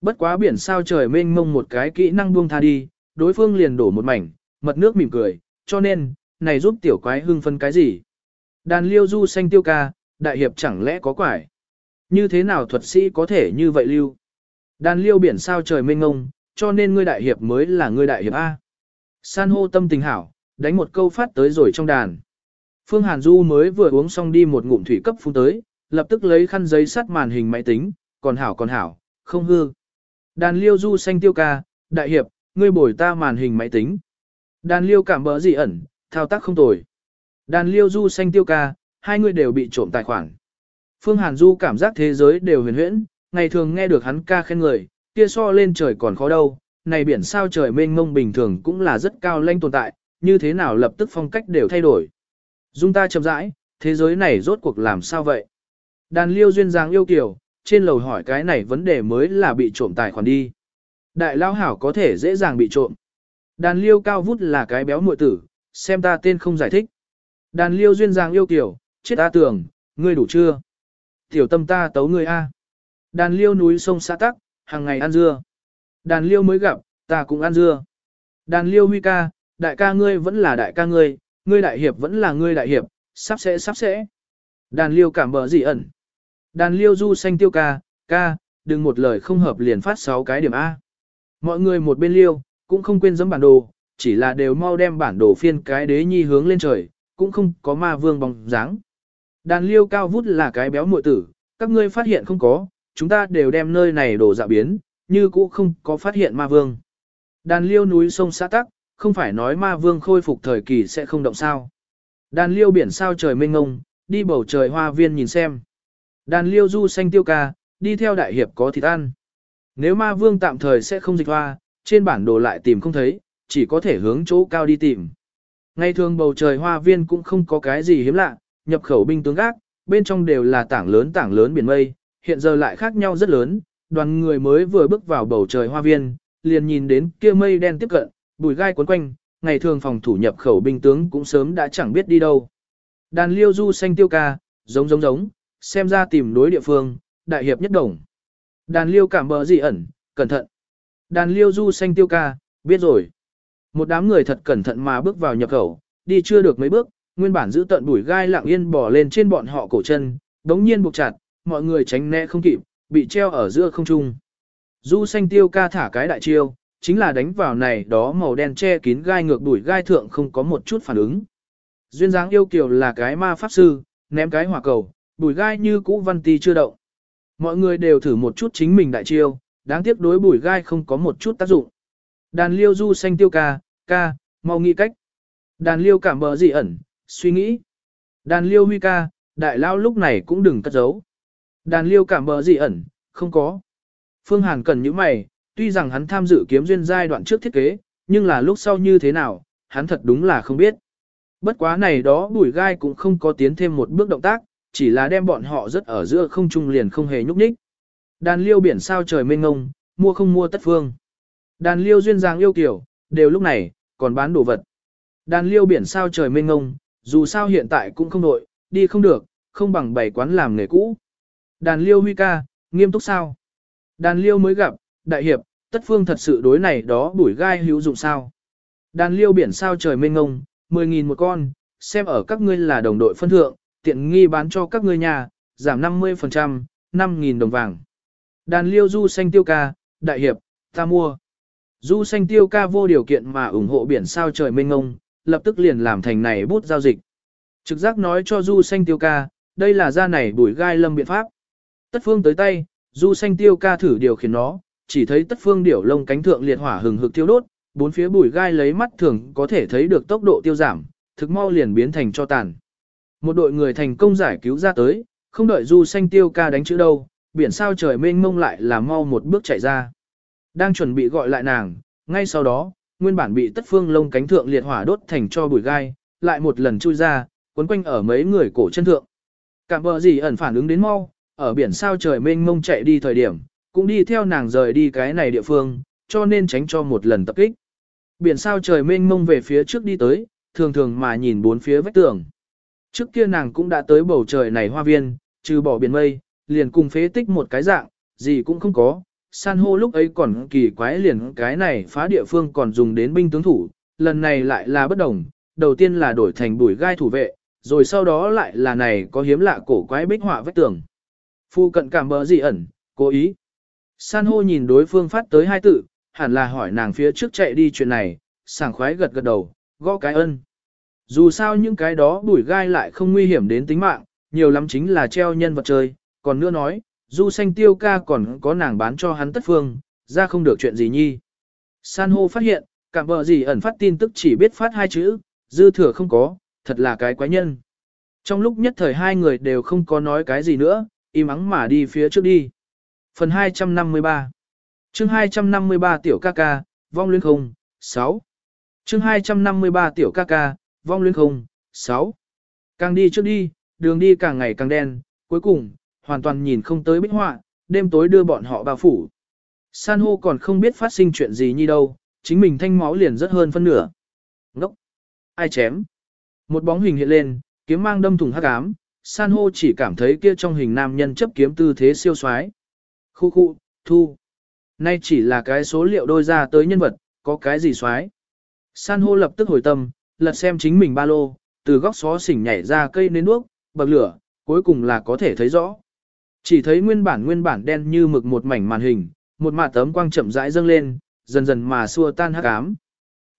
Bất quá biển sao trời mênh mông một cái kỹ năng buông tha đi, đối phương liền đổ một mảnh, mật nước mỉm cười, cho nên, này giúp tiểu quái hưng phân cái gì? Đàn liêu du xanh tiêu ca, đại hiệp chẳng lẽ có quải? Như thế nào thuật sĩ có thể như vậy lưu? Đàn liêu biển sao trời mênh ngông, cho nên ngươi đại hiệp mới là ngươi đại hiệp A. San hô tâm tình hảo, đánh một câu phát tới rồi trong đàn. Phương Hàn Du mới vừa uống xong đi một ngụm thủy cấp phun tới, lập tức lấy khăn giấy sắt màn hình máy tính, còn hảo còn hảo, không hư. Đàn liêu du xanh tiêu ca, đại hiệp, ngươi bồi ta màn hình máy tính. Đàn liêu cảm bỡ dị ẩn, thao tác không tồi. Đàn liêu du xanh tiêu ca, hai người đều bị trộm tài khoản. Phương Hàn Du cảm giác thế giới đều huyền huyễn, ngày thường nghe được hắn ca khen người, kia so lên trời còn khó đâu, này biển sao trời mênh mông bình thường cũng là rất cao lanh tồn tại, như thế nào lập tức phong cách đều thay đổi. Dung ta chậm rãi, thế giới này rốt cuộc làm sao vậy? Đàn liêu duyên dáng yêu kiều, trên lầu hỏi cái này vấn đề mới là bị trộm tài khoản đi. Đại lao hảo có thể dễ dàng bị trộm. Đàn liêu cao vút là cái béo muội tử, xem ta tên không giải thích. Đàn liêu duyên dáng yêu kiều, chết ta tưởng, ngươi đủ chưa? Tiểu tâm ta tấu ngươi A. Đàn liêu núi sông xã tắc, hàng ngày ăn dưa. Đàn liêu mới gặp, ta cũng ăn dưa. Đàn liêu huy ca, đại ca ngươi vẫn là đại ca ngươi, ngươi đại hiệp vẫn là ngươi đại hiệp, sắp sẽ sắp sẽ. Đàn liêu cảm bờ gì ẩn. Đàn liêu du xanh tiêu ca, ca, đừng một lời không hợp liền phát 6 cái điểm A. Mọi người một bên liêu, cũng không quên giấm bản đồ, chỉ là đều mau đem bản đồ phiên cái đế nhi hướng lên trời, cũng không có ma vương bóng dáng. Đàn liêu cao vút là cái béo muội tử, các ngươi phát hiện không có, chúng ta đều đem nơi này đổ dạ biến, như cũ không có phát hiện ma vương. Đàn liêu núi sông xã tắc, không phải nói ma vương khôi phục thời kỳ sẽ không động sao. Đàn liêu biển sao trời mênh ngông, đi bầu trời hoa viên nhìn xem. Đàn liêu du xanh tiêu ca, đi theo đại hiệp có thịt ăn. Nếu ma vương tạm thời sẽ không dịch hoa, trên bản đồ lại tìm không thấy, chỉ có thể hướng chỗ cao đi tìm. Ngày thường bầu trời hoa viên cũng không có cái gì hiếm lạ, nhập khẩu binh tướng gác, bên trong đều là tảng lớn tảng lớn biển mây, hiện giờ lại khác nhau rất lớn, đoàn người mới vừa bước vào bầu trời hoa viên, liền nhìn đến kia mây đen tiếp cận, bùi gai cuốn quanh, ngày thường phòng thủ nhập khẩu binh tướng cũng sớm đã chẳng biết đi đâu. Đàn liêu du xanh tiêu ca, giống giống giống, xem ra tìm đối địa phương, đại hiệp nhất đồng. Đàn liêu cảm bờ dị ẩn, cẩn thận. Đàn liêu du xanh tiêu ca, biết rồi. Một đám người thật cẩn thận mà bước vào nhập khẩu, đi chưa được mấy bước, nguyên bản giữ tận bùi gai lặng yên bỏ lên trên bọn họ cổ chân, đống nhiên buộc chặt, mọi người tránh né không kịp, bị treo ở giữa không trung. Du xanh tiêu ca thả cái đại chiêu, chính là đánh vào này đó màu đen che kín gai ngược đuổi gai thượng không có một chút phản ứng. Duyên dáng yêu kiều là cái ma pháp sư, ném cái hỏa cầu, đuổi gai như cũ văn ti chưa động. Mọi người đều thử một chút chính mình đại chiêu, đáng tiếc đối bùi gai không có một chút tác dụng. Đàn liêu du xanh tiêu ca, ca, mau nghĩ cách. Đàn liêu cảm bờ dị ẩn, suy nghĩ. Đàn liêu huy ca, đại lao lúc này cũng đừng cất giấu. Đàn liêu cảm bờ gì ẩn, không có. Phương Hàn cần những mày, tuy rằng hắn tham dự kiếm duyên giai đoạn trước thiết kế, nhưng là lúc sau như thế nào, hắn thật đúng là không biết. Bất quá này đó bùi gai cũng không có tiến thêm một bước động tác, chỉ là đem bọn họ rất ở giữa không trung liền không hề nhúc nhích. Đàn liêu biển sao trời mênh ngông, mua không mua tất phương. Đàn liêu duyên dáng yêu kiểu, đều lúc này, còn bán đồ vật. Đàn liêu biển sao trời mênh ngông, dù sao hiện tại cũng không đội, đi không được, không bằng bảy quán làm nghề cũ. Đàn liêu huy ca, nghiêm túc sao? Đàn liêu mới gặp, đại hiệp, tất phương thật sự đối này đó bủi gai hữu dụng sao? Đàn liêu biển sao trời mênh ngông, 10.000 một con, xem ở các ngươi là đồng đội phân thượng, tiện nghi bán cho các ngươi nhà, giảm 50%, 5.000 đồng vàng. Đàn liêu du xanh tiêu ca, đại hiệp, ta mua. Du xanh tiêu ca vô điều kiện mà ủng hộ biển sao trời mênh ngông, lập tức liền làm thành này bút giao dịch. Trực giác nói cho du xanh tiêu ca, đây là ra này bùi gai lâm biện pháp. Tất phương tới tay, du xanh tiêu ca thử điều khiển nó, chỉ thấy tất phương điểu lông cánh thượng liệt hỏa hừng hực tiêu đốt, bốn phía bùi gai lấy mắt thường có thể thấy được tốc độ tiêu giảm, thực mau liền biến thành cho tàn. Một đội người thành công giải cứu ra tới, không đợi du xanh tiêu ca đánh chữ đâu, biển sao trời mênh mông lại là mau một bước chạy ra. Đang chuẩn bị gọi lại nàng, ngay sau đó, nguyên bản bị tất phương lông cánh thượng liệt hỏa đốt thành cho bụi gai, lại một lần chui ra, quấn quanh ở mấy người cổ chân thượng. Cảm vợ gì ẩn phản ứng đến mau, ở biển sao trời mênh mông chạy đi thời điểm, cũng đi theo nàng rời đi cái này địa phương, cho nên tránh cho một lần tập kích. Biển sao trời mênh mông về phía trước đi tới, thường thường mà nhìn bốn phía vách tường. Trước kia nàng cũng đã tới bầu trời này hoa viên, trừ bỏ biển mây, liền cùng phế tích một cái dạng, gì cũng không có. San hô lúc ấy còn kỳ quái liền cái này phá địa phương còn dùng đến binh tướng thủ, lần này lại là bất đồng, đầu tiên là đổi thành bùi gai thủ vệ, rồi sau đó lại là này có hiếm lạ cổ quái bích họa vách tường. Phu cận cảm bỡ dị ẩn, cố ý. San hô nhìn đối phương phát tới hai tự, hẳn là hỏi nàng phía trước chạy đi chuyện này, sảng khoái gật gật đầu, gõ cái ân. Dù sao những cái đó bùi gai lại không nguy hiểm đến tính mạng, nhiều lắm chính là treo nhân vật chơi, còn nữa nói, du xanh tiêu ca còn có nàng bán cho hắn tất phương, ra không được chuyện gì nhi. San hô phát hiện, cảm bờ gì ẩn phát tin tức chỉ biết phát hai chữ, dư thừa không có, thật là cái quái nhân. Trong lúc nhất thời hai người đều không có nói cái gì nữa, im ắng mà đi phía trước đi. Phần 253 chương 253 tiểu ca ca, vong luyến không, 6. chương 253 tiểu ca ca, vong luyến không, 6. Càng đi trước đi, đường đi càng ngày càng đen, cuối cùng, hoàn toàn nhìn không tới bích họa, đêm tối đưa bọn họ bao phủ. San hô còn không biết phát sinh chuyện gì như đâu, chính mình thanh máu liền rất hơn phân nửa. Ngốc! Ai chém? Một bóng hình hiện lên, kiếm mang đâm thủng hắc ám, san hô chỉ cảm thấy kia trong hình nam nhân chấp kiếm tư thế siêu soái. Khu khu, thu. Nay chỉ là cái số liệu đôi ra tới nhân vật, có cái gì soái? San hô lập tức hồi tâm, lật xem chính mình ba lô, từ góc xó xỉnh nhảy ra cây nến đuốc, bậc lửa, cuối cùng là có thể thấy rõ. Chỉ thấy nguyên bản nguyên bản đen như mực một mảnh màn hình, một mạt tấm quang chậm rãi dâng lên, dần dần mà xua tan hắc ám.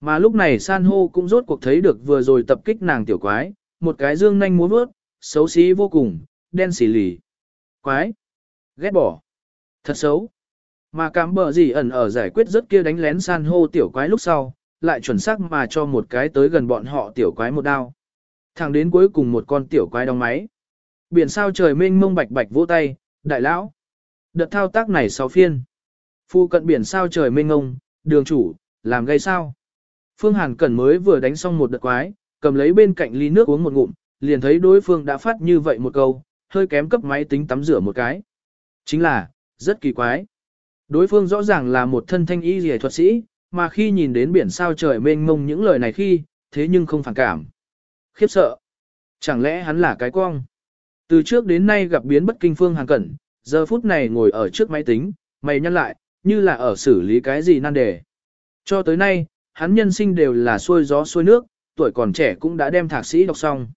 Mà lúc này san hô cũng rốt cuộc thấy được vừa rồi tập kích nàng tiểu quái, một cái dương nhanh múa vớt, xấu xí vô cùng, đen xỉ lì. Quái! Ghét bỏ! Thật xấu! Mà cảm bờ gì ẩn ở giải quyết rất kia đánh lén san hô tiểu quái lúc sau, lại chuẩn xác mà cho một cái tới gần bọn họ tiểu quái một đao. Thẳng đến cuối cùng một con tiểu quái đóng máy. Biển sao trời mênh mông bạch bạch vỗ tay, đại lão. Đợt thao tác này sáu phiên. Phu cận biển sao trời mênh mông, đường chủ, làm gây sao. Phương Hàn Cẩn mới vừa đánh xong một đợt quái, cầm lấy bên cạnh ly nước uống một ngụm, liền thấy đối phương đã phát như vậy một câu, hơi kém cấp máy tính tắm rửa một cái. Chính là, rất kỳ quái. Đối phương rõ ràng là một thân thanh y rìa thuật sĩ, mà khi nhìn đến biển sao trời mênh mông những lời này khi, thế nhưng không phản cảm. Khiếp sợ. Chẳng lẽ hắn là cái quang? Từ trước đến nay gặp biến bất kinh phương hàng cẩn, giờ phút này ngồi ở trước máy tính, mày nhăn lại, như là ở xử lý cái gì nan đề. Cho tới nay, hắn nhân sinh đều là xuôi gió xuôi nước, tuổi còn trẻ cũng đã đem thạc sĩ đọc xong.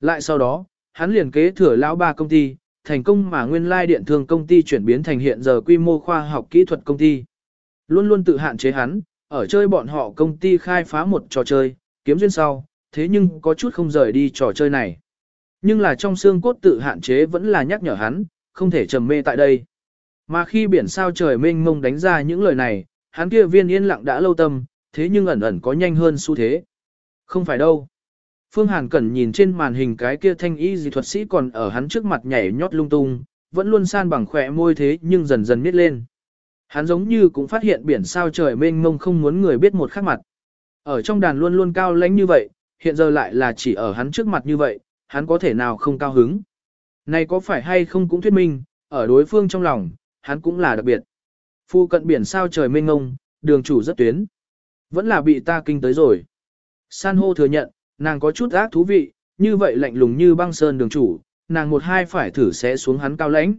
Lại sau đó, hắn liền kế thừa lão ba công ty, thành công mà nguyên lai điện thương công ty chuyển biến thành hiện giờ quy mô khoa học kỹ thuật công ty. Luôn luôn tự hạn chế hắn, ở chơi bọn họ công ty khai phá một trò chơi, kiếm duyên sau, thế nhưng có chút không rời đi trò chơi này. Nhưng là trong xương cốt tự hạn chế vẫn là nhắc nhở hắn, không thể trầm mê tại đây. Mà khi biển sao trời mênh mông đánh ra những lời này, hắn kia viên yên lặng đã lâu tâm, thế nhưng ẩn ẩn có nhanh hơn xu thế. Không phải đâu. Phương Hàn Cẩn nhìn trên màn hình cái kia thanh y dị thuật sĩ còn ở hắn trước mặt nhảy nhót lung tung, vẫn luôn san bằng khỏe môi thế nhưng dần dần miết lên. Hắn giống như cũng phát hiện biển sao trời mênh mông không muốn người biết một khắc mặt. Ở trong đàn luôn luôn cao lãnh như vậy, hiện giờ lại là chỉ ở hắn trước mặt như vậy, hắn có thể nào không cao hứng. Này có phải hay không cũng thuyết minh, ở đối phương trong lòng, hắn cũng là đặc biệt. Phu cận biển sao trời mênh mông, đường chủ rất tuyến. Vẫn là bị ta kinh tới rồi. San hô thừa nhận, nàng có chút ác thú vị, như vậy lạnh lùng như băng sơn đường chủ, nàng một hai phải thử sẽ xuống hắn cao lãnh.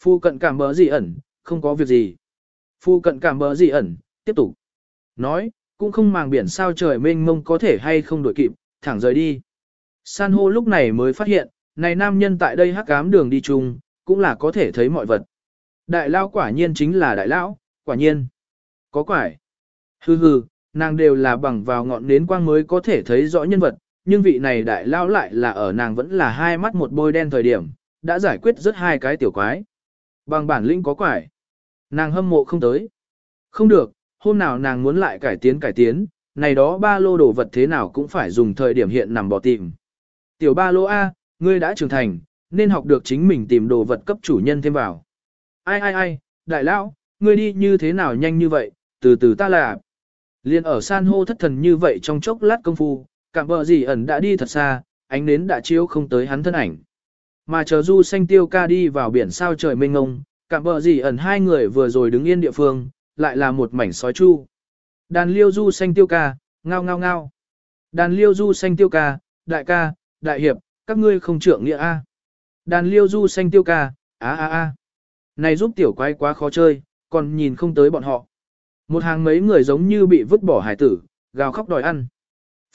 Phu cận cảm bỡ gì ẩn, không có việc gì. Phu cận cảm bỡ gì ẩn, tiếp tục. Nói, cũng không màng biển sao trời mênh mông có thể hay không đổi kịp, thẳng rời đi. San hô lúc này mới phát hiện, này nam nhân tại đây hắc ám đường đi chung, cũng là có thể thấy mọi vật. Đại lao quả nhiên chính là đại lão, quả nhiên. Có quải. Hừ hừ, nàng đều là bằng vào ngọn nến quang mới có thể thấy rõ nhân vật, nhưng vị này đại lao lại là ở nàng vẫn là hai mắt một bôi đen thời điểm, đã giải quyết rất hai cái tiểu quái. Bằng bản lĩnh có quải. Nàng hâm mộ không tới. Không được, hôm nào nàng muốn lại cải tiến cải tiến, này đó ba lô đồ vật thế nào cũng phải dùng thời điểm hiện nằm bỏ tìm. Tiểu ba lô A, ngươi đã trưởng thành, nên học được chính mình tìm đồ vật cấp chủ nhân thêm vào. Ai ai ai, đại lão, ngươi đi như thế nào nhanh như vậy, từ từ ta là. Liên ở san hô thất thần như vậy trong chốc lát công phu, cảm bờ gì ẩn đã đi thật xa, ánh nến đã chiếu không tới hắn thân ảnh. Mà chờ du xanh tiêu ca đi vào biển sao trời mênh ngông, cảm bờ gì ẩn hai người vừa rồi đứng yên địa phương, lại là một mảnh sói chu. Đàn liêu du xanh tiêu ca, ngao ngao ngao. Đàn liêu du xanh tiêu ca, đại ca, đại hiệp, các ngươi không trượng nghĩa A. Đàn liêu du xanh tiêu ca, á á á. Này giúp tiểu quái quá khó chơi, còn nhìn không tới bọn họ. Một hàng mấy người giống như bị vứt bỏ hải tử, gào khóc đòi ăn.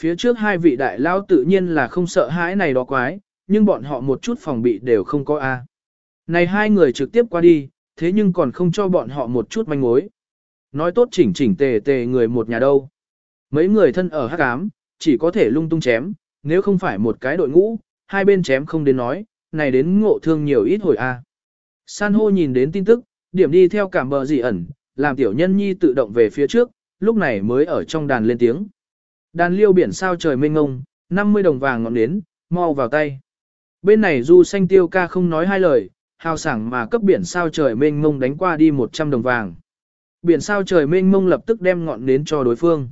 Phía trước hai vị đại lao tự nhiên là không sợ hãi này đó quái, nhưng bọn họ một chút phòng bị đều không có A. Này hai người trực tiếp qua đi, thế nhưng còn không cho bọn họ một chút manh mối. Nói tốt chỉnh chỉnh tề tề người một nhà đâu. Mấy người thân ở hắc ám, chỉ có thể lung tung chém, nếu không phải một cái đội ngũ, hai bên chém không đến nói, này đến ngộ thương nhiều ít hồi a. San hô nhìn đến tin tức, điểm đi theo cảm bờ dị ẩn, làm tiểu nhân nhi tự động về phía trước, lúc này mới ở trong đàn lên tiếng. Đàn liêu biển sao trời mênh ngông, 50 đồng vàng ngọn nến, mau vào tay. Bên này du xanh tiêu ca không nói hai lời, hào sảng mà cấp biển sao trời mênh ngông đánh qua đi 100 đồng vàng. Biển sao trời mênh mông lập tức đem ngọn nến cho đối phương.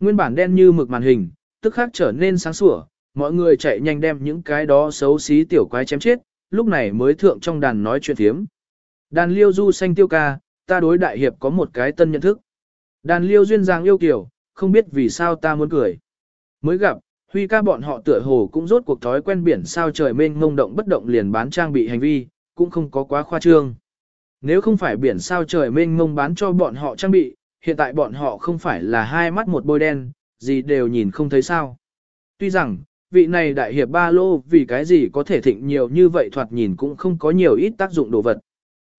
Nguyên bản đen như mực màn hình, tức khắc trở nên sáng sủa, mọi người chạy nhanh đem những cái đó xấu xí tiểu quái chém chết, lúc này mới thượng trong đàn nói chuyện thiếm. Đàn liêu du xanh tiêu ca, ta đối đại hiệp có một cái tân nhận thức. Đàn liêu duyên dáng yêu kiểu, không biết vì sao ta muốn cười. Mới gặp, Huy ca bọn họ tựa hồ cũng rốt cuộc thói quen biển sao trời mênh mông động bất động liền bán trang bị hành vi, cũng không có quá khoa trương. Nếu không phải biển sao trời mênh mông bán cho bọn họ trang bị, hiện tại bọn họ không phải là hai mắt một bôi đen, gì đều nhìn không thấy sao. Tuy rằng, vị này đại hiệp ba lô vì cái gì có thể thịnh nhiều như vậy thoạt nhìn cũng không có nhiều ít tác dụng đồ vật.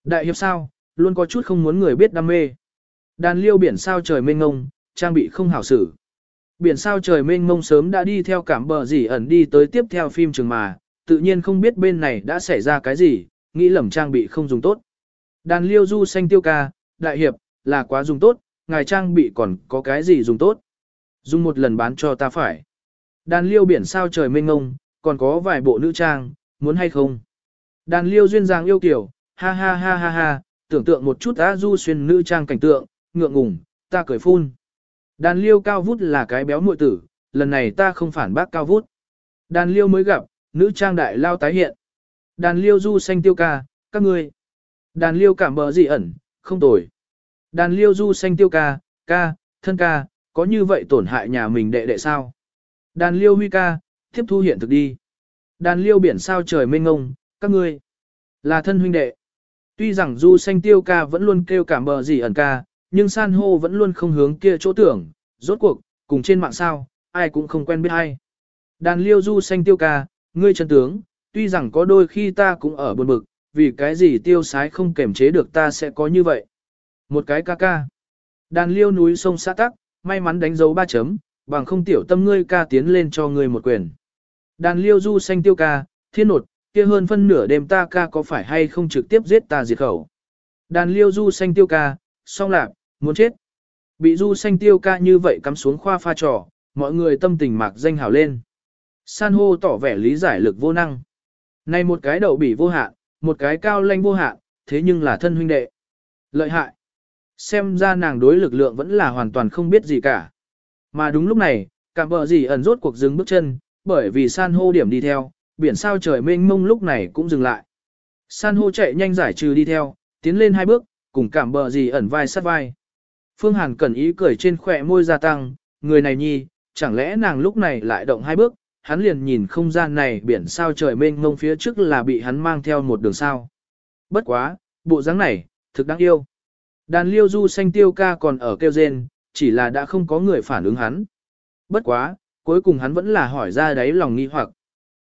Đại hiệp sao, luôn có chút không muốn người biết đam mê. Đàn liêu biển sao trời mênh ngông, trang bị không hảo xử. Biển sao trời mênh mông sớm đã đi theo cảm bờ gì ẩn đi tới tiếp theo phim trường mà, tự nhiên không biết bên này đã xảy ra cái gì, nghĩ lầm trang bị không dùng tốt. Đàn liêu du xanh tiêu ca, đại hiệp, là quá dùng tốt, ngài trang bị còn có cái gì dùng tốt. Dùng một lần bán cho ta phải. Đàn liêu biển sao trời mênh ngông, còn có vài bộ nữ trang, muốn hay không? Đàn liêu duyên dáng yêu kiểu, ha ha ha ha ha, tưởng tượng một chút á du xuyên nữ trang cảnh tượng, ngượng ngùng, ta cười phun. Đàn liêu cao vút là cái béo muội tử, lần này ta không phản bác cao vút. Đàn liêu mới gặp, nữ trang đại lao tái hiện. Đàn liêu du xanh tiêu ca, các ngươi. Đàn liêu cảm bờ dị ẩn, không tồi. Đàn liêu du xanh tiêu ca, ca, thân ca, có như vậy tổn hại nhà mình đệ đệ sao? Đàn liêu huy ca, tiếp thu hiện thực đi. Đàn liêu biển sao trời mênh ngông, các ngươi. Là thân huynh đệ. Tuy rằng du xanh tiêu ca vẫn luôn kêu cảm bờ gì ẩn ca, nhưng san hô vẫn luôn không hướng kia chỗ tưởng, rốt cuộc, cùng trên mạng sao, ai cũng không quen biết ai. Đàn liêu du xanh tiêu ca, ngươi chân tướng, tuy rằng có đôi khi ta cũng ở buồn bực, vì cái gì tiêu sái không kềm chế được ta sẽ có như vậy. Một cái ca ca. Đàn liêu núi sông xã tắc, may mắn đánh dấu ba chấm, bằng không tiểu tâm ngươi ca tiến lên cho ngươi một quyền. Đàn liêu du xanh tiêu ca, thiên nột, kia hơn phân nửa đêm ta ca có phải hay không trực tiếp giết ta diệt khẩu. Đàn liêu du xanh tiêu ca, song lạc, muốn chết. Bị du xanh tiêu ca như vậy cắm xuống khoa pha trò, mọi người tâm tình mạc danh hào lên. San hô tỏ vẻ lý giải lực vô năng. Này một cái đậu bỉ vô hạn, một cái cao lanh vô hạn, thế nhưng là thân huynh đệ. Lợi hại. Xem ra nàng đối lực lượng vẫn là hoàn toàn không biết gì cả. Mà đúng lúc này, cảm bờ gì ẩn rốt cuộc dừng bước chân, bởi vì san hô điểm đi theo, biển sao trời mênh mông lúc này cũng dừng lại. San hô chạy nhanh giải trừ đi theo, tiến lên hai bước, cùng cảm bờ gì ẩn vai sát vai. Phương Hàn cẩn ý cười trên khỏe môi gia tăng, người này nhi, chẳng lẽ nàng lúc này lại động hai bước, hắn liền nhìn không gian này biển sao trời mênh mông phía trước là bị hắn mang theo một đường sao. Bất quá, bộ dáng này, thực đáng yêu. Đàn liêu du xanh tiêu ca còn ở kêu rên, chỉ là đã không có người phản ứng hắn. Bất quá, cuối cùng hắn vẫn là hỏi ra đáy lòng nghi hoặc.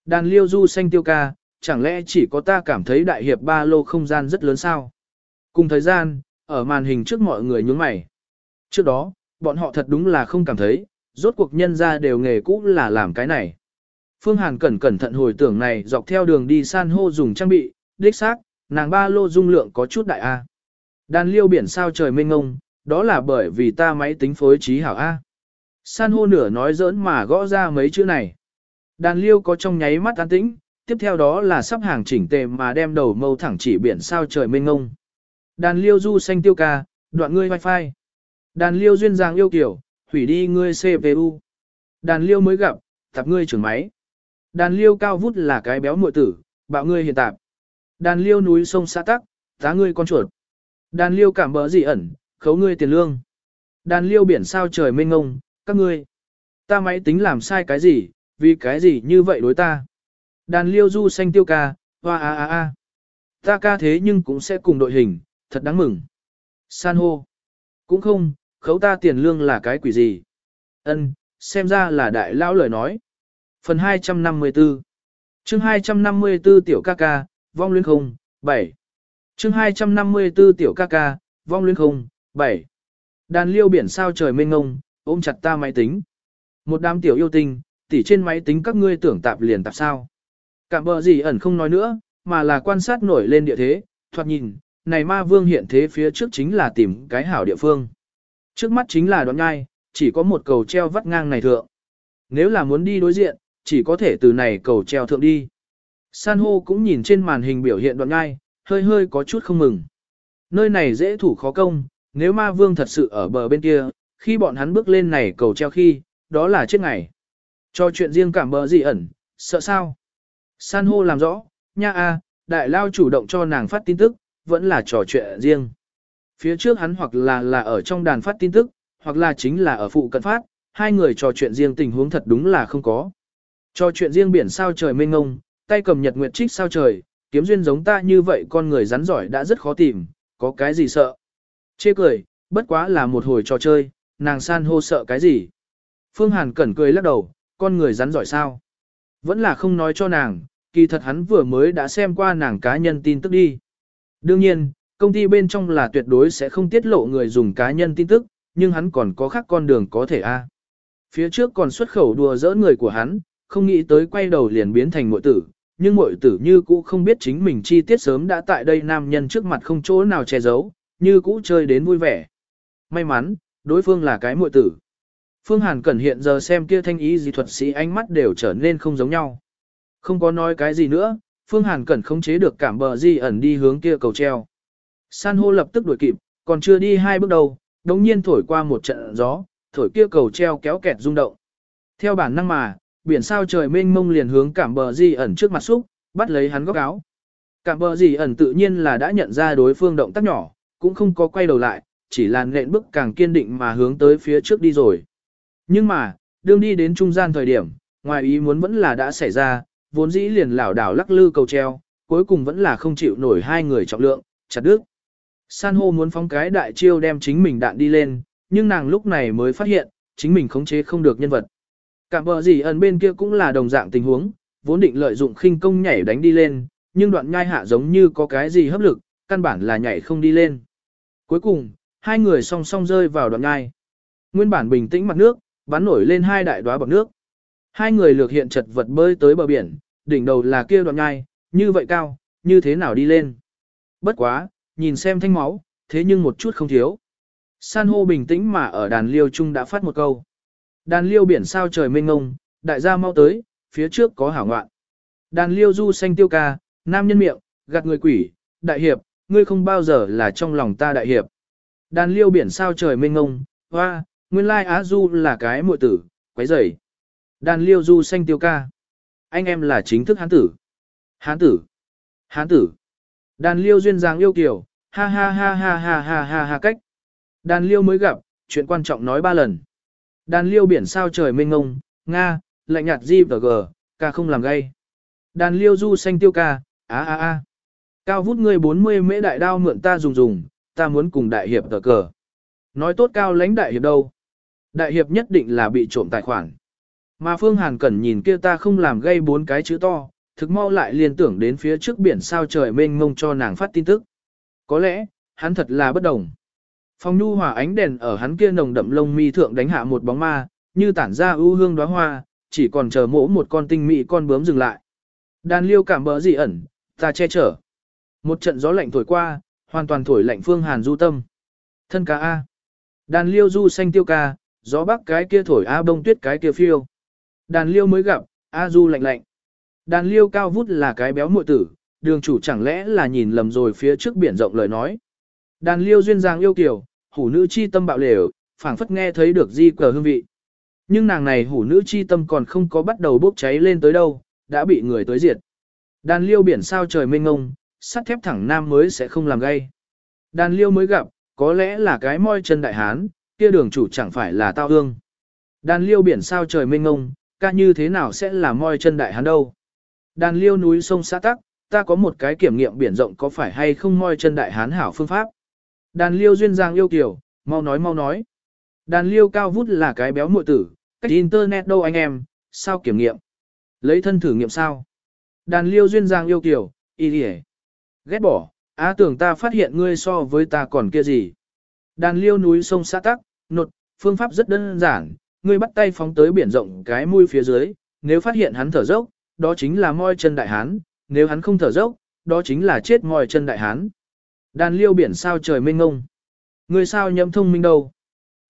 Đàn liêu du xanh tiêu ca, chẳng lẽ chỉ có ta cảm thấy đại hiệp ba lô không gian rất lớn sao? Cùng thời gian, ở màn hình trước mọi người nhướng mày. Trước đó, bọn họ thật đúng là không cảm thấy, rốt cuộc nhân ra đều nghề cũ là làm cái này. Phương Hàn cẩn cẩn thận hồi tưởng này dọc theo đường đi san hô dùng trang bị, đích xác, nàng ba lô dung lượng có chút đại A. Đàn liêu biển sao trời mênh ngông, đó là bởi vì ta máy tính phối trí hảo A. San hô nửa nói giỡn mà gõ ra mấy chữ này. Đàn liêu có trong nháy mắt an tĩnh, tiếp theo đó là sắp hàng chỉnh tề mà đem đầu mâu thẳng chỉ biển sao trời mênh ngông. Đàn liêu du xanh tiêu ca, đoạn ngươi wifi. Đàn liêu duyên dáng yêu kiểu, hủy đi ngươi CPU. Đàn liêu mới gặp, tập ngươi trưởng máy. Đàn liêu cao vút là cái béo muội tử, bạo ngươi hiện tạp. Đàn liêu núi sông xã tắc, tá ngươi con chuột. Đàn liêu cảm bỡ gì ẩn, khấu ngươi tiền lương. Đàn liêu biển sao trời mênh ngông, các ngươi. Ta máy tính làm sai cái gì, vì cái gì như vậy đối ta. Đàn liêu du xanh tiêu ca, hoa a a a. Ta ca thế nhưng cũng sẽ cùng đội hình, thật đáng mừng. San hô. Cũng không, khấu ta tiền lương là cái quỷ gì. Ân, xem ra là đại lão lời nói. Phần 254 chương 254 tiểu ca ca, vong luyến không, 7 chương 254 tiểu ca ca, vong luyến không, 7. Đàn liêu biển sao trời mênh ngông, ôm chặt ta máy tính. Một đám tiểu yêu tinh, tỉ trên máy tính các ngươi tưởng tạp liền tạp sao. Cảm bờ gì ẩn không nói nữa, mà là quan sát nổi lên địa thế, thoạt nhìn, này ma vương hiện thế phía trước chính là tìm cái hảo địa phương. Trước mắt chính là đoạn ngai, chỉ có một cầu treo vắt ngang này thượng. Nếu là muốn đi đối diện, chỉ có thể từ này cầu treo thượng đi. San hô cũng nhìn trên màn hình biểu hiện đoạn ngai, hơi hơi có chút không mừng. Nơi này dễ thủ khó công, nếu ma vương thật sự ở bờ bên kia, khi bọn hắn bước lên này cầu treo khi, đó là chết ngày. Cho chuyện riêng cảm bờ gì ẩn, sợ sao? San hô làm rõ, nha a, đại lao chủ động cho nàng phát tin tức, vẫn là trò chuyện riêng. Phía trước hắn hoặc là là ở trong đàn phát tin tức, hoặc là chính là ở phụ cận phát, hai người trò chuyện riêng tình huống thật đúng là không có. Trò chuyện riêng biển sao trời mênh ngông, tay cầm nhật nguyệt trích sao trời, kiếm duyên giống ta như vậy con người rắn giỏi đã rất khó tìm, có cái gì sợ. Chê cười, bất quá là một hồi trò chơi, nàng san hô sợ cái gì. Phương Hàn cẩn cười lắc đầu, con người rắn giỏi sao. Vẫn là không nói cho nàng, kỳ thật hắn vừa mới đã xem qua nàng cá nhân tin tức đi. Đương nhiên, công ty bên trong là tuyệt đối sẽ không tiết lộ người dùng cá nhân tin tức, nhưng hắn còn có khác con đường có thể a. Phía trước còn xuất khẩu đùa dỡ người của hắn, không nghĩ tới quay đầu liền biến thành muội tử, nhưng muội tử như cũ không biết chính mình chi tiết sớm đã tại đây nam nhân trước mặt không chỗ nào che giấu, như cũ chơi đến vui vẻ. May mắn, đối phương là cái muội tử. Phương Hàn Cẩn hiện giờ xem kia thanh ý gì thuật sĩ ánh mắt đều trở nên không giống nhau. Không có nói cái gì nữa, Phương Hàn Cẩn không chế được cảm bờ di ẩn đi hướng kia cầu treo. San hô lập tức đuổi kịp, còn chưa đi hai bước đầu, đống nhiên thổi qua một trận gió, thổi kia cầu treo kéo kẹt rung động. Theo bản năng mà, biển sao trời mênh mông liền hướng cảm bờ di ẩn trước mặt xúc, bắt lấy hắn góc áo. Cảm bờ di ẩn tự nhiên là đã nhận ra đối phương động tác nhỏ, cũng không có quay đầu lại, chỉ là nện bước càng kiên định mà hướng tới phía trước đi rồi. Nhưng mà, đương đi đến trung gian thời điểm, ngoài ý muốn vẫn là đã xảy ra, vốn dĩ liền lảo đảo lắc lư cầu treo, cuối cùng vẫn là không chịu nổi hai người trọng lượng, chặt đứt. San hô muốn phóng cái đại chiêu đem chính mình đạn đi lên, nhưng nàng lúc này mới phát hiện, chính mình khống chế không được nhân vật. Cảm bờ gì ẩn bên kia cũng là đồng dạng tình huống, vốn định lợi dụng khinh công nhảy đánh đi lên, nhưng đoạn nhai hạ giống như có cái gì hấp lực, căn bản là nhảy không đi lên. Cuối cùng, hai người song song rơi vào đoạn nhai. Nguyên bản bình tĩnh mặt nước, bắn nổi lên hai đại đóa bọt nước. Hai người lược hiện chật vật bơi tới bờ biển, đỉnh đầu là kia đoạn nhai, như vậy cao, như thế nào đi lên. Bất quá, nhìn xem thanh máu, thế nhưng một chút không thiếu. San hô bình tĩnh mà ở đàn liêu trung đã phát một câu. Đàn liêu biển sao trời mênh ngông, đại gia mau tới, phía trước có hảo ngoạn. Đàn liêu du xanh tiêu ca, nam nhân miệng, gạt người quỷ, đại hiệp, ngươi không bao giờ là trong lòng ta đại hiệp. Đàn liêu biển sao trời mênh ngông, hoa, nguyên lai á du là cái muội tử, quấy rầy. Đàn liêu du xanh tiêu ca. Anh em là chính thức hán tử. Hán tử. Hán tử. Đàn liêu duyên dáng yêu kiều, ha ha ha ha ha ha ha ha cách. Đàn liêu mới gặp, chuyện quan trọng nói ba lần. Đàn liêu biển sao trời mênh ngông, Nga, lạnh nhạt di và g, ca không làm gay. Đàn liêu du xanh tiêu ca, á á á. Cao vút ngươi 40 mễ đại đao mượn ta dùng dùng, ta muốn cùng đại hiệp tờ cờ. Nói tốt cao lãnh đại hiệp đâu. Đại hiệp nhất định là bị trộm tài khoản. Mà Phương Hàn Cẩn nhìn kia ta không làm gây bốn cái chữ to, thực mau lại liên tưởng đến phía trước biển sao trời mênh mông cho nàng phát tin tức. Có lẽ, hắn thật là bất đồng. Phong nhu hòa ánh đèn ở hắn kia nồng đậm lông mi thượng đánh hạ một bóng ma, như tản ra ưu hương đóa hoa, chỉ còn chờ mỗ một con tinh mị con bướm dừng lại. Đàn liêu cảm bỡ dị ẩn, ta che chở. Một trận gió lạnh thổi qua, hoàn toàn thổi lạnh phương hàn du tâm. Thân ca A. Đàn liêu du xanh tiêu ca, gió bắc cái kia thổi A bông tuyết cái kia phiêu. Đàn liêu mới gặp, A du lạnh lạnh. Đàn liêu cao vút là cái béo muội tử, đường chủ chẳng lẽ là nhìn lầm rồi phía trước biển rộng lời nói. Đàn liêu duyên dáng yêu kiều, hủ nữ chi tâm bạo lều, phảng phất nghe thấy được di cờ hương vị. Nhưng nàng này hủ nữ chi tâm còn không có bắt đầu bốc cháy lên tới đâu, đã bị người tới diệt. Đàn liêu biển sao trời mênh ngông, sắt thép thẳng nam mới sẽ không làm gay. Đàn liêu mới gặp, có lẽ là cái môi chân đại hán, kia đường chủ chẳng phải là tao hương. Đàn liêu biển sao trời mênh ngông, ca như thế nào sẽ là môi chân đại hán đâu. Đàn liêu núi sông xã tắc, ta có một cái kiểm nghiệm biển rộng có phải hay không môi chân đại hán hảo phương pháp. Đàn liêu duyên giang yêu kiểu, mau nói mau nói. Đàn liêu cao vút là cái béo muội tử, cách internet đâu anh em, sao kiểm nghiệm? Lấy thân thử nghiệm sao? Đàn liêu duyên giang yêu kiểu, y đi Ghét bỏ, á tưởng ta phát hiện ngươi so với ta còn kia gì. Đàn liêu núi sông xã tắc, nột, phương pháp rất đơn giản, ngươi bắt tay phóng tới biển rộng cái mũi phía dưới, nếu phát hiện hắn thở dốc, đó chính là môi chân đại hán, nếu hắn không thở dốc, đó chính là chết môi chân đại hán. Đàn liêu biển sao trời mênh ngông. Người sao nhậm thông minh đâu.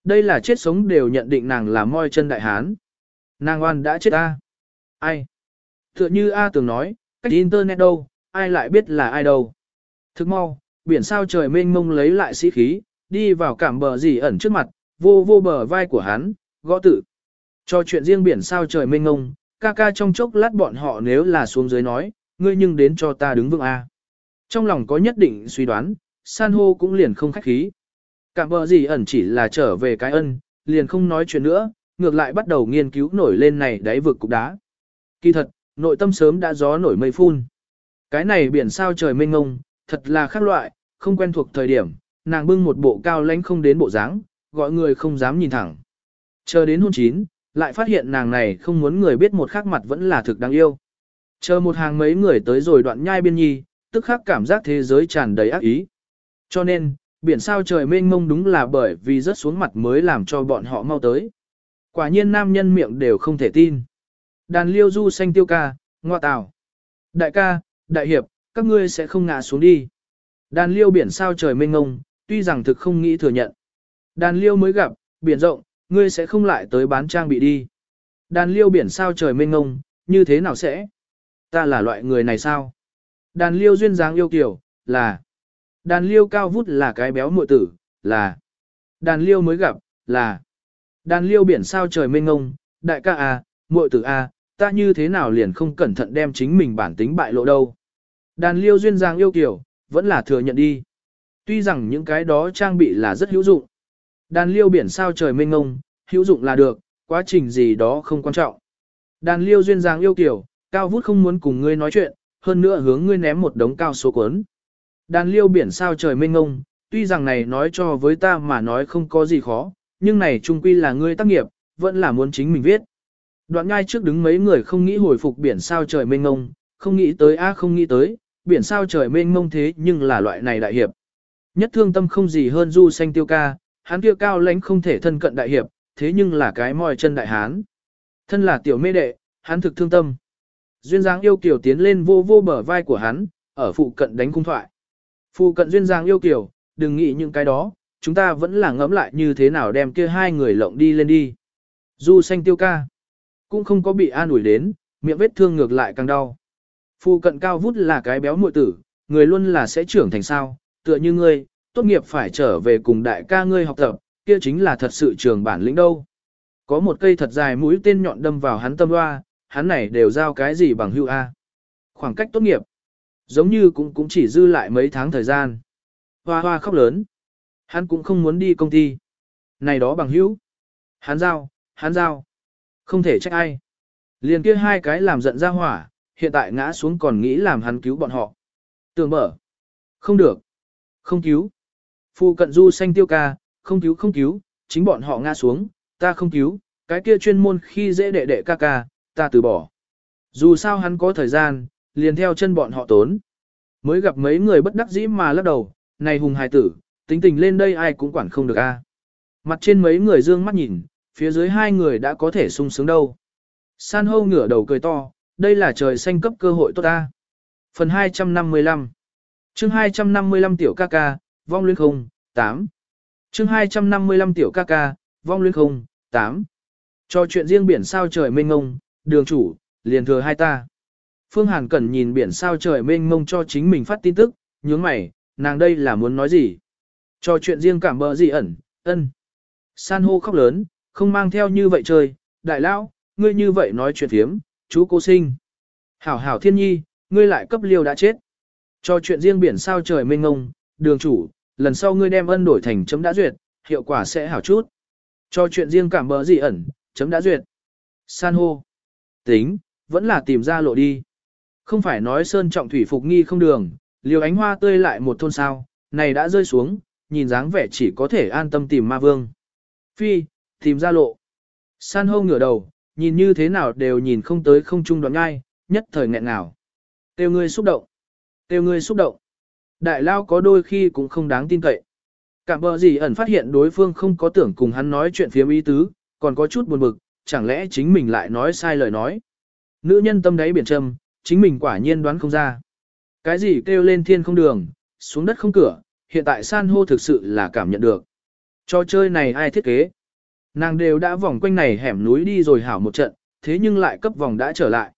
Đây là chết sống đều nhận định nàng là môi chân đại hán. Nàng oan đã chết ta Ai? Tựa như A tưởng nói, cách internet đâu, ai lại biết là ai đâu. Thức mau, biển sao trời mênh mông lấy lại sĩ khí, đi vào cảm bờ gì ẩn trước mặt, vô vô bờ vai của hắn, gõ tự. Cho chuyện riêng biển sao trời mênh mông, ca ca trong chốc lát bọn họ nếu là xuống dưới nói, ngươi nhưng đến cho ta đứng vững A. Trong lòng có nhất định suy đoán, san hô cũng liền không khách khí. Cảm bờ gì ẩn chỉ là trở về cái ân, liền không nói chuyện nữa, ngược lại bắt đầu nghiên cứu nổi lên này đáy vực cục đá. Kỳ thật, nội tâm sớm đã gió nổi mây phun. Cái này biển sao trời mênh ngông, thật là khác loại, không quen thuộc thời điểm, nàng bưng một bộ cao lãnh không đến bộ dáng, gọi người không dám nhìn thẳng. Chờ đến hôn chín, lại phát hiện nàng này không muốn người biết một khác mặt vẫn là thực đáng yêu. Chờ một hàng mấy người tới rồi đoạn nhai biên nhi, tức khắc cảm giác thế giới tràn đầy ác ý. Cho nên, biển sao trời mênh mông đúng là bởi vì rớt xuống mặt mới làm cho bọn họ mau tới. Quả nhiên nam nhân miệng đều không thể tin. Đàn liêu du xanh tiêu ca, ngoa tào. Đại ca, đại hiệp, các ngươi sẽ không ngã xuống đi. Đàn liêu biển sao trời mênh mông, tuy rằng thực không nghĩ thừa nhận. Đàn liêu mới gặp, biển rộng, ngươi sẽ không lại tới bán trang bị đi. Đàn liêu biển sao trời mênh mông, như thế nào sẽ? Ta là loại người này sao? Đàn liêu duyên dáng yêu kiểu, là. Đàn liêu cao vút là cái béo muội tử, là. Đàn liêu mới gặp, là. Đàn liêu biển sao trời mênh ngông, đại ca à, muội tử à, ta như thế nào liền không cẩn thận đem chính mình bản tính bại lộ đâu. Đàn liêu duyên dáng yêu kiểu, vẫn là thừa nhận đi. Tuy rằng những cái đó trang bị là rất hữu dụng. Đàn liêu biển sao trời mênh ngông, hữu dụng là được, quá trình gì đó không quan trọng. Đàn liêu duyên dáng yêu kiểu, cao vút không muốn cùng ngươi nói chuyện, hơn nữa hướng ngươi ném một đống cao số cuốn. Đàn liêu biển sao trời mênh ngông, tuy rằng này nói cho với ta mà nói không có gì khó, nhưng này trung quy là ngươi tác nghiệp, vẫn là muốn chính mình viết. Đoạn ngay trước đứng mấy người không nghĩ hồi phục biển sao trời mênh ngông, không nghĩ tới a à không nghĩ tới, biển sao trời mênh ngông thế nhưng là loại này đại hiệp. Nhất thương tâm không gì hơn du xanh tiêu ca, hắn kia cao lãnh không thể thân cận đại hiệp, thế nhưng là cái mòi chân đại hán. Thân là tiểu mê đệ, hắn thực thương tâm. Duyên dáng yêu kiều tiến lên vô vô bờ vai của hắn, ở phụ cận đánh cung thoại. Phụ cận duyên dáng yêu kiều, đừng nghĩ những cái đó, chúng ta vẫn là ngẫm lại như thế nào đem kia hai người lộng đi lên đi. Du xanh tiêu ca, cũng không có bị an ủi đến, miệng vết thương ngược lại càng đau. Phụ cận cao vút là cái béo muội tử, người luôn là sẽ trưởng thành sao, tựa như ngươi, tốt nghiệp phải trở về cùng đại ca ngươi học tập, kia chính là thật sự trường bản lĩnh đâu. Có một cây thật dài mũi tên nhọn đâm vào hắn tâm hoa, hắn này đều giao cái gì bằng hưu A. Khoảng cách tốt nghiệp, giống như cũng cũng chỉ dư lại mấy tháng thời gian. Hoa hoa khóc lớn. Hắn cũng không muốn đi công ty. Này đó bằng hữu. Hắn giao, hắn giao. Không thể trách ai. Liền kia hai cái làm giận ra hỏa, hiện tại ngã xuống còn nghĩ làm hắn cứu bọn họ. Tường mở. Không được. Không cứu. Phu cận du xanh tiêu ca, không cứu không cứu, chính bọn họ ngã xuống, ta không cứu, cái kia chuyên môn khi dễ đệ đệ ca ca, ta từ bỏ. Dù sao hắn có thời gian, liền theo chân bọn họ tốn. Mới gặp mấy người bất đắc dĩ mà lắc đầu, này hùng hài tử, tính tình lên đây ai cũng quản không được a. Mặt trên mấy người dương mắt nhìn, phía dưới hai người đã có thể sung sướng đâu. San hô ngửa đầu cười to, đây là trời xanh cấp cơ hội tốt ta. Phần 255 chương 255 tiểu ca ca, vong luyến không, 8. chương 255 tiểu ca ca, vong luyến không, 8. Cho chuyện riêng biển sao trời mênh ngông, đường chủ, liền thừa hai ta. Phương Hàn Cẩn nhìn biển sao trời mênh mông cho chính mình phát tin tức, nhướng mày, nàng đây là muốn nói gì? Cho chuyện riêng cảm bờ gì ẩn, ân. San hô khóc lớn, không mang theo như vậy chơi, đại lão, ngươi như vậy nói chuyện thiếm, chú cô sinh. Hảo hảo thiên nhi, ngươi lại cấp liêu đã chết. Cho chuyện riêng biển sao trời mênh mông đường chủ, lần sau ngươi đem ân đổi thành chấm đã duyệt, hiệu quả sẽ hảo chút. Cho chuyện riêng cảm bờ gì ẩn, chấm đã duyệt. San hô. Tính, vẫn là tìm ra lộ đi. Không phải nói sơn trọng thủy phục nghi không đường, liều ánh hoa tươi lại một thôn sao, này đã rơi xuống, nhìn dáng vẻ chỉ có thể an tâm tìm ma vương. Phi, tìm ra lộ. San hô ngửa đầu, nhìn như thế nào đều nhìn không tới không trung đoạn ngay, nhất thời nghẹn nào. Tiêu ngươi xúc động. Tiêu ngươi xúc động. Đại lao có đôi khi cũng không đáng tin cậy. Cảm bờ gì ẩn phát hiện đối phương không có tưởng cùng hắn nói chuyện phía ý tứ, còn có chút buồn bực, chẳng lẽ chính mình lại nói sai lời nói. Nữ nhân tâm đáy biển trầm, chính mình quả nhiên đoán không ra. Cái gì kêu lên thiên không đường, xuống đất không cửa, hiện tại san hô thực sự là cảm nhận được. Trò chơi này ai thiết kế? Nàng đều đã vòng quanh này hẻm núi đi rồi hảo một trận, thế nhưng lại cấp vòng đã trở lại.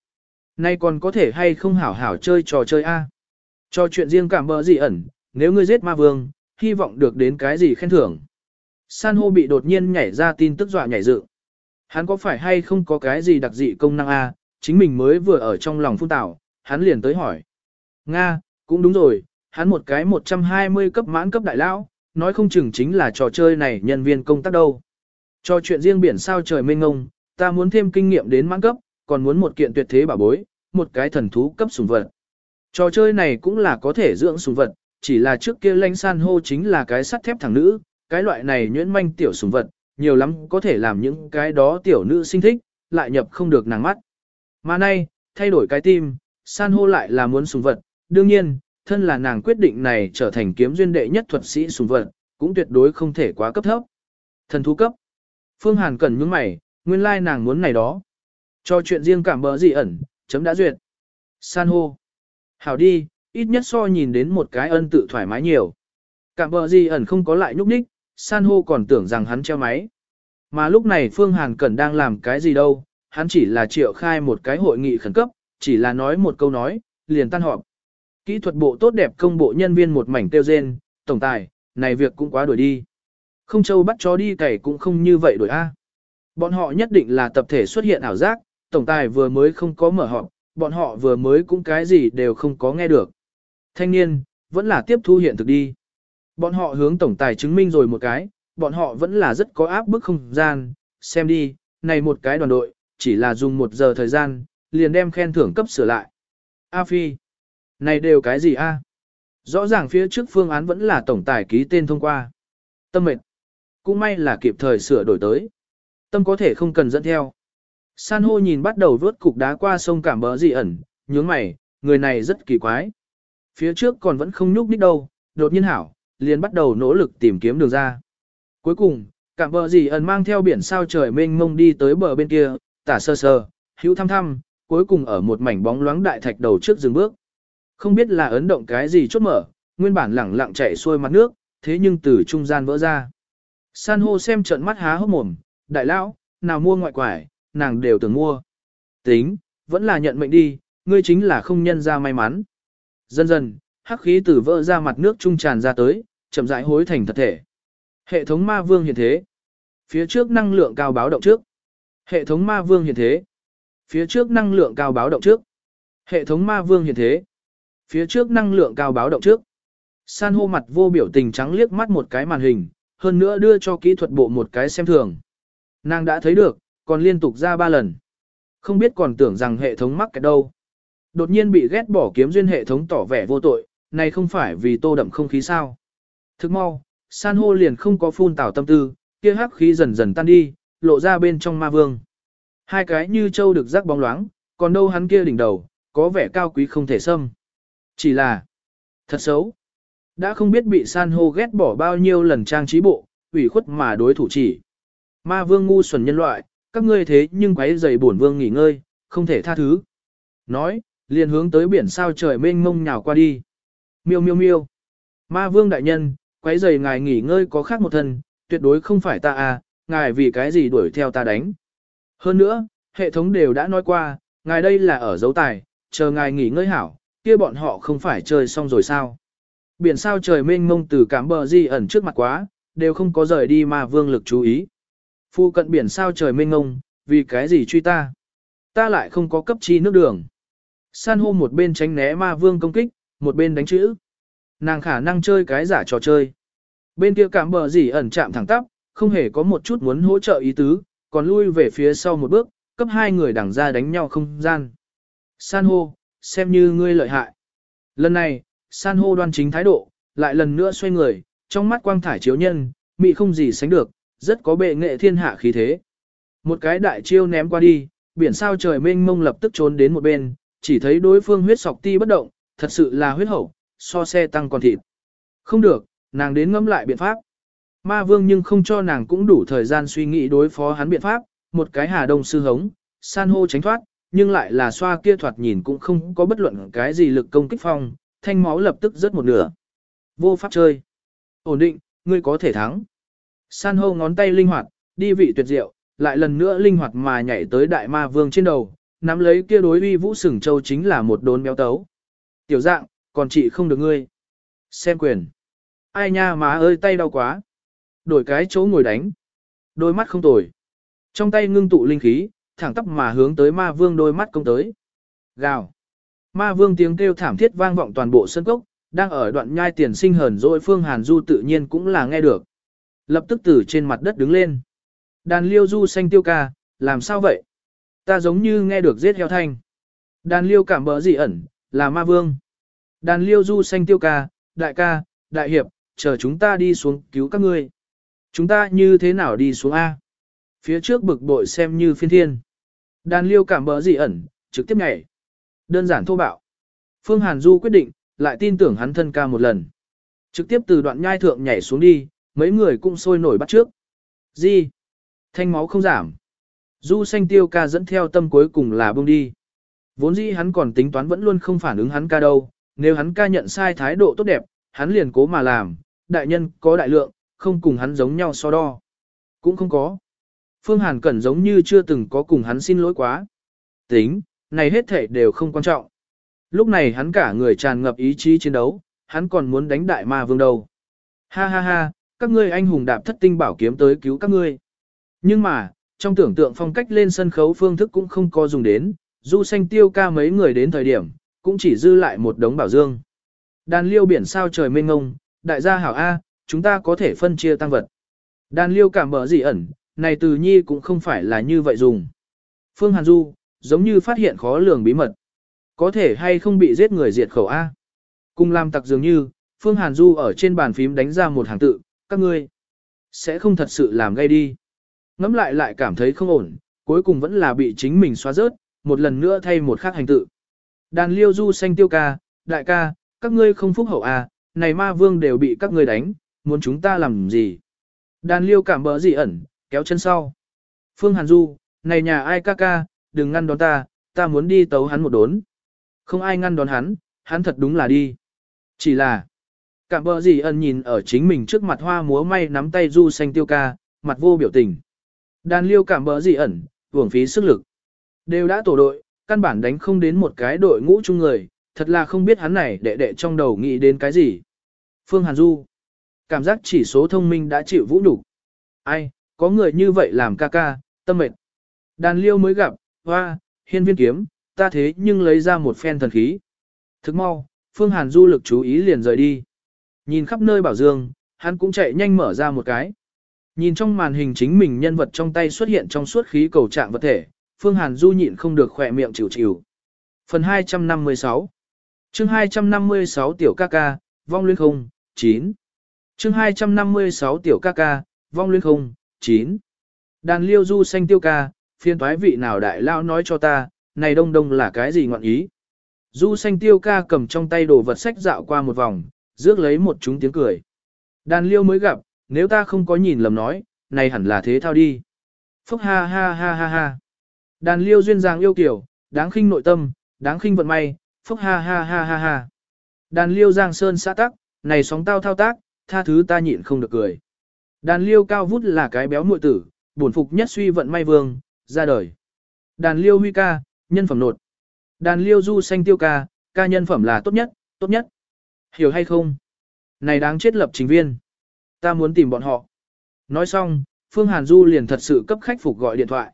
Nay còn có thể hay không hảo hảo chơi trò chơi A? Cho chuyện riêng cảm bỡ gì ẩn, nếu ngươi giết ma vương, hy vọng được đến cái gì khen thưởng. San hô bị đột nhiên nhảy ra tin tức dọa nhảy dựng. Hắn có phải hay không có cái gì đặc dị công năng A, chính mình mới vừa ở trong lòng phun tảo, hắn liền tới hỏi. Nga, cũng đúng rồi, hắn một cái 120 cấp mãn cấp đại lão, nói không chừng chính là trò chơi này nhân viên công tác đâu. Cho chuyện riêng biển sao trời mênh ngông, ta muốn thêm kinh nghiệm đến mãn cấp, còn muốn một kiện tuyệt thế bảo bối, một cái thần thú cấp sùng vật. Trò chơi này cũng là có thể dưỡng sùng vật, chỉ là trước kia lanh san hô chính là cái sắt thép thẳng nữ, cái loại này nhuyễn manh tiểu sùng vật, nhiều lắm có thể làm những cái đó tiểu nữ sinh thích, lại nhập không được nàng mắt. Mà nay, thay đổi cái tim, san hô lại là muốn sùng vật, đương nhiên, thân là nàng quyết định này trở thành kiếm duyên đệ nhất thuật sĩ sùng vật, cũng tuyệt đối không thể quá cấp thấp. Thần thú cấp. Phương Hàn cần những mày, nguyên lai nàng muốn này đó. Cho chuyện riêng cảm bỡ gì ẩn, chấm đã duyệt. San hô. Hảo đi, ít nhất so nhìn đến một cái ân tự thoải mái nhiều. Cảm bỡ gì ẩn không có lại nhúc nhích, san hô còn tưởng rằng hắn treo máy. Mà lúc này Phương Hàn Cẩn đang làm cái gì đâu, hắn chỉ là triệu khai một cái hội nghị khẩn cấp, chỉ là nói một câu nói, liền tan họp. Kỹ thuật bộ tốt đẹp công bộ nhân viên một mảnh tiêu rên, tổng tài, này việc cũng quá đuổi đi. Không châu bắt chó đi cày cũng không như vậy đuổi A. Bọn họ nhất định là tập thể xuất hiện ảo giác, tổng tài vừa mới không có mở họp, bọn họ vừa mới cũng cái gì đều không có nghe được. Thanh niên, vẫn là tiếp thu hiện thực đi. Bọn họ hướng tổng tài chứng minh rồi một cái, bọn họ vẫn là rất có áp bức không gian, xem đi, này một cái đoàn đội, chỉ là dùng một giờ thời gian, liền đem khen thưởng cấp sửa lại. A Phi, này đều cái gì a? Rõ ràng phía trước phương án vẫn là tổng tài ký tên thông qua. Tâm mệt, cũng may là kịp thời sửa đổi tới. Tâm có thể không cần dẫn theo. San hô nhìn bắt đầu vớt cục đá qua sông cảm bỡ dị ẩn, nhướng mày, người này rất kỳ quái. Phía trước còn vẫn không nhúc nhích đâu, đột nhiên hảo, liền bắt đầu nỗ lực tìm kiếm đường ra. Cuối cùng, cảm bờ gì ẩn mang theo biển sao trời mênh mông đi tới bờ bên kia, tả sơ sơ, hữu thăm thăm, cuối cùng ở một mảnh bóng loáng đại thạch đầu trước dừng bước. Không biết là ấn động cái gì chốt mở, nguyên bản lẳng lặng chạy xuôi mặt nước, thế nhưng từ trung gian vỡ ra. San hô xem trận mắt há hốc mồm, đại lão, nào mua ngoại quải, nàng đều tưởng mua. Tính, vẫn là nhận mệnh đi, ngươi chính là không nhân ra may mắn. Dần dần, hắc khí từ vỡ ra mặt nước trung tràn ra tới, chậm rãi hối thành thật thể. Hệ thống ma vương hiện thế. Phía trước năng lượng cao báo động trước. Hệ thống ma vương hiện thế. Phía trước năng lượng cao báo động trước. Hệ thống ma vương hiện thế. Phía trước năng lượng cao báo động trước. San hô mặt vô biểu tình trắng liếc mắt một cái màn hình, hơn nữa đưa cho kỹ thuật bộ một cái xem thường. Nàng đã thấy được, còn liên tục ra ba lần. Không biết còn tưởng rằng hệ thống mắc cái đâu. Đột nhiên bị ghét bỏ kiếm duyên hệ thống tỏ vẻ vô tội, này không phải vì tô đậm không khí sao. Thức mau, san hô liền không có phun tảo tâm tư, kia hắc khí dần dần tan đi, lộ ra bên trong ma vương. Hai cái như châu được rắc bóng loáng, còn đâu hắn kia đỉnh đầu, có vẻ cao quý không thể xâm. Chỉ là, thật xấu. Đã không biết bị san hô ghét bỏ bao nhiêu lần trang trí bộ, ủy khuất mà đối thủ chỉ. Ma vương ngu xuẩn nhân loại, các ngươi thế nhưng quấy giày bổn vương nghỉ ngơi, không thể tha thứ. Nói, liền hướng tới biển sao trời mênh mông nhào qua đi. Miêu miêu miêu. Ma vương đại nhân, quấy giày ngài nghỉ ngơi có khác một thân, tuyệt đối không phải ta à, ngài vì cái gì đuổi theo ta đánh. Hơn nữa, hệ thống đều đã nói qua, ngài đây là ở dấu tài, chờ ngài nghỉ ngơi hảo, kia bọn họ không phải chơi xong rồi sao. Biển sao trời mênh mông từ cám bờ di ẩn trước mặt quá, đều không có rời đi mà vương lực chú ý. Phu cận biển sao trời mênh mông, vì cái gì truy ta? Ta lại không có cấp chi nước đường. San hô một bên tránh né ma vương công kích, một bên đánh chữ. Nàng khả năng chơi cái giả trò chơi. Bên kia cảm bờ gì ẩn chạm thẳng tắp, không hề có một chút muốn hỗ trợ ý tứ, còn lui về phía sau một bước, cấp hai người đằng ra đánh nhau không gian. San hô, xem như ngươi lợi hại. Lần này, san hô đoan chính thái độ, lại lần nữa xoay người, trong mắt quang thải chiếu nhân, mị không gì sánh được, rất có bệ nghệ thiên hạ khí thế. Một cái đại chiêu ném qua đi, biển sao trời mênh mông lập tức trốn đến một bên, chỉ thấy đối phương huyết sọc ti bất động, thật sự là huyết hậu, so xe tăng còn thịt. Không được, nàng đến ngẫm lại biện pháp. Ma vương nhưng không cho nàng cũng đủ thời gian suy nghĩ đối phó hắn biện pháp, một cái hà đông sư hống, san hô tránh thoát, nhưng lại là xoa kia thoạt nhìn cũng không có bất luận cái gì lực công kích phong, thanh máu lập tức rớt một nửa. Vô pháp chơi. Ổn định, ngươi có thể thắng. San hô ngón tay linh hoạt, đi vị tuyệt diệu, lại lần nữa linh hoạt mà nhảy tới đại ma vương trên đầu, nắm lấy kia đối uy vũ sừng châu chính là một đốn béo tấu. Tiểu dạng, còn chị không được ngươi. Xem quyền. Ai nha má ơi tay đau quá. Đổi cái chỗ ngồi đánh. Đôi mắt không tồi. Trong tay ngưng tụ linh khí, thẳng tắp mà hướng tới ma vương đôi mắt công tới. Gào. Ma vương tiếng kêu thảm thiết vang vọng toàn bộ sân cốc, đang ở đoạn nhai tiền sinh hờn rồi phương Hàn Du tự nhiên cũng là nghe được. Lập tức từ trên mặt đất đứng lên. Đàn liêu du xanh tiêu ca, làm sao vậy? Ta giống như nghe được giết heo thanh. Đàn liêu cảm bỡ gì ẩn, là ma vương. Đàn liêu du xanh tiêu ca, đại ca, đại hiệp, chờ chúng ta đi xuống cứu các ngươi. Chúng ta như thế nào đi xuống A? Phía trước bực bội xem như phiên thiên. Đàn liêu cảm bỡ gì ẩn, trực tiếp nhảy. Đơn giản thô bạo. Phương Hàn Du quyết định, lại tin tưởng hắn thân ca một lần. Trực tiếp từ đoạn nhai thượng nhảy xuống đi, mấy người cũng sôi nổi bắt trước. Gì? Thanh máu không giảm. Du xanh tiêu ca dẫn theo tâm cuối cùng là bông đi. Vốn dĩ hắn còn tính toán vẫn luôn không phản ứng hắn ca đâu, nếu hắn ca nhận sai thái độ tốt đẹp, hắn liền cố mà làm, đại nhân có đại lượng, không cùng hắn giống nhau so đo. Cũng không có. Phương Hàn Cẩn giống như chưa từng có cùng hắn xin lỗi quá. Tính, này hết thể đều không quan trọng. Lúc này hắn cả người tràn ngập ý chí chiến đấu, hắn còn muốn đánh đại ma vương đầu. Ha ha ha, các ngươi anh hùng đạp thất tinh bảo kiếm tới cứu các ngươi. Nhưng mà, trong tưởng tượng phong cách lên sân khấu phương thức cũng không có dùng đến, du xanh tiêu ca mấy người đến thời điểm, cũng chỉ dư lại một đống bảo dương. Đàn liêu biển sao trời mênh ngông, đại gia hảo A, chúng ta có thể phân chia tăng vật. Đàn liêu cảm bỡ gì ẩn, này từ nhi cũng không phải là như vậy dùng. Phương Hàn Du, giống như phát hiện khó lường bí mật. Có thể hay không bị giết người diệt khẩu A. Cùng làm tặc dường như, Phương Hàn Du ở trên bàn phím đánh ra một hàng tự, các ngươi sẽ không thật sự làm gây đi. Ngắm lại lại cảm thấy không ổn, cuối cùng vẫn là bị chính mình xóa rớt, một lần nữa thay một khác hành tự. Đàn liêu du xanh tiêu ca, đại ca, các ngươi không phúc hậu à, này ma vương đều bị các ngươi đánh, muốn chúng ta làm gì? Đàn liêu cảm bỡ dị ẩn, kéo chân sau. Phương Hàn Du, này nhà ai ca ca, đừng ngăn đón ta, ta muốn đi tấu hắn một đốn. Không ai ngăn đón hắn, hắn thật đúng là đi. Chỉ là, cảm bỡ dị ẩn nhìn ở chính mình trước mặt hoa múa may nắm tay Du xanh tiêu ca, mặt vô biểu tình. Đàn liêu cảm bỡ dị ẩn, uổng phí sức lực. Đều đã tổ đội, căn bản đánh không đến một cái đội ngũ chung người, thật là không biết hắn này đệ đệ trong đầu nghĩ đến cái gì. Phương Hàn Du. Cảm giác chỉ số thông minh đã chịu vũ đủ Ai, có người như vậy làm ca ca, tâm mệt. Đàn liêu mới gặp, hoa, hiên viên kiếm, ta thế nhưng lấy ra một phen thần khí. Thức mau, Phương Hàn Du lực chú ý liền rời đi. Nhìn khắp nơi bảo dương, hắn cũng chạy nhanh mở ra một cái. Nhìn trong màn hình chính mình nhân vật trong tay xuất hiện trong suốt khí cầu trạng vật thể, Phương Hàn Du nhịn không được khỏe miệng chịu chịu. Phần 256 chương 256 tiểu ca ca, vong luyến không, 9. chương 256 tiểu ca ca, vong luyến không, 9. Đàn liêu du xanh tiêu ca, phiên thoái vị nào đại lao nói cho ta, này đông đông là cái gì ngọn ý. Du xanh tiêu ca cầm trong tay đồ vật sách dạo qua một vòng, rước lấy một chúng tiếng cười. Đàn liêu mới gặp, nếu ta không có nhìn lầm nói, này hẳn là thế thao đi. Phúc ha ha ha ha ha. Đàn liêu duyên dáng yêu kiểu, đáng khinh nội tâm, đáng khinh vận may, phúc ha ha ha ha ha. Đàn liêu giang sơn xã tắc, này sóng tao thao tác, tha thứ ta nhịn không được cười. Đàn liêu cao vút là cái béo muội tử, bổn phục nhất suy vận may vương, ra đời. Đàn liêu huy ca, nhân phẩm nột. Đàn liêu du xanh tiêu ca, ca nhân phẩm là tốt nhất, tốt nhất. Hiểu hay không? Này đáng chết lập chính viên. Ta muốn tìm bọn họ. Nói xong, Phương Hàn Du liền thật sự cấp khách phục gọi điện thoại.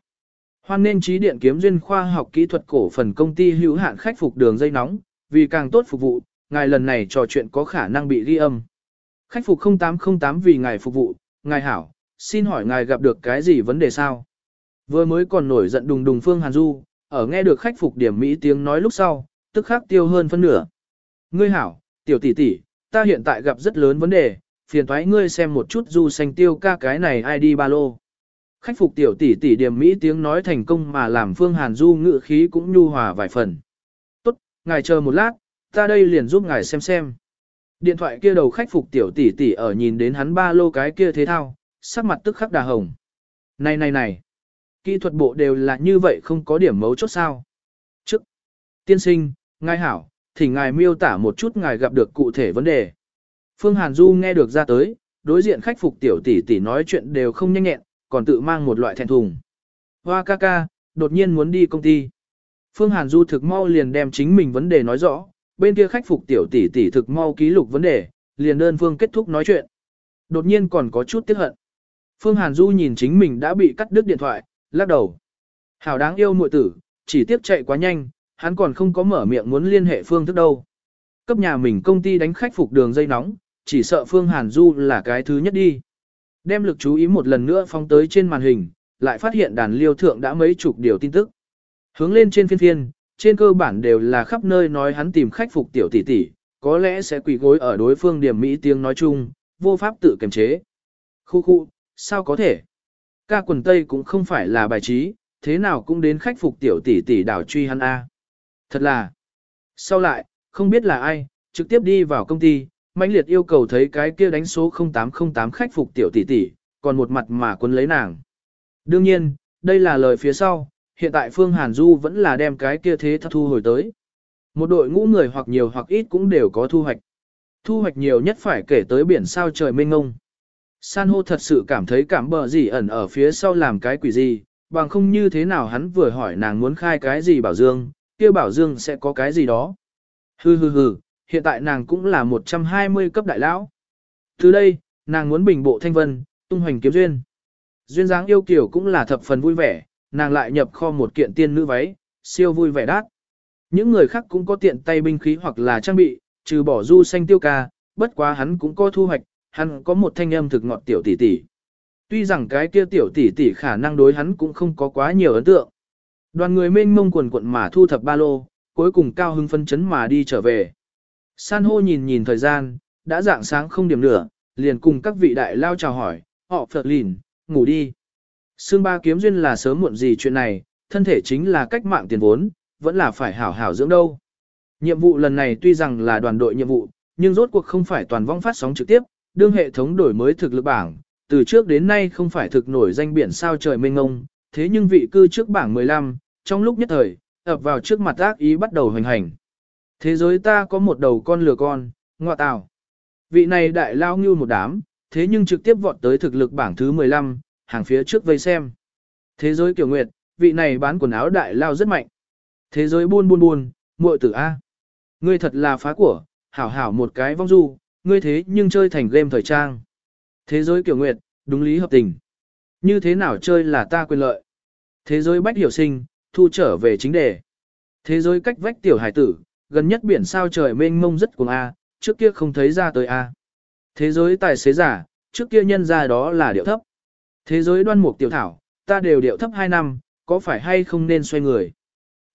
Hoan nên trí điện kiếm duyên khoa học kỹ thuật cổ phần công ty hữu hạn khách phục đường dây nóng, vì càng tốt phục vụ, ngài lần này trò chuyện có khả năng bị ghi âm. Khách phục 0808 vì ngài phục vụ, ngài hảo, xin hỏi ngài gặp được cái gì vấn đề sao? Vừa mới còn nổi giận đùng đùng Phương Hàn Du, ở nghe được khách phục điểm Mỹ tiếng nói lúc sau, tức khắc tiêu hơn phân nửa. Ngươi hảo, tiểu tỷ tỷ, ta hiện tại gặp rất lớn vấn đề, phiền thoái ngươi xem một chút du xanh tiêu ca cái này ID ba lô. Khách phục tiểu tỷ tỷ điểm Mỹ tiếng nói thành công mà làm Phương Hàn Du ngự khí cũng nhu hòa vài phần. Tốt, ngài chờ một lát, ta đây liền giúp ngài xem xem. Điện thoại kia đầu khách phục tiểu tỷ tỷ ở nhìn đến hắn ba lô cái kia thế thao, sắc mặt tức khắc đà hồng. Này này này, kỹ thuật bộ đều là như vậy không có điểm mấu chốt sao. Trước, tiên sinh, ngài hảo, thì ngài miêu tả một chút ngài gặp được cụ thể vấn đề. Phương Hàn Du nghe được ra tới, đối diện khách phục tiểu tỷ tỷ nói chuyện đều không nhanh nhẹn, còn tự mang một loại thẹn thùng. Hoa ca ca, đột nhiên muốn đi công ty. Phương Hàn Du thực mau liền đem chính mình vấn đề nói rõ, bên kia khách phục tiểu tỷ tỷ thực mau ký lục vấn đề, liền đơn phương kết thúc nói chuyện. Đột nhiên còn có chút tiếc hận. Phương Hàn Du nhìn chính mình đã bị cắt đứt điện thoại, lắc đầu. Hảo đáng yêu muội tử, chỉ tiếp chạy quá nhanh, hắn còn không có mở miệng muốn liên hệ phương thức đâu. Cấp nhà mình công ty đánh khách phục đường dây nóng, chỉ sợ Phương Hàn Du là cái thứ nhất đi. Đem lực chú ý một lần nữa phóng tới trên màn hình, lại phát hiện đàn liêu thượng đã mấy chục điều tin tức. Hướng lên trên phiên phiên, trên cơ bản đều là khắp nơi nói hắn tìm khách phục tiểu tỷ tỷ, có lẽ sẽ quỳ gối ở đối phương điểm Mỹ tiếng nói chung, vô pháp tự kiềm chế. Khu khu, sao có thể? Ca quần Tây cũng không phải là bài trí, thế nào cũng đến khách phục tiểu tỷ tỷ đảo truy hắn A. Thật là, sau lại, không biết là ai, trực tiếp đi vào công ty, mãnh liệt yêu cầu thấy cái kia đánh số 0808 khách phục tiểu tỷ tỷ, còn một mặt mà quân lấy nàng. Đương nhiên, đây là lời phía sau, hiện tại Phương Hàn Du vẫn là đem cái kia thế thất thu hồi tới. Một đội ngũ người hoặc nhiều hoặc ít cũng đều có thu hoạch. Thu hoạch nhiều nhất phải kể tới biển sao trời mênh ngông. San hô thật sự cảm thấy cảm bờ gì ẩn ở phía sau làm cái quỷ gì, bằng không như thế nào hắn vừa hỏi nàng muốn khai cái gì bảo dương, kia bảo dương sẽ có cái gì đó. Hừ hừ hừ, hiện tại nàng cũng là 120 cấp đại lão. Từ đây, nàng muốn bình bộ thanh vân, tung hoành kiếm duyên. Duyên dáng yêu kiểu cũng là thập phần vui vẻ, nàng lại nhập kho một kiện tiên nữ váy, siêu vui vẻ đắt. Những người khác cũng có tiện tay binh khí hoặc là trang bị, trừ bỏ du xanh tiêu ca, bất quá hắn cũng có thu hoạch, hắn có một thanh âm thực ngọt tiểu tỷ tỷ. Tuy rằng cái kia tiểu tỷ tỷ khả năng đối hắn cũng không có quá nhiều ấn tượng. Đoàn người mênh mông quần quận mà thu thập ba lô, cuối cùng cao hưng phân chấn mà đi trở về. San hô nhìn nhìn thời gian, đã dạng sáng không điểm nữa, liền cùng các vị đại lao chào hỏi, họ phật lìn, ngủ đi. Sương ba kiếm duyên là sớm muộn gì chuyện này, thân thể chính là cách mạng tiền vốn, vẫn là phải hảo hảo dưỡng đâu. Nhiệm vụ lần này tuy rằng là đoàn đội nhiệm vụ, nhưng rốt cuộc không phải toàn vong phát sóng trực tiếp, đương hệ thống đổi mới thực lực bảng, từ trước đến nay không phải thực nổi danh biển sao trời mênh ngông, thế nhưng vị cư trước bảng 15, trong lúc nhất thời, ập vào trước mặt ác ý bắt đầu hoành hành. Thế giới ta có một đầu con lừa con, ngọa tào. Vị này đại lao như một đám, thế nhưng trực tiếp vọt tới thực lực bảng thứ 15, hàng phía trước vây xem. Thế giới kiểu nguyệt, vị này bán quần áo đại lao rất mạnh. Thế giới buôn buôn buôn, muội tử A. Ngươi thật là phá của, hảo hảo một cái vong du, ngươi thế nhưng chơi thành game thời trang. Thế giới kiểu nguyệt, đúng lý hợp tình. Như thế nào chơi là ta quyền lợi. Thế giới bách hiểu sinh, thu trở về chính đề. Thế giới cách vách tiểu hải tử, gần nhất biển sao trời mênh mông rất cuồng A, trước kia không thấy ra tới A. Thế giới tài xế giả, trước kia nhân ra đó là điệu thấp. Thế giới đoan mục tiểu thảo, ta đều điệu thấp 2 năm, có phải hay không nên xoay người.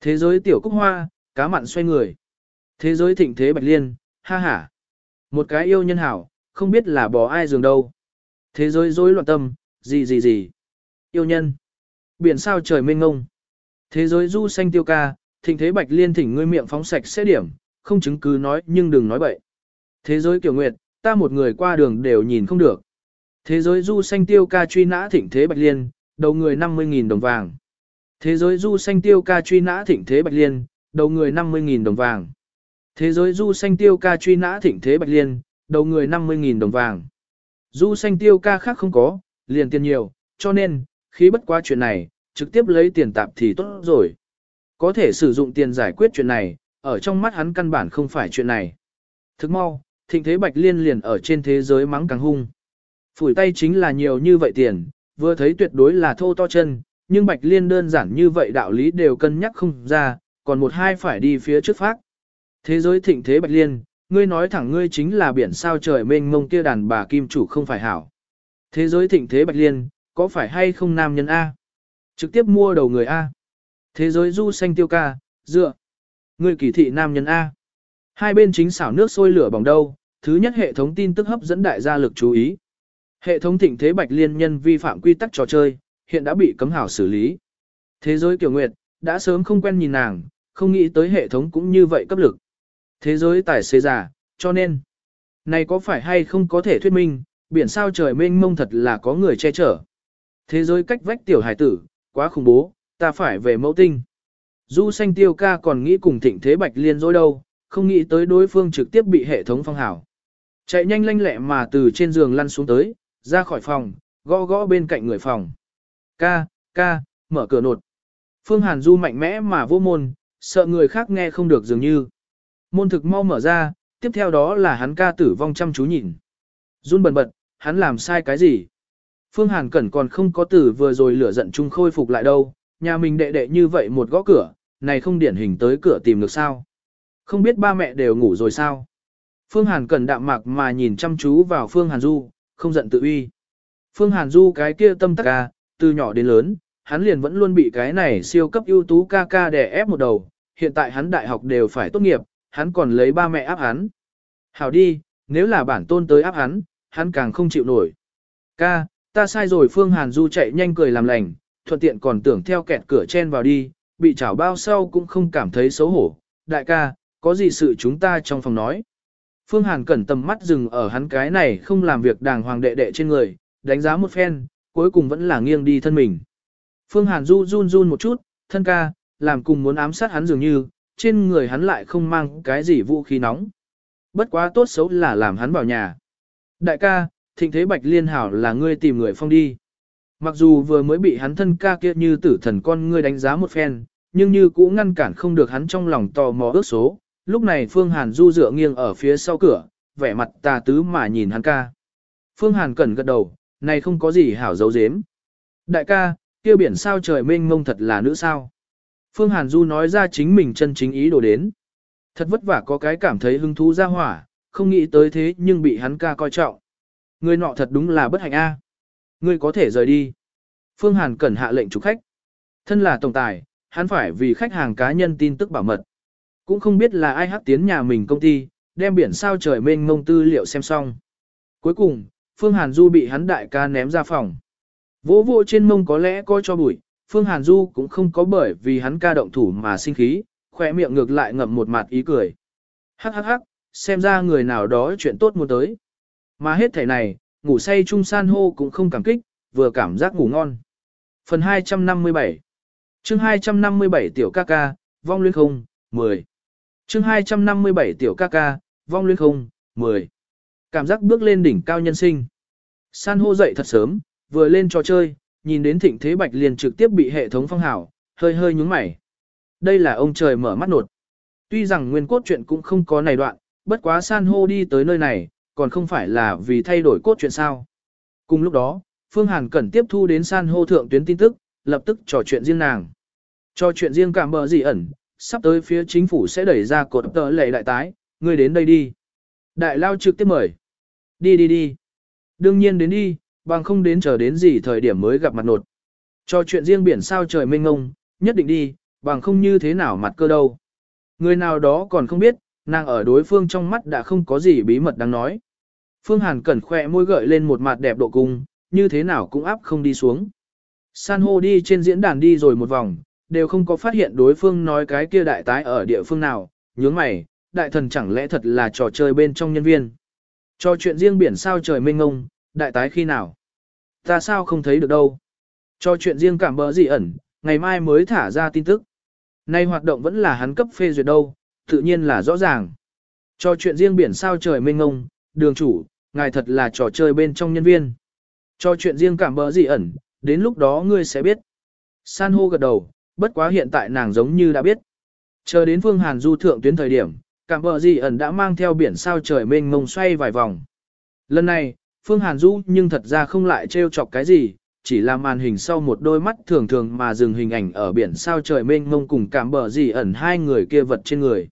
Thế giới tiểu cúc hoa, cá mặn xoay người. Thế giới thịnh thế bạch liên, ha ha. Một cái yêu nhân hảo, không biết là bỏ ai giường đâu. Thế giới rối loạn tâm, gì gì gì. Yêu nhân. Biển sao trời mênh ngông. Thế giới du xanh tiêu ca, thịnh thế bạch liên thỉnh ngươi miệng phóng sạch sẽ điểm, không chứng cứ nói nhưng đừng nói bậy. Thế giới kiểu nguyệt, ta một người qua đường đều nhìn không được. Thế giới du xanh tiêu ca truy nã thịnh thế bạch liên, đầu người 50.000 đồng vàng. Thế giới du xanh tiêu ca truy nã thịnh thế bạch liên, đầu người 50.000 đồng vàng. Thế giới du xanh tiêu ca truy nã thịnh thế bạch liên, đầu người 50.000 đồng vàng. Du xanh tiêu ca khác không có, liền tiền nhiều, cho nên, khi bất qua chuyện này, trực tiếp lấy tiền tạp thì tốt rồi. Có thể sử dụng tiền giải quyết chuyện này, ở trong mắt hắn căn bản không phải chuyện này. Thức mau, thịnh thế bạch liên liền ở trên thế giới mắng càng hung. Phủi tay chính là nhiều như vậy tiền, vừa thấy tuyệt đối là thô to chân, nhưng bạch liên đơn giản như vậy đạo lý đều cân nhắc không ra, còn một hai phải đi phía trước phát. Thế giới thịnh thế bạch liên, ngươi nói thẳng ngươi chính là biển sao trời mênh mông kia đàn bà kim chủ không phải hảo. Thế giới thịnh thế bạch liên, có phải hay không nam nhân A? Trực tiếp mua đầu người A. Thế giới du xanh tiêu ca, dựa. Người kỳ thị nam nhân A. Hai bên chính xảo nước sôi lửa bỏng đâu, thứ nhất hệ thống tin tức hấp dẫn đại gia lực chú ý. Hệ thống thịnh thế bạch liên nhân vi phạm quy tắc trò chơi, hiện đã bị cấm hảo xử lý. Thế giới kiểu nguyệt, đã sớm không quen nhìn nàng, không nghĩ tới hệ thống cũng như vậy cấp lực. Thế giới tài xế giả, cho nên, này có phải hay không có thể thuyết minh, biển sao trời mênh mông thật là có người che chở. Thế giới cách vách tiểu hải tử, quá khủng bố, ta phải về mẫu tinh. Du xanh tiêu ca còn nghĩ cùng thịnh thế bạch liên dối đâu, không nghĩ tới đối phương trực tiếp bị hệ thống phong hảo. Chạy nhanh lanh lẹ mà từ trên giường lăn xuống tới, ra khỏi phòng, gõ gõ bên cạnh người phòng. Ca, ca, mở cửa nột. Phương Hàn Du mạnh mẽ mà vô môn, sợ người khác nghe không được dường như. Môn thực mau mở ra, tiếp theo đó là hắn ca tử vong chăm chú nhìn. Run bần bật, hắn làm sai cái gì? Phương Hàn Cẩn còn không có tử vừa rồi lửa giận chung khôi phục lại đâu, nhà mình đệ đệ như vậy một gõ cửa, này không điển hình tới cửa tìm được sao? Không biết ba mẹ đều ngủ rồi sao? Phương Hàn cần đạm mạc mà nhìn chăm chú vào Phương Hàn Du, không giận tự uy. Phương Hàn Du cái kia tâm tắc ca, từ nhỏ đến lớn, hắn liền vẫn luôn bị cái này siêu cấp ưu tú ca ca đè ép một đầu, hiện tại hắn đại học đều phải tốt nghiệp, hắn còn lấy ba mẹ áp hắn. Hảo đi, nếu là bản tôn tới áp hắn, hắn càng không chịu nổi. Ca, ta sai rồi Phương Hàn Du chạy nhanh cười làm lành, thuận tiện còn tưởng theo kẹt cửa chen vào đi, bị chảo bao sau cũng không cảm thấy xấu hổ. Đại ca, có gì sự chúng ta trong phòng nói. Phương Hàn cẩn tầm mắt dừng ở hắn cái này không làm việc đàng hoàng đệ đệ trên người, đánh giá một phen, cuối cùng vẫn là nghiêng đi thân mình. Phương Hàn run run run một chút, thân ca, làm cùng muốn ám sát hắn dường như, trên người hắn lại không mang cái gì vũ khí nóng. Bất quá tốt xấu là làm hắn vào nhà. Đại ca, thịnh thế bạch liên hảo là ngươi tìm người phong đi. Mặc dù vừa mới bị hắn thân ca kia như tử thần con ngươi đánh giá một phen, nhưng như cũng ngăn cản không được hắn trong lòng tò mò ước số. Lúc này Phương Hàn du dựa nghiêng ở phía sau cửa, vẻ mặt tà tứ mà nhìn hắn ca. Phương Hàn cẩn gật đầu, này không có gì hảo dấu dếm. Đại ca, kia biển sao trời mênh mông thật là nữ sao. Phương Hàn Du nói ra chính mình chân chính ý đồ đến. Thật vất vả có cái cảm thấy hứng thú ra hỏa, không nghĩ tới thế nhưng bị hắn ca coi trọng. Người nọ thật đúng là bất hạnh a. Ngươi có thể rời đi. Phương Hàn cẩn hạ lệnh chủ khách. Thân là tổng tài, hắn phải vì khách hàng cá nhân tin tức bảo mật. Cũng không biết là ai hắc tiến nhà mình công ty, đem biển sao trời mênh mông tư liệu xem xong. Cuối cùng, Phương Hàn Du bị hắn đại ca ném ra phòng. Vỗ vỗ trên mông có lẽ coi cho bụi, Phương Hàn Du cũng không có bởi vì hắn ca động thủ mà sinh khí, khỏe miệng ngược lại ngậm một mặt ý cười. Hắc hắc hắc, xem ra người nào đó chuyện tốt muốn tới. Mà hết thể này, ngủ say chung san hô cũng không cảm kích, vừa cảm giác ngủ ngon. Phần 257 chương 257 tiểu ca ca, vong luyến không, 10. chương 257 tiểu ca ca, vong luyến không, 10. Cảm giác bước lên đỉnh cao nhân sinh. San hô dậy thật sớm, vừa lên trò chơi, nhìn đến thịnh thế bạch liền trực tiếp bị hệ thống phong hảo, hơi hơi nhúng mày. Đây là ông trời mở mắt nột. Tuy rằng nguyên cốt chuyện cũng không có này đoạn, bất quá san hô đi tới nơi này, còn không phải là vì thay đổi cốt truyện sao. Cùng lúc đó, Phương Hàn cần tiếp thu đến san hô thượng tuyến tin tức, lập tức trò chuyện riêng nàng. Trò chuyện riêng cảm bờ gì ẩn, sắp tới phía chính phủ sẽ đẩy ra cột tờ lệ đại tái, ngươi đến đây đi. Đại lao trực tiếp mời. Đi đi đi. Đương nhiên đến đi, bằng không đến chờ đến gì thời điểm mới gặp mặt nột. Cho chuyện riêng biển sao trời mênh ngông, nhất định đi, bằng không như thế nào mặt cơ đâu. Người nào đó còn không biết, nàng ở đối phương trong mắt đã không có gì bí mật đáng nói. Phương Hàn cẩn khỏe môi gợi lên một mặt đẹp độ cung, như thế nào cũng áp không đi xuống. San hô đi trên diễn đàn đi rồi một vòng, đều không có phát hiện đối phương nói cái kia đại tái ở địa phương nào, nhướng mày, đại thần chẳng lẽ thật là trò chơi bên trong nhân viên. Cho chuyện riêng biển sao trời mênh ngông, đại tái khi nào? Ta sao không thấy được đâu? Cho chuyện riêng cảm bỡ gì ẩn, ngày mai mới thả ra tin tức. Nay hoạt động vẫn là hắn cấp phê duyệt đâu, tự nhiên là rõ ràng. Cho chuyện riêng biển sao trời mênh ngông, đường chủ, ngài thật là trò chơi bên trong nhân viên. Cho chuyện riêng cảm bỡ gì ẩn, đến lúc đó ngươi sẽ biết. San hô gật đầu, bất quá hiện tại nàng giống như đã biết. Chờ đến phương Hàn du thượng tuyến thời điểm, cảm bỡ gì ẩn đã mang theo biển sao trời mênh mông xoay vài vòng. Lần này, Phương Hàn Du nhưng thật ra không lại trêu chọc cái gì, chỉ là màn hình sau một đôi mắt thường thường mà dừng hình ảnh ở biển sao trời mênh mông cùng cảm bờ gì ẩn hai người kia vật trên người.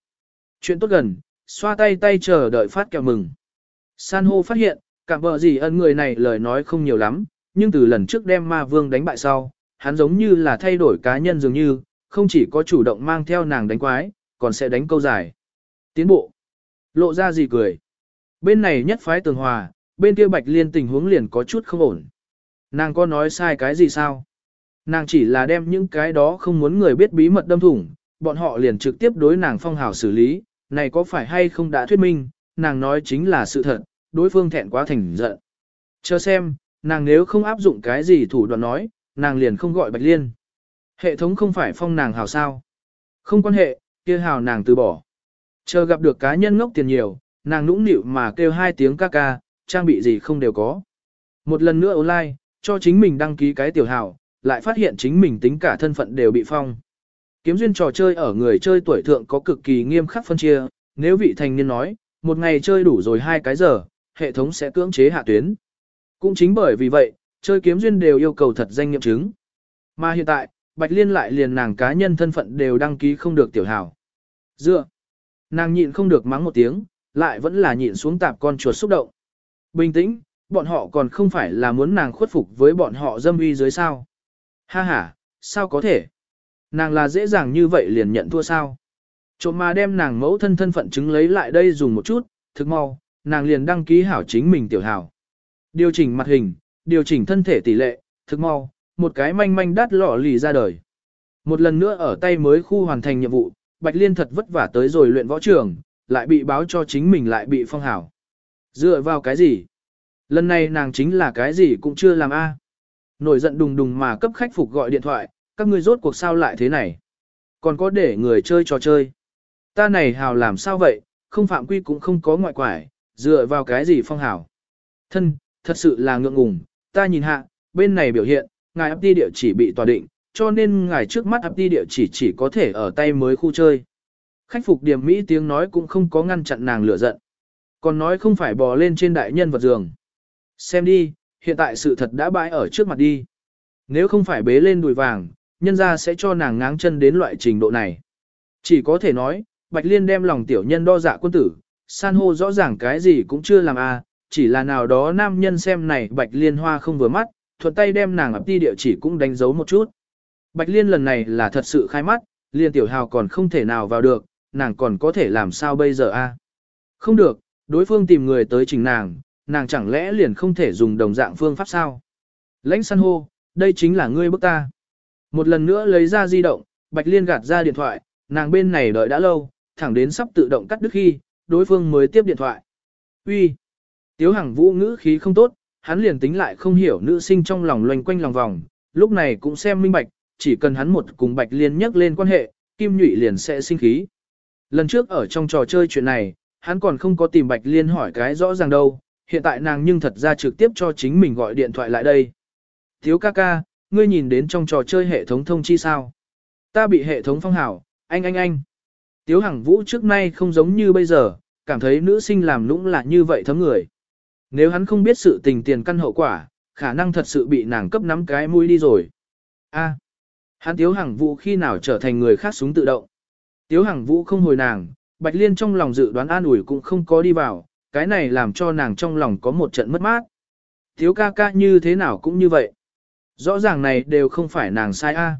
Chuyện tốt gần, xoa tay tay chờ đợi phát kẹo mừng. San hô phát hiện, cảm vợ gì ân người này lời nói không nhiều lắm, nhưng từ lần trước đem ma vương đánh bại sau, hắn giống như là thay đổi cá nhân dường như, không chỉ có chủ động mang theo nàng đánh quái, còn sẽ đánh câu dài. Tiến bộ. Lộ ra gì cười. Bên này nhất phái tường hòa, bên kia bạch liên tình huống liền có chút không ổn. Nàng có nói sai cái gì sao? Nàng chỉ là đem những cái đó không muốn người biết bí mật đâm thủng, bọn họ liền trực tiếp đối nàng phong hào xử lý, này có phải hay không đã thuyết minh, nàng nói chính là sự thật, đối phương thẹn quá thành giận. Chờ xem, nàng nếu không áp dụng cái gì thủ đoạn nói, nàng liền không gọi bạch liên. Hệ thống không phải phong nàng hào sao. Không quan hệ, kia hào nàng từ bỏ. Chờ gặp được cá nhân ngốc tiền nhiều, nàng nũng nịu mà kêu hai tiếng ca ca, trang bị gì không đều có. Một lần nữa online, cho chính mình đăng ký cái tiểu hào, lại phát hiện chính mình tính cả thân phận đều bị phong. Kiếm duyên trò chơi ở người chơi tuổi thượng có cực kỳ nghiêm khắc phân chia, nếu vị thành niên nói, một ngày chơi đủ rồi hai cái giờ, hệ thống sẽ cưỡng chế hạ tuyến. Cũng chính bởi vì vậy, chơi kiếm duyên đều yêu cầu thật danh nghiệm chứng. Mà hiện tại, Bạch Liên lại liền nàng cá nhân thân phận đều đăng ký không được tiểu hào. Dựa, nàng nhịn không được mắng một tiếng, lại vẫn là nhịn xuống tạp con chuột xúc động. Bình tĩnh, bọn họ còn không phải là muốn nàng khuất phục với bọn họ dâm uy dưới sao. Ha ha, sao có thể? Nàng là dễ dàng như vậy liền nhận thua sao? Trộm mà đem nàng mẫu thân thân phận chứng lấy lại đây dùng một chút, thực mau, nàng liền đăng ký hảo chính mình tiểu hảo. Điều chỉnh mặt hình, điều chỉnh thân thể tỷ lệ, thực mau, một cái manh manh đắt lọ lì ra đời. Một lần nữa ở tay mới khu hoàn thành nhiệm vụ, Bạch Liên thật vất vả tới rồi luyện võ trường, lại bị báo cho chính mình lại bị phong hảo. Dựa vào cái gì? Lần này nàng chính là cái gì cũng chưa làm a. Nổi giận đùng đùng mà cấp khách phục gọi điện thoại, các ngươi rốt cuộc sao lại thế này? Còn có để người chơi trò chơi. Ta này hào làm sao vậy, không phạm quy cũng không có ngoại quải, dựa vào cái gì phong hào? Thân, thật sự là ngượng ngùng, ta nhìn hạ, bên này biểu hiện, ngài ấp đi địa chỉ bị tòa định, cho nên ngài trước mắt ấp đi địa chỉ chỉ có thể ở tay mới khu chơi. Khách phục điểm Mỹ tiếng nói cũng không có ngăn chặn nàng lửa giận. Còn nói không phải bò lên trên đại nhân vật giường. Xem đi, hiện tại sự thật đã bãi ở trước mặt đi. Nếu không phải bế lên đùi vàng, nhân ra sẽ cho nàng ngáng chân đến loại trình độ này. Chỉ có thể nói, Bạch Liên đem lòng tiểu nhân đo dạ quân tử, san hô rõ ràng cái gì cũng chưa làm a, à, chỉ là nào đó nam nhân xem này Bạch Liên hoa không vừa mắt, thuận tay đem nàng ập đi địa chỉ cũng đánh dấu một chút. Bạch Liên lần này là thật sự khai mắt, Liên tiểu hào còn không thể nào vào được, nàng còn có thể làm sao bây giờ a? Không được, đối phương tìm người tới trình nàng, nàng chẳng lẽ liền không thể dùng đồng dạng phương pháp sao? Lãnh san hô, đây chính là ngươi bức ta. Một lần nữa lấy ra di động, Bạch Liên gạt ra điện thoại, nàng bên này đợi đã lâu, thẳng đến sắp tự động cắt đứt khi, đối phương mới tiếp điện thoại. Uy, Tiếu Hằng Vũ ngữ khí không tốt, hắn liền tính lại không hiểu nữ sinh trong lòng loanh quanh lòng vòng, lúc này cũng xem minh bạch, chỉ cần hắn một cùng Bạch Liên nhắc lên quan hệ, Kim Nhụy liền sẽ sinh khí. Lần trước ở trong trò chơi chuyện này, hắn còn không có tìm Bạch Liên hỏi cái rõ ràng đâu, hiện tại nàng nhưng thật ra trực tiếp cho chính mình gọi điện thoại lại đây. Thiếu ca ca, ngươi nhìn đến trong trò chơi hệ thống thông chi sao? Ta bị hệ thống phong hảo, anh anh anh. Tiếu Hằng Vũ trước nay không giống như bây giờ, cảm thấy nữ sinh làm lũng là như vậy thấm người. Nếu hắn không biết sự tình tiền căn hậu quả, khả năng thật sự bị nàng cấp nắm cái mũi đi rồi. A, hắn Tiếu Hằng Vũ khi nào trở thành người khác súng tự động. Tiếu Hằng Vũ không hồi nàng, Bạch Liên trong lòng dự đoán an ủi cũng không có đi vào, cái này làm cho nàng trong lòng có một trận mất mát. Tiếu ca ca như thế nào cũng như vậy. Rõ ràng này đều không phải nàng sai a.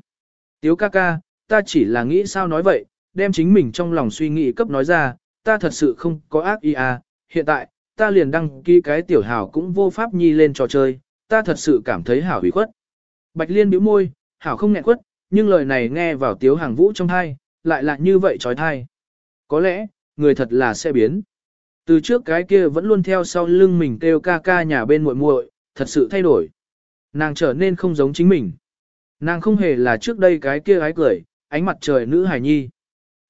Tiếu ca ca, ta chỉ là nghĩ sao nói vậy, đem chính mình trong lòng suy nghĩ cấp nói ra, ta thật sự không có ác ý à, hiện tại, ta liền đăng ký cái tiểu hảo cũng vô pháp nhi lên trò chơi, ta thật sự cảm thấy hảo hủy khuất. Bạch Liên bĩu môi, hảo không nghẹn khuất, nhưng lời này nghe vào tiếu hàng vũ trong thai, lại là như vậy trói thai. Có lẽ, người thật là sẽ biến. Từ trước cái kia vẫn luôn theo sau lưng mình kêu ca ca nhà bên muội muội, thật sự thay đổi. Nàng trở nên không giống chính mình. Nàng không hề là trước đây cái kia gái cười, ánh mặt trời nữ hài nhi.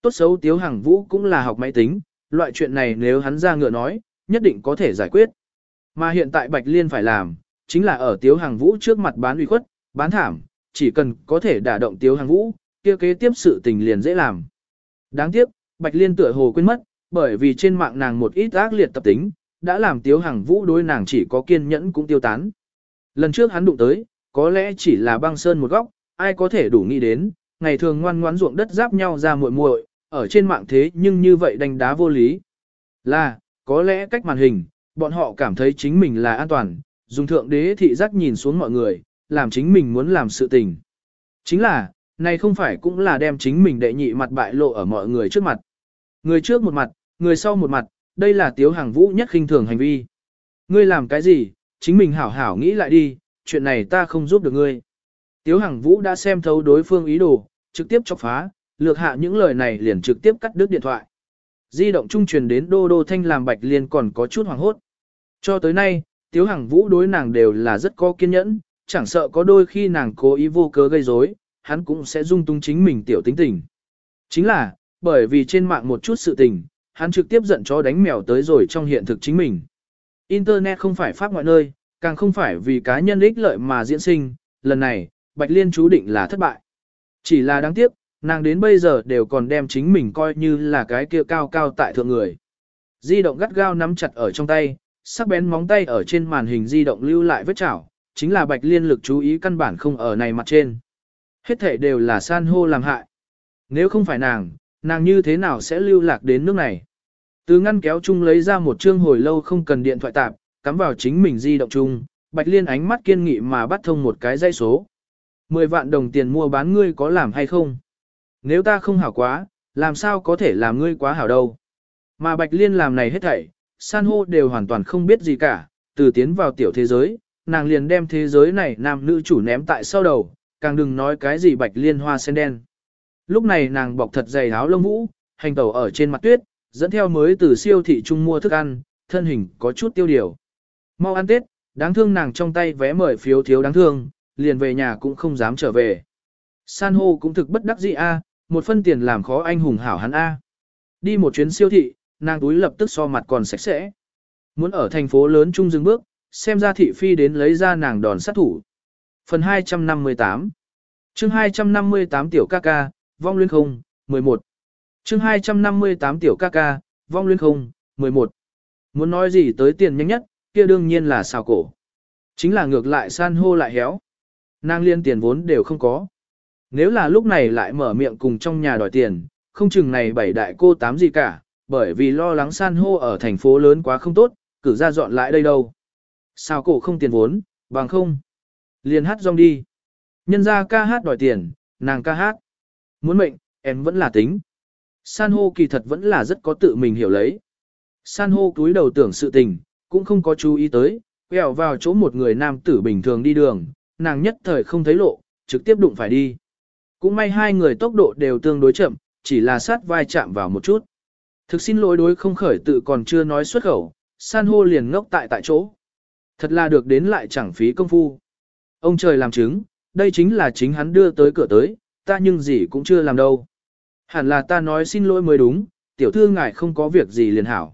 Tốt xấu Tiếu Hằng Vũ cũng là học máy tính, loại chuyện này nếu hắn ra ngựa nói, nhất định có thể giải quyết. Mà hiện tại Bạch Liên phải làm, chính là ở Tiếu Hằng Vũ trước mặt bán uy khuất, bán thảm, chỉ cần có thể đả động Tiếu Hằng Vũ, kia kế tiếp sự tình liền dễ làm. Đáng tiếc, Bạch Liên tựa hồ quên mất, bởi vì trên mạng nàng một ít ác liệt tập tính, đã làm Tiếu Hằng Vũ đối nàng chỉ có kiên nhẫn cũng tiêu tán. Lần trước hắn đụng tới, có lẽ chỉ là băng sơn một góc, ai có thể đủ nghĩ đến, ngày thường ngoan ngoãn ruộng đất giáp nhau ra muội muội, ở trên mạng thế nhưng như vậy đánh đá vô lý. Là, có lẽ cách màn hình, bọn họ cảm thấy chính mình là an toàn, dùng thượng đế thị giác nhìn xuống mọi người, làm chính mình muốn làm sự tình. Chính là, này không phải cũng là đem chính mình đệ nhị mặt bại lộ ở mọi người trước mặt. Người trước một mặt, người sau một mặt, đây là tiếu hàng vũ nhất khinh thường hành vi. Ngươi làm cái gì, chính mình hảo hảo nghĩ lại đi, chuyện này ta không giúp được ngươi. Tiếu Hằng Vũ đã xem thấu đối phương ý đồ, trực tiếp chọc phá, lược hạ những lời này liền trực tiếp cắt đứt điện thoại. Di động trung truyền đến đô đô thanh làm Bạch Liên còn có chút hoảng hốt. Cho tới nay, Tiếu Hằng Vũ đối nàng đều là rất có kiên nhẫn, chẳng sợ có đôi khi nàng cố ý vô cớ gây rối, hắn cũng sẽ dung tung chính mình tiểu tính tình. Chính là, bởi vì trên mạng một chút sự tình, hắn trực tiếp giận chó đánh mèo tới rồi trong hiện thực chính mình. Internet không phải pháp ngoại nơi, càng không phải vì cá nhân ích lợi mà diễn sinh, lần này, Bạch Liên chú định là thất bại. Chỉ là đáng tiếc, nàng đến bây giờ đều còn đem chính mình coi như là cái kia cao cao tại thượng người. Di động gắt gao nắm chặt ở trong tay, sắc bén móng tay ở trên màn hình di động lưu lại vết chảo, chính là Bạch Liên lực chú ý căn bản không ở này mặt trên. Hết thể đều là san hô làm hại. Nếu không phải nàng, nàng như thế nào sẽ lưu lạc đến nước này? Từ ngăn kéo chung lấy ra một chương hồi lâu không cần điện thoại tạp, cắm vào chính mình di động chung, Bạch Liên ánh mắt kiên nghị mà bắt thông một cái dây số. 10 vạn đồng tiền mua bán ngươi có làm hay không? Nếu ta không hảo quá, làm sao có thể làm ngươi quá hảo đâu? Mà Bạch Liên làm này hết thảy, san hô đều hoàn toàn không biết gì cả, từ tiến vào tiểu thế giới, nàng liền đem thế giới này nam nữ chủ ném tại sau đầu, càng đừng nói cái gì Bạch Liên hoa sen đen. Lúc này nàng bọc thật dày áo lông vũ, hành tẩu ở trên mặt tuyết, dẫn theo mới từ siêu thị trung mua thức ăn, thân hình có chút tiêu điều. Mau ăn Tết, đáng thương nàng trong tay vé mời phiếu thiếu đáng thương, liền về nhà cũng không dám trở về. San hô cũng thực bất đắc dĩ a, một phân tiền làm khó anh hùng hảo hắn a. Đi một chuyến siêu thị, nàng túi lập tức so mặt còn sạch sẽ. Muốn ở thành phố lớn trung dừng bước, xem ra thị phi đến lấy ra nàng đòn sát thủ. Phần 258 chương 258 tiểu ca ca, vong luyên không, 11 chương 258 tiểu ca ca, vong luyến không, 11 Muốn nói gì tới tiền nhanh nhất, kia đương nhiên là xào cổ. Chính là ngược lại san hô lại héo. Nàng liên tiền vốn đều không có. Nếu là lúc này lại mở miệng cùng trong nhà đòi tiền, không chừng này bảy đại cô tám gì cả, bởi vì lo lắng san hô ở thành phố lớn quá không tốt, cử ra dọn lại đây đâu. Sao cổ không tiền vốn, bằng không. Liền hát rong đi. Nhân ra ca hát đòi tiền, nàng ca hát. Muốn mệnh, em vẫn là tính. San hô kỳ thật vẫn là rất có tự mình hiểu lấy. San hô túi đầu tưởng sự tình, cũng không có chú ý tới, quẹo vào chỗ một người nam tử bình thường đi đường, nàng nhất thời không thấy lộ, trực tiếp đụng phải đi. Cũng may hai người tốc độ đều tương đối chậm, chỉ là sát vai chạm vào một chút. Thực xin lỗi đối không khởi tự còn chưa nói xuất khẩu, san hô liền ngốc tại tại chỗ. Thật là được đến lại chẳng phí công phu. Ông trời làm chứng, đây chính là chính hắn đưa tới cửa tới, ta nhưng gì cũng chưa làm đâu. Hẳn là ta nói xin lỗi mới đúng, tiểu thư ngài không có việc gì liền hảo.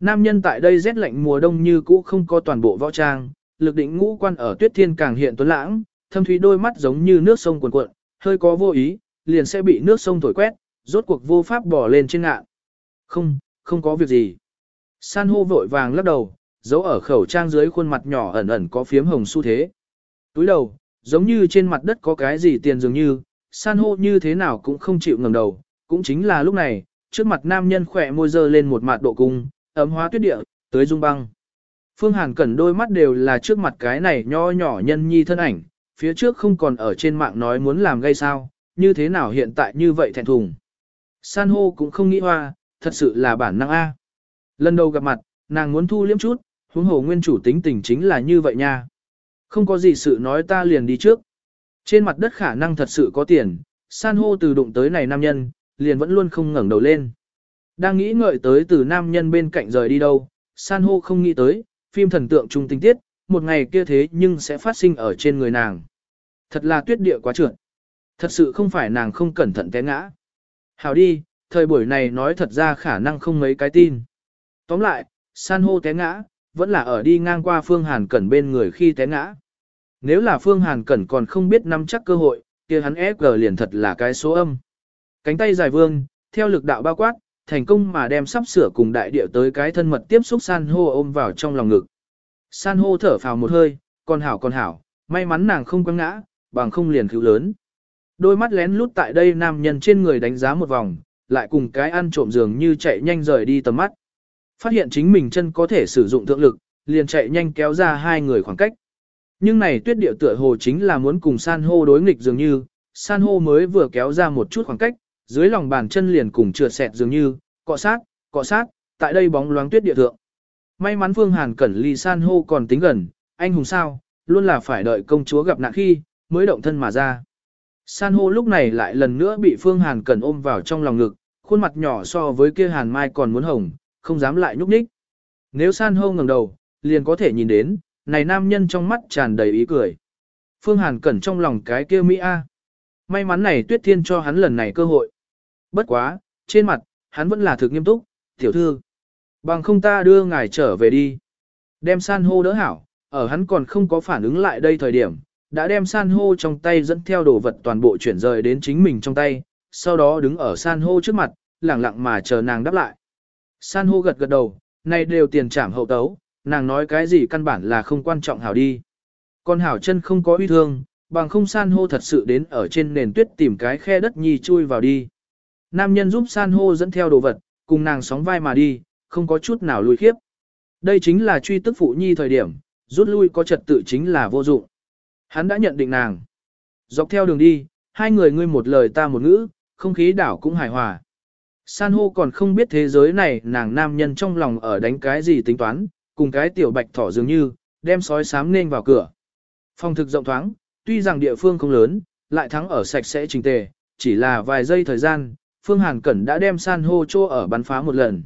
Nam nhân tại đây rét lạnh mùa đông như cũ không có toàn bộ võ trang, lực định ngũ quan ở tuyết thiên càng hiện tuấn lãng, thâm thúy đôi mắt giống như nước sông cuồn cuộn, hơi có vô ý, liền sẽ bị nước sông thổi quét, rốt cuộc vô pháp bỏ lên trên ngạn. Không, không có việc gì. San hô vội vàng lắc đầu, giấu ở khẩu trang dưới khuôn mặt nhỏ ẩn ẩn có phiếm hồng xu thế. Túi đầu, giống như trên mặt đất có cái gì tiền dường như, san hô như thế nào cũng không chịu ngẩng đầu, cũng chính là lúc này, trước mặt nam nhân khỏe môi dơ lên một mặt độ cung, ấm hóa tuyết địa, tới dung băng. Phương Hàn cẩn đôi mắt đều là trước mặt cái này nho nhỏ nhân nhi thân ảnh, phía trước không còn ở trên mạng nói muốn làm gây sao, như thế nào hiện tại như vậy thẹn thùng. San hô cũng không nghĩ hoa, thật sự là bản năng A. Lần đầu gặp mặt, nàng muốn thu liếm chút, huống hồ nguyên chủ tính tình chính là như vậy nha. Không có gì sự nói ta liền đi trước. Trên mặt đất khả năng thật sự có tiền, san hô từ đụng tới này nam nhân, liền vẫn luôn không ngẩng đầu lên. Đang nghĩ ngợi tới từ nam nhân bên cạnh rời đi đâu, san hô không nghĩ tới, phim thần tượng trung tinh tiết, một ngày kia thế nhưng sẽ phát sinh ở trên người nàng. Thật là tuyết địa quá trượt. Thật sự không phải nàng không cẩn thận té ngã. Hào đi, thời buổi này nói thật ra khả năng không mấy cái tin. Tóm lại, san hô té ngã, vẫn là ở đi ngang qua Phương Hàn Cẩn bên người khi té ngã. Nếu là Phương Hàn Cẩn còn không biết nắm chắc cơ hội, kia hắn ép gờ liền thật là cái số âm. Cánh tay dài vương, theo lực đạo bao quát, thành công mà đem sắp sửa cùng đại địa tới cái thân mật tiếp xúc san hô ôm vào trong lòng ngực. San hô thở phào một hơi, con hảo con hảo, may mắn nàng không quăng ngã, bằng không liền cứu lớn. Đôi mắt lén lút tại đây nam nhân trên người đánh giá một vòng, lại cùng cái ăn trộm giường như chạy nhanh rời đi tầm mắt. Phát hiện chính mình chân có thể sử dụng thượng lực, liền chạy nhanh kéo ra hai người khoảng cách. Nhưng này tuyết địa tựa hồ chính là muốn cùng san hô đối nghịch dường như, san hô mới vừa kéo ra một chút khoảng cách, dưới lòng bàn chân liền cùng trượt xẹt dường như, cọ sát, cọ sát, tại đây bóng loáng tuyết địa thượng. May mắn Phương Hàn Cẩn ly san hô còn tính gần, anh hùng sao, luôn là phải đợi công chúa gặp nạn khi, mới động thân mà ra. San hô lúc này lại lần nữa bị Phương Hàn Cẩn ôm vào trong lòng ngực, khuôn mặt nhỏ so với kia Hàn Mai còn muốn hồng, không dám lại nhúc nhích. Nếu San hô ngẩng đầu, liền có thể nhìn đến, này nam nhân trong mắt tràn đầy ý cười. Phương Hàn Cẩn trong lòng cái kia Mỹ A. May mắn này Tuyết Thiên cho hắn lần này cơ hội. Bất quá, trên mặt, hắn vẫn là thực nghiêm túc, tiểu thư. Bằng không ta đưa ngài trở về đi. Đem san hô đỡ hảo, ở hắn còn không có phản ứng lại đây thời điểm, đã đem san hô trong tay dẫn theo đồ vật toàn bộ chuyển rời đến chính mình trong tay, sau đó đứng ở san hô trước mặt, lẳng lặng mà chờ nàng đáp lại. San hô gật gật đầu, này đều tiền trảm hậu tấu, nàng nói cái gì căn bản là không quan trọng hảo đi. Con hảo chân không có uy thương, bằng không san hô thật sự đến ở trên nền tuyết tìm cái khe đất nhi chui vào đi. Nam nhân giúp san hô dẫn theo đồ vật, cùng nàng sóng vai mà đi, không có chút nào lùi khiếp. Đây chính là truy tức phụ nhi thời điểm, rút lui có trật tự chính là vô dụng. Hắn đã nhận định nàng. Dọc theo đường đi, hai người ngươi một lời ta một ngữ, không khí đảo cũng hài hòa. San hô còn không biết thế giới này nàng nam nhân trong lòng ở đánh cái gì tính toán, cùng cái tiểu bạch thỏ dường như, đem sói sám nên vào cửa. Phòng thực rộng thoáng, tuy rằng địa phương không lớn, lại thắng ở sạch sẽ trình tề, chỉ là vài giây thời gian, Phương Hàn Cẩn đã đem san hô chô ở bắn phá một lần.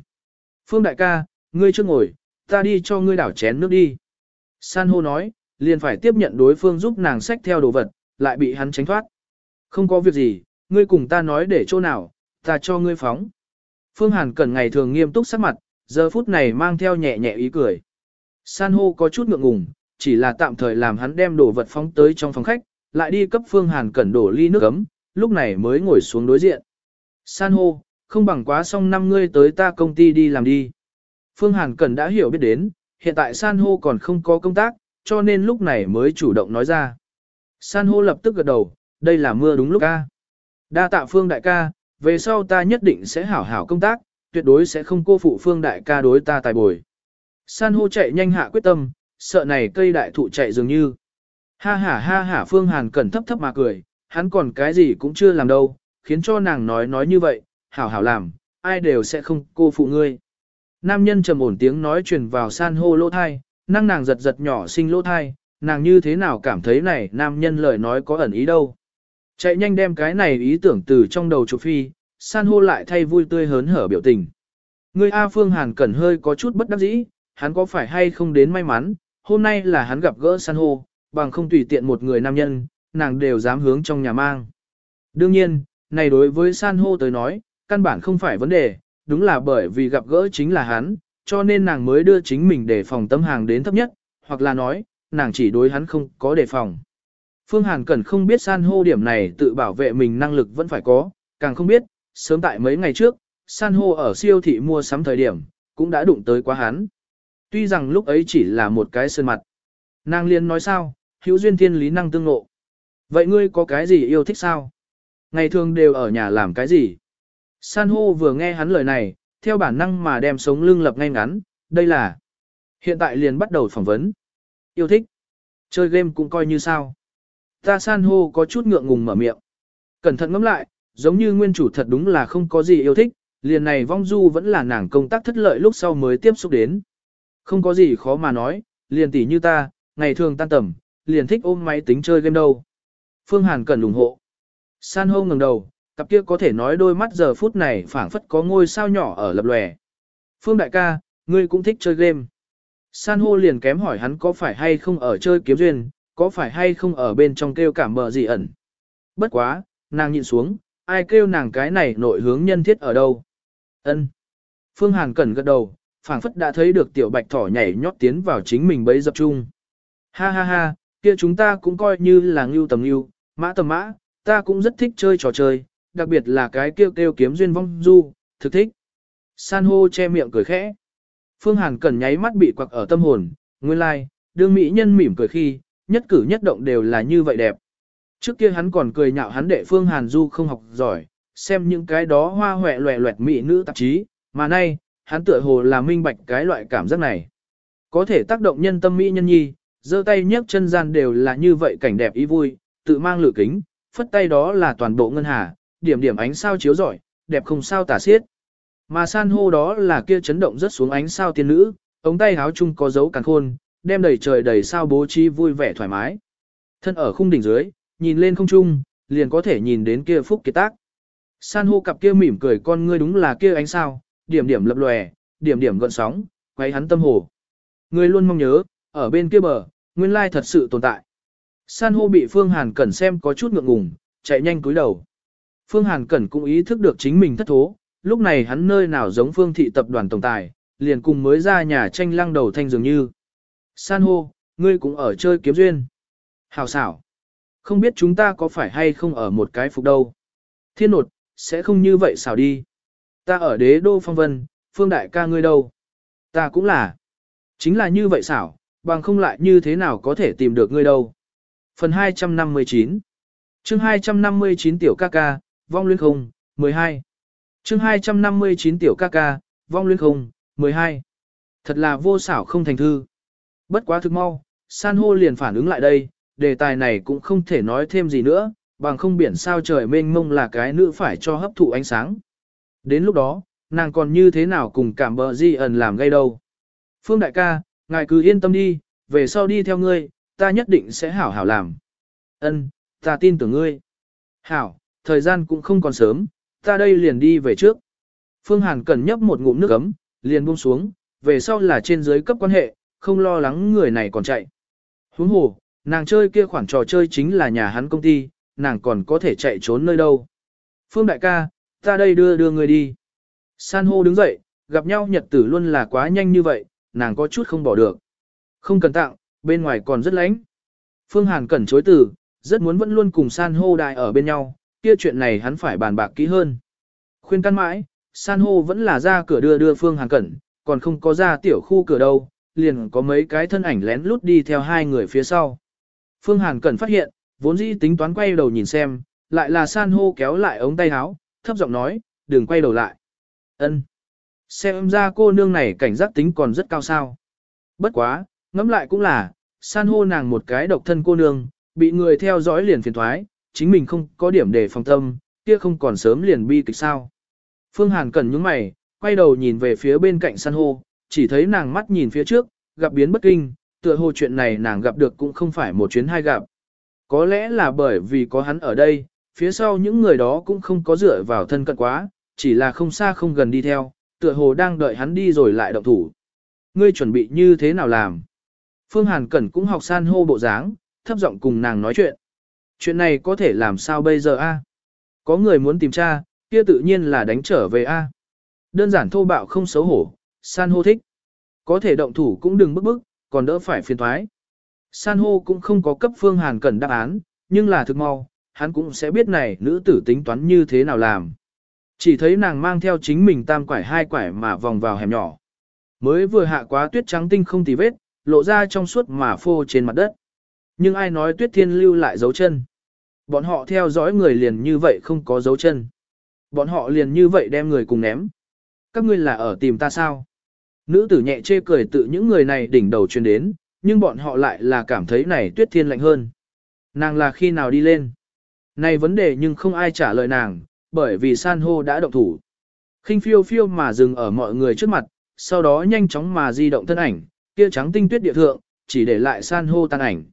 Phương đại ca, ngươi chưa ngồi, ta đi cho ngươi đảo chén nước đi. San hô nói, liền phải tiếp nhận đối phương giúp nàng xách theo đồ vật, lại bị hắn tránh thoát. Không có việc gì, ngươi cùng ta nói để chỗ nào, ta cho ngươi phóng. Phương Hàn Cẩn ngày thường nghiêm túc sắc mặt, giờ phút này mang theo nhẹ nhẹ ý cười. San hô có chút ngượng ngùng, chỉ là tạm thời làm hắn đem đồ vật phóng tới trong phòng khách, lại đi cấp Phương Hàn Cẩn đổ ly nước ấm, lúc này mới ngồi xuống đối diện. San hô, không bằng quá xong năm ngươi tới ta công ty đi làm đi. Phương Hàn Cẩn đã hiểu biết đến, hiện tại San hô còn không có công tác, cho nên lúc này mới chủ động nói ra. San hô lập tức gật đầu, đây là mưa đúng lúc ca. Đa tạ Phương đại ca, về sau ta nhất định sẽ hảo hảo công tác, tuyệt đối sẽ không cô phụ Phương đại ca đối ta tài bồi. San hô chạy nhanh hạ quyết tâm, sợ này cây đại thụ chạy dường như. Ha ha ha ha Phương Hàn Cẩn thấp thấp mà cười, hắn còn cái gì cũng chưa làm đâu, khiến cho nàng nói nói như vậy, hảo hảo làm, ai đều sẽ không cô phụ ngươi. Nam nhân trầm ổn tiếng nói truyền vào san hô lỗ thai, năng nàng giật giật nhỏ sinh lỗ thai, nàng như thế nào cảm thấy này nam nhân lời nói có ẩn ý đâu. Chạy nhanh đem cái này ý tưởng từ trong đầu chụp phi, san hô lại thay vui tươi hớn hở biểu tình. Người A Phương Hàn Cẩn hơi có chút bất đắc dĩ, hắn có phải hay không đến may mắn, hôm nay là hắn gặp gỡ san hô, bằng không tùy tiện một người nam nhân, nàng đều dám hướng trong nhà mang. Đương nhiên, này đối với san hô tới nói, căn bản không phải vấn đề, đúng là bởi vì gặp gỡ chính là hắn, cho nên nàng mới đưa chính mình để phòng tâm hàng đến thấp nhất, hoặc là nói, nàng chỉ đối hắn không có đề phòng. Phương Hàn Cẩn không biết san hô điểm này tự bảo vệ mình năng lực vẫn phải có, càng không biết, sớm tại mấy ngày trước, san hô ở siêu thị mua sắm thời điểm, cũng đã đụng tới quá hắn. Tuy rằng lúc ấy chỉ là một cái sơn mặt. Nàng liên nói sao, hữu duyên thiên lý năng tương ngộ. Vậy ngươi có cái gì yêu thích sao? Ngày thường đều ở nhà làm cái gì? San hô vừa nghe hắn lời này, theo bản năng mà đem sống lưng lập ngay ngắn, đây là. Hiện tại liền bắt đầu phỏng vấn. Yêu thích. Chơi game cũng coi như sao. Ta san hô có chút ngượng ngùng mở miệng. Cẩn thận ngẫm lại, giống như nguyên chủ thật đúng là không có gì yêu thích, liền này vong du vẫn là nàng công tác thất lợi lúc sau mới tiếp xúc đến. Không có gì khó mà nói, liền tỉ như ta, ngày thường tan tầm, liền thích ôm máy tính chơi game đâu. Phương Hàn cần ủng hộ. San hô ngẩng đầu, cặp kia có thể nói đôi mắt giờ phút này phảng phất có ngôi sao nhỏ ở lập lòe. Phương đại ca, ngươi cũng thích chơi game. San hô liền kém hỏi hắn có phải hay không ở chơi kiếm duyên, có phải hay không ở bên trong kêu cảm bờ gì ẩn. Bất quá, nàng nhịn xuống, ai kêu nàng cái này nội hướng nhân thiết ở đâu. Ân. Phương Hàn cẩn gật đầu, phảng phất đã thấy được tiểu bạch thỏ nhảy nhót tiến vào chính mình bấy dập chung. Ha ha ha, kia chúng ta cũng coi như là ngưu tầm ngưu, mã tầm mã, ta cũng rất thích chơi trò chơi, đặc biệt là cái kêu kêu kiếm duyên vong du, thực thích. San hô che miệng cười khẽ. Phương Hàn Cẩn nháy mắt bị quặc ở tâm hồn, nguyên lai, like, đương mỹ nhân mỉm cười khi, nhất cử nhất động đều là như vậy đẹp. Trước kia hắn còn cười nhạo hắn đệ Phương Hàn Du không học giỏi, xem những cái đó hoa hoẹ loẹ loẹt mỹ nữ tạp chí, mà nay, hắn tựa hồ là minh bạch cái loại cảm giác này. Có thể tác động nhân tâm mỹ nhân nhi, giơ tay nhấc chân gian đều là như vậy cảnh đẹp ý vui, tự mang lửa kính, phất tay đó là toàn bộ ngân hà, điểm điểm ánh sao chiếu rọi, đẹp không sao tả xiết. Mà san hô đó là kia chấn động rất xuống ánh sao tiên nữ, ống tay háo chung có dấu càng khôn, đem đầy trời đầy sao bố trí vui vẻ thoải mái. Thân ở khung đỉnh dưới, nhìn lên không trung, liền có thể nhìn đến kia phúc kiệt tác. San hô cặp kia mỉm cười con ngươi đúng là kia ánh sao, điểm điểm lập lòe, điểm điểm gợn sóng, quay hắn tâm hồ. Người luôn mong nhớ, ở bên kia bờ, nguyên lai thật sự tồn tại. San hô bị Phương Hàn Cẩn xem có chút ngượng ngùng, chạy nhanh cúi đầu. Phương Hàn Cẩn cũng ý thức được chính mình thất thố, lúc này hắn nơi nào giống Phương thị tập đoàn tổng tài, liền cùng mới ra nhà tranh lăng đầu thanh dường như. San hô, ngươi cũng ở chơi kiếm duyên. Hào xảo. Không biết chúng ta có phải hay không ở một cái phục đâu. Thiên nột, sẽ không như vậy xảo đi. Ta ở đế đô phong vân, phương đại ca ngươi đâu? Ta cũng là. Chính là như vậy xảo, bằng không lại như thế nào có thể tìm được ngươi đâu. Phần 259 chương 259 tiểu ca ca, vong luyến không, 12. chương 259 tiểu ca ca, vong luyến không, 12. Thật là vô xảo không thành thư. Bất quá thực mau, san hô liền phản ứng lại đây, đề tài này cũng không thể nói thêm gì nữa, bằng không biển sao trời mênh mông là cái nữ phải cho hấp thụ ánh sáng. Đến lúc đó, nàng còn như thế nào cùng cảm bờ di ẩn làm gây đâu. Phương đại ca, ngài cứ yên tâm đi, về sau đi theo ngươi, ta nhất định sẽ hảo hảo làm. Ân, ta tin tưởng ngươi. Hảo, thời gian cũng không còn sớm, ta đây liền đi về trước. Phương Hàn cần nhấp một ngụm nước ấm, liền buông xuống, về sau là trên dưới cấp quan hệ, không lo lắng người này còn chạy. Huống hồ, nàng chơi kia khoản trò chơi chính là nhà hắn công ty, nàng còn có thể chạy trốn nơi đâu. Phương đại ca, ta đây đưa đưa người đi. San hô đứng dậy, gặp nhau nhật tử luôn là quá nhanh như vậy, nàng có chút không bỏ được. Không cần tặng, bên ngoài còn rất lạnh. Phương Hàn cẩn chối từ, rất muốn vẫn luôn cùng san hô đại ở bên nhau, kia chuyện này hắn phải bàn bạc kỹ hơn. Khuyên căn mãi, san hô vẫn là ra cửa đưa đưa Phương Hàn cẩn, còn không có ra tiểu khu cửa đâu, liền có mấy cái thân ảnh lén lút đi theo hai người phía sau. Phương Hàn cẩn phát hiện, vốn dĩ tính toán quay đầu nhìn xem, lại là san hô kéo lại ống tay áo, thấp giọng nói, đừng quay đầu lại. Ân. Xem ra cô nương này cảnh giác tính còn rất cao sao. Bất quá, ngẫm lại cũng là, san hô nàng một cái độc thân cô nương, bị người theo dõi liền phiền thoái, chính mình không có điểm để phòng tâm, kia không còn sớm liền bi kịch sao. Phương Hàn cần những mày, quay đầu nhìn về phía bên cạnh san hô, chỉ thấy nàng mắt nhìn phía trước, gặp biến bất kinh, tựa hồ chuyện này nàng gặp được cũng không phải một chuyến hai gặp. Có lẽ là bởi vì có hắn ở đây, phía sau những người đó cũng không có dựa vào thân cận quá, chỉ là không xa không gần đi theo, tựa hồ đang đợi hắn đi rồi lại động thủ. Ngươi chuẩn bị như thế nào làm? Phương Hàn Cẩn cũng học san hô bộ dáng, thấp giọng cùng nàng nói chuyện. Chuyện này có thể làm sao bây giờ a? À? Có người muốn tìm cha, kia tự nhiên là đánh trở về a. À? Đơn giản thô bạo không xấu hổ, san hô thích. Có thể động thủ cũng đừng bức bức, còn đỡ phải phiền thoái. San hô cũng không có cấp Phương Hàn Cẩn đáp án, nhưng là thực mau, hắn cũng sẽ biết này nữ tử tính toán như thế nào làm. Chỉ thấy nàng mang theo chính mình tam quải hai quải mà vòng vào hẻm nhỏ. Mới vừa hạ quá tuyết trắng tinh không tì vết, lộ ra trong suốt mà phô trên mặt đất. Nhưng ai nói tuyết thiên lưu lại dấu chân. Bọn họ theo dõi người liền như vậy không có dấu chân. Bọn họ liền như vậy đem người cùng ném. Các ngươi là ở tìm ta sao? Nữ tử nhẹ chê cười tự những người này đỉnh đầu truyền đến, nhưng bọn họ lại là cảm thấy này tuyết thiên lạnh hơn. Nàng là khi nào đi lên? Này vấn đề nhưng không ai trả lời nàng, bởi vì san hô đã động thủ. khinh phiêu phiêu mà dừng ở mọi người trước mặt, sau đó nhanh chóng mà di động thân ảnh, kia trắng tinh tuyết địa thượng, chỉ để lại san hô tan ảnh.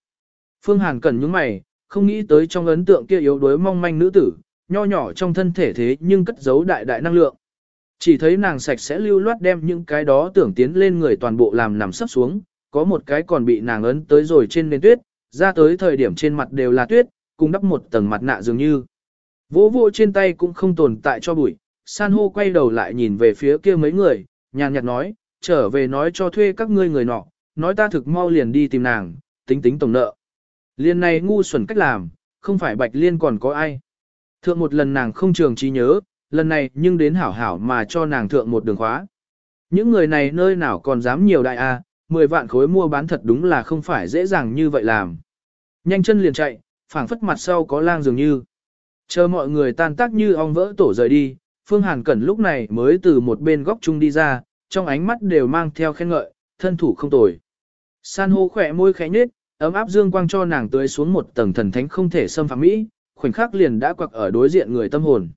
Phương Hàn cần những mày, không nghĩ tới trong ấn tượng kia yếu đuối mong manh nữ tử, nho nhỏ trong thân thể thế nhưng cất giấu đại đại năng lượng. Chỉ thấy nàng sạch sẽ lưu loát đem những cái đó tưởng tiến lên người toàn bộ làm nằm sấp xuống, có một cái còn bị nàng ấn tới rồi trên nền tuyết, ra tới thời điểm trên mặt đều là tuyết, cùng đắp một tầng mặt nạ dường như. Vỗ vỗ trên tay cũng không tồn tại cho bụi, san hô quay đầu lại nhìn về phía kia mấy người, nhàn nhạt nói, trở về nói cho thuê các ngươi người nọ, nói ta thực mau liền đi tìm nàng, tính tính tổng nợ. Liên này ngu xuẩn cách làm, không phải bạch liên còn có ai. Thượng một lần nàng không trường trí nhớ, lần này nhưng đến hảo hảo mà cho nàng thượng một đường khóa. Những người này nơi nào còn dám nhiều đại a, à, 10 vạn khối mua bán thật đúng là không phải dễ dàng như vậy làm. Nhanh chân liền chạy, phảng phất mặt sau có lang dường như. Chờ mọi người tan tác như ong vỡ tổ rời đi, Phương Hàn Cẩn lúc này mới từ một bên góc chung đi ra, trong ánh mắt đều mang theo khen ngợi, thân thủ không tồi. San hô khỏe môi khẽ nhếch, ấm áp dương quang cho nàng tưới xuống một tầng thần thánh không thể xâm phạm mỹ, khoảnh khắc liền đã quặc ở đối diện người tâm hồn.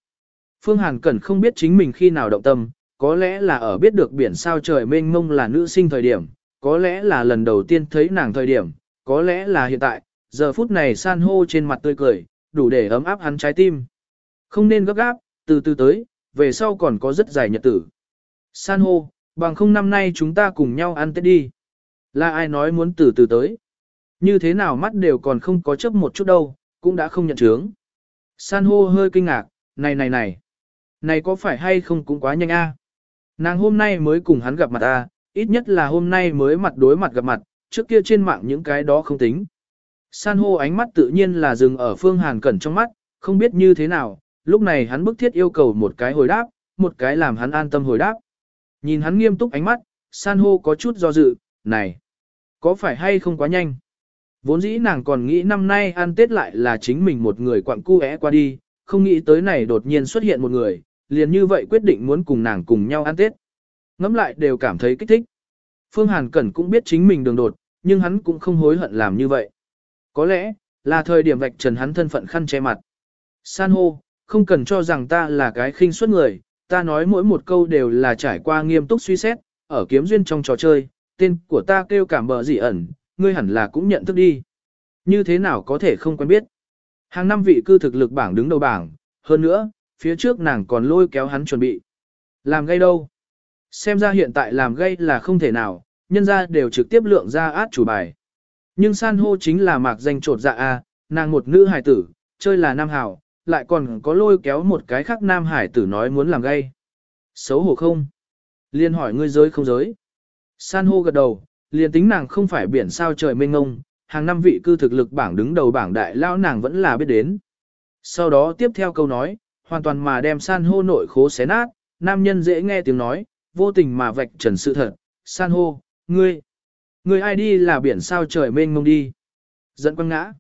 Phương Hàn Cẩn không biết chính mình khi nào động tâm, có lẽ là ở biết được biển sao trời mênh mông là nữ sinh thời điểm, có lẽ là lần đầu tiên thấy nàng thời điểm, có lẽ là hiện tại, giờ phút này san hô trên mặt tươi cười, đủ để ấm áp hắn trái tim. Không nên gấp gáp, từ từ tới, về sau còn có rất dài nhật tử. San hô, bằng không năm nay chúng ta cùng nhau ăn tết đi. Là ai nói muốn từ từ tới. Như thế nào mắt đều còn không có chấp một chút đâu, cũng đã không nhận chướng. San hô hơi kinh ngạc, này này này. Này có phải hay không cũng quá nhanh a. Nàng hôm nay mới cùng hắn gặp mặt a, ít nhất là hôm nay mới mặt đối mặt gặp mặt, trước kia trên mạng những cái đó không tính. San hô ánh mắt tự nhiên là dừng ở phương hàn cẩn trong mắt, không biết như thế nào, lúc này hắn bức thiết yêu cầu một cái hồi đáp, một cái làm hắn an tâm hồi đáp. Nhìn hắn nghiêm túc ánh mắt, san hô có chút do dự, này, có phải hay không quá nhanh? Vốn dĩ nàng còn nghĩ năm nay ăn Tết lại là chính mình một người quặng cu é qua đi, không nghĩ tới này đột nhiên xuất hiện một người, liền như vậy quyết định muốn cùng nàng cùng nhau ăn Tết. Ngắm lại đều cảm thấy kích thích. Phương Hàn Cẩn cũng biết chính mình đường đột, nhưng hắn cũng không hối hận làm như vậy. Có lẽ, là thời điểm vạch trần hắn thân phận khăn che mặt. San hô, không cần cho rằng ta là cái khinh suất người, ta nói mỗi một câu đều là trải qua nghiêm túc suy xét, ở kiếm duyên trong trò chơi, tên của ta kêu cảm bờ dị ẩn, ngươi hẳn là cũng nhận thức đi. Như thế nào có thể không quen biết. Hàng năm vị cư thực lực bảng đứng đầu bảng, hơn nữa, phía trước nàng còn lôi kéo hắn chuẩn bị. Làm gây đâu? Xem ra hiện tại làm gây là không thể nào, nhân ra đều trực tiếp lượng ra át chủ bài. Nhưng san hô chính là mạc danh trột dạ a, nàng một nữ hải tử, chơi là nam hảo, lại còn có lôi kéo một cái khác nam hải tử nói muốn làm gây. Xấu hổ không? Liên hỏi ngươi giới không giới. San hô gật đầu, liền tính nàng không phải biển sao trời mênh ngông, hàng năm vị cư thực lực bảng đứng đầu bảng đại lao nàng vẫn là biết đến. Sau đó tiếp theo câu nói, hoàn toàn mà đem san hô nội khố xé nát, nam nhân dễ nghe tiếng nói, vô tình mà vạch trần sự thật, san hô, ngươi, ngươi ai đi là biển sao trời mênh mông đi. Dẫn quăng ngã.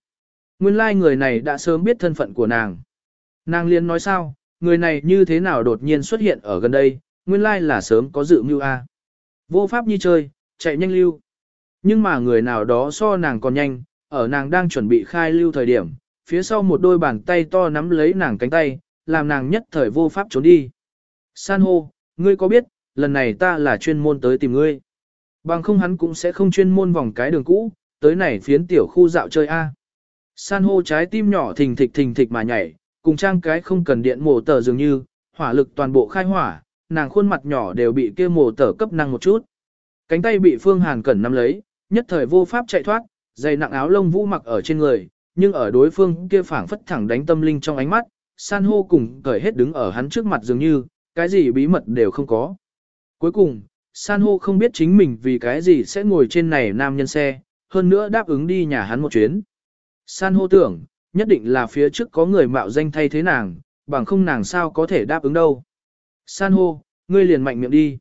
Nguyên lai like người này đã sớm biết thân phận của nàng. Nàng liên nói sao, người này như thế nào đột nhiên xuất hiện ở gần đây, nguyên lai là sớm có dự mưu a. Vô pháp như chơi, chạy nhanh lưu. Nhưng mà người nào đó so nàng còn nhanh, ở nàng đang chuẩn bị khai lưu thời điểm, phía sau một đôi bàn tay to nắm lấy nàng cánh tay, làm nàng nhất thời vô pháp trốn đi. San hô, ngươi có biết, lần này ta là chuyên môn tới tìm ngươi. Bằng không hắn cũng sẽ không chuyên môn vòng cái đường cũ, tới này phiến tiểu khu dạo chơi A. San hô trái tim nhỏ thình thịch thình thịch mà nhảy, cùng trang cái không cần điện mổ tờ dường như, hỏa lực toàn bộ khai hỏa, nàng khuôn mặt nhỏ đều bị kia mổ tờ cấp năng một chút. Cánh tay bị Phương Hàn cẩn nắm lấy, nhất thời vô pháp chạy thoát, dày nặng áo lông vũ mặc ở trên người, nhưng ở đối phương kia phảng phất thẳng đánh tâm linh trong ánh mắt, san hô cùng cởi hết đứng ở hắn trước mặt dường như, cái gì bí mật đều không có. Cuối cùng, san hô không biết chính mình vì cái gì sẽ ngồi trên này nam nhân xe, hơn nữa đáp ứng đi nhà hắn một chuyến. San hô tưởng, nhất định là phía trước có người mạo danh thay thế nàng, bằng không nàng sao có thể đáp ứng đâu. San hô, ngươi liền mạnh miệng đi.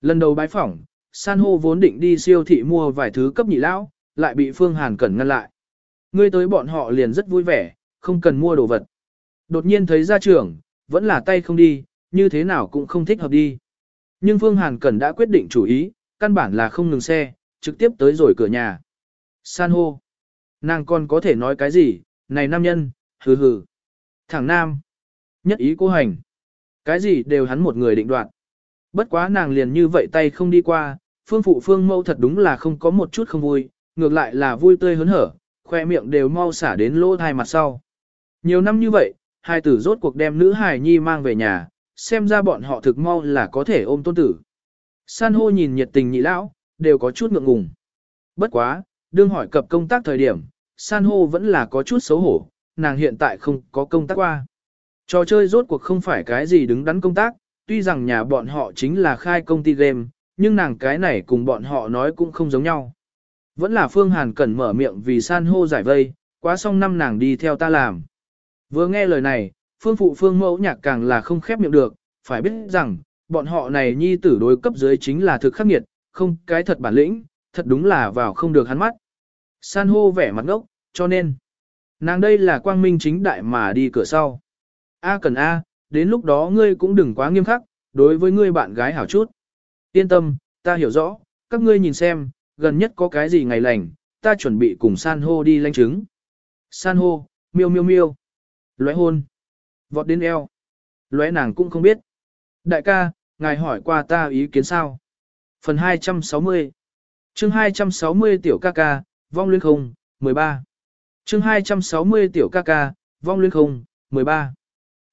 Lần đầu bái phỏng, San hô vốn định đi siêu thị mua vài thứ cấp nhị lão, lại bị Phương Hàn cẩn ngăn lại. Ngươi tới bọn họ liền rất vui vẻ, không cần mua đồ vật. Đột nhiên thấy gia trưởng, vẫn là tay không đi, như thế nào cũng không thích hợp đi. Nhưng Phương Hàn Cẩn đã quyết định chủ ý, căn bản là không ngừng xe, trực tiếp tới rồi cửa nhà. San hô. Nàng còn có thể nói cái gì, này nam nhân, hừ hừ. Thẳng nam. Nhất ý cô hành. Cái gì đều hắn một người định đoạt. Bất quá nàng liền như vậy tay không đi qua, phương phụ phương mâu thật đúng là không có một chút không vui, ngược lại là vui tươi hớn hở, khoe miệng đều mau xả đến lỗ thai mặt sau. Nhiều năm như vậy, hai tử rốt cuộc đem nữ hài nhi mang về nhà, xem ra bọn họ thực mau là có thể ôm tôn tử. San hô nhìn nhiệt tình nhị lão, đều có chút ngượng ngùng. Bất quá, đương hỏi cập công tác thời điểm, san hô vẫn là có chút xấu hổ, nàng hiện tại không có công tác qua. Trò chơi rốt cuộc không phải cái gì đứng đắn công tác, tuy rằng nhà bọn họ chính là khai công ty game, nhưng nàng cái này cùng bọn họ nói cũng không giống nhau. Vẫn là Phương Hàn cần mở miệng vì san hô giải vây, quá xong năm nàng đi theo ta làm. Vừa nghe lời này, Phương phụ Phương mẫu nhạc càng là không khép miệng được, phải biết rằng, bọn họ này nhi tử đối cấp dưới chính là thực khắc nghiệt, không cái thật bản lĩnh, thật đúng là vào không được hắn mắt. San hô vẻ mặt ngốc, cho nên, nàng đây là quang minh chính đại mà đi cửa sau. A cần A, đến lúc đó ngươi cũng đừng quá nghiêm khắc, đối với ngươi bạn gái hảo chút. Yên tâm, ta hiểu rõ, các ngươi nhìn xem, gần nhất có cái gì ngày lành, ta chuẩn bị cùng san hô đi lanh chứng. San hô, miêu miêu miêu. Lóe hôn. Vọt đến eo. Lóe nàng cũng không biết. Đại ca, ngài hỏi qua ta ý kiến sao? Phần 260 chương 260 tiểu ca ca, vong luyến không, 13. chương 260 tiểu ca ca, vong luyến không, 13.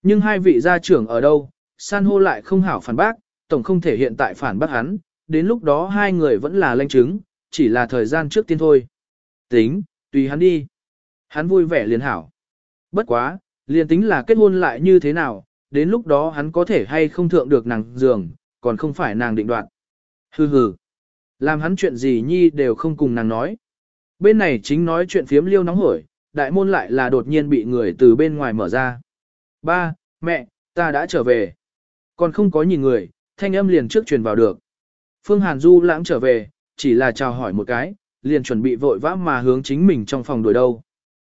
Nhưng hai vị gia trưởng ở đâu, san hô lại không hảo phản bác, tổng không thể hiện tại phản bác hắn, đến lúc đó hai người vẫn là lanh chứng, chỉ là thời gian trước tiên thôi. Tính, tùy hắn đi. Hắn vui vẻ liền hảo. Bất quá, liền tính là kết hôn lại như thế nào, đến lúc đó hắn có thể hay không thượng được nàng giường, còn không phải nàng định đoạt. Hừ hừ. Làm hắn chuyện gì nhi đều không cùng nàng nói. Bên này chính nói chuyện phiếm liêu nóng hổi, đại môn lại là đột nhiên bị người từ bên ngoài mở ra. Ba, mẹ, ta đã trở về. Còn không có nhìn người, thanh âm liền trước truyền vào được. Phương Hàn Du lãng trở về, chỉ là chào hỏi một cái, liền chuẩn bị vội vã mà hướng chính mình trong phòng đuổi đâu.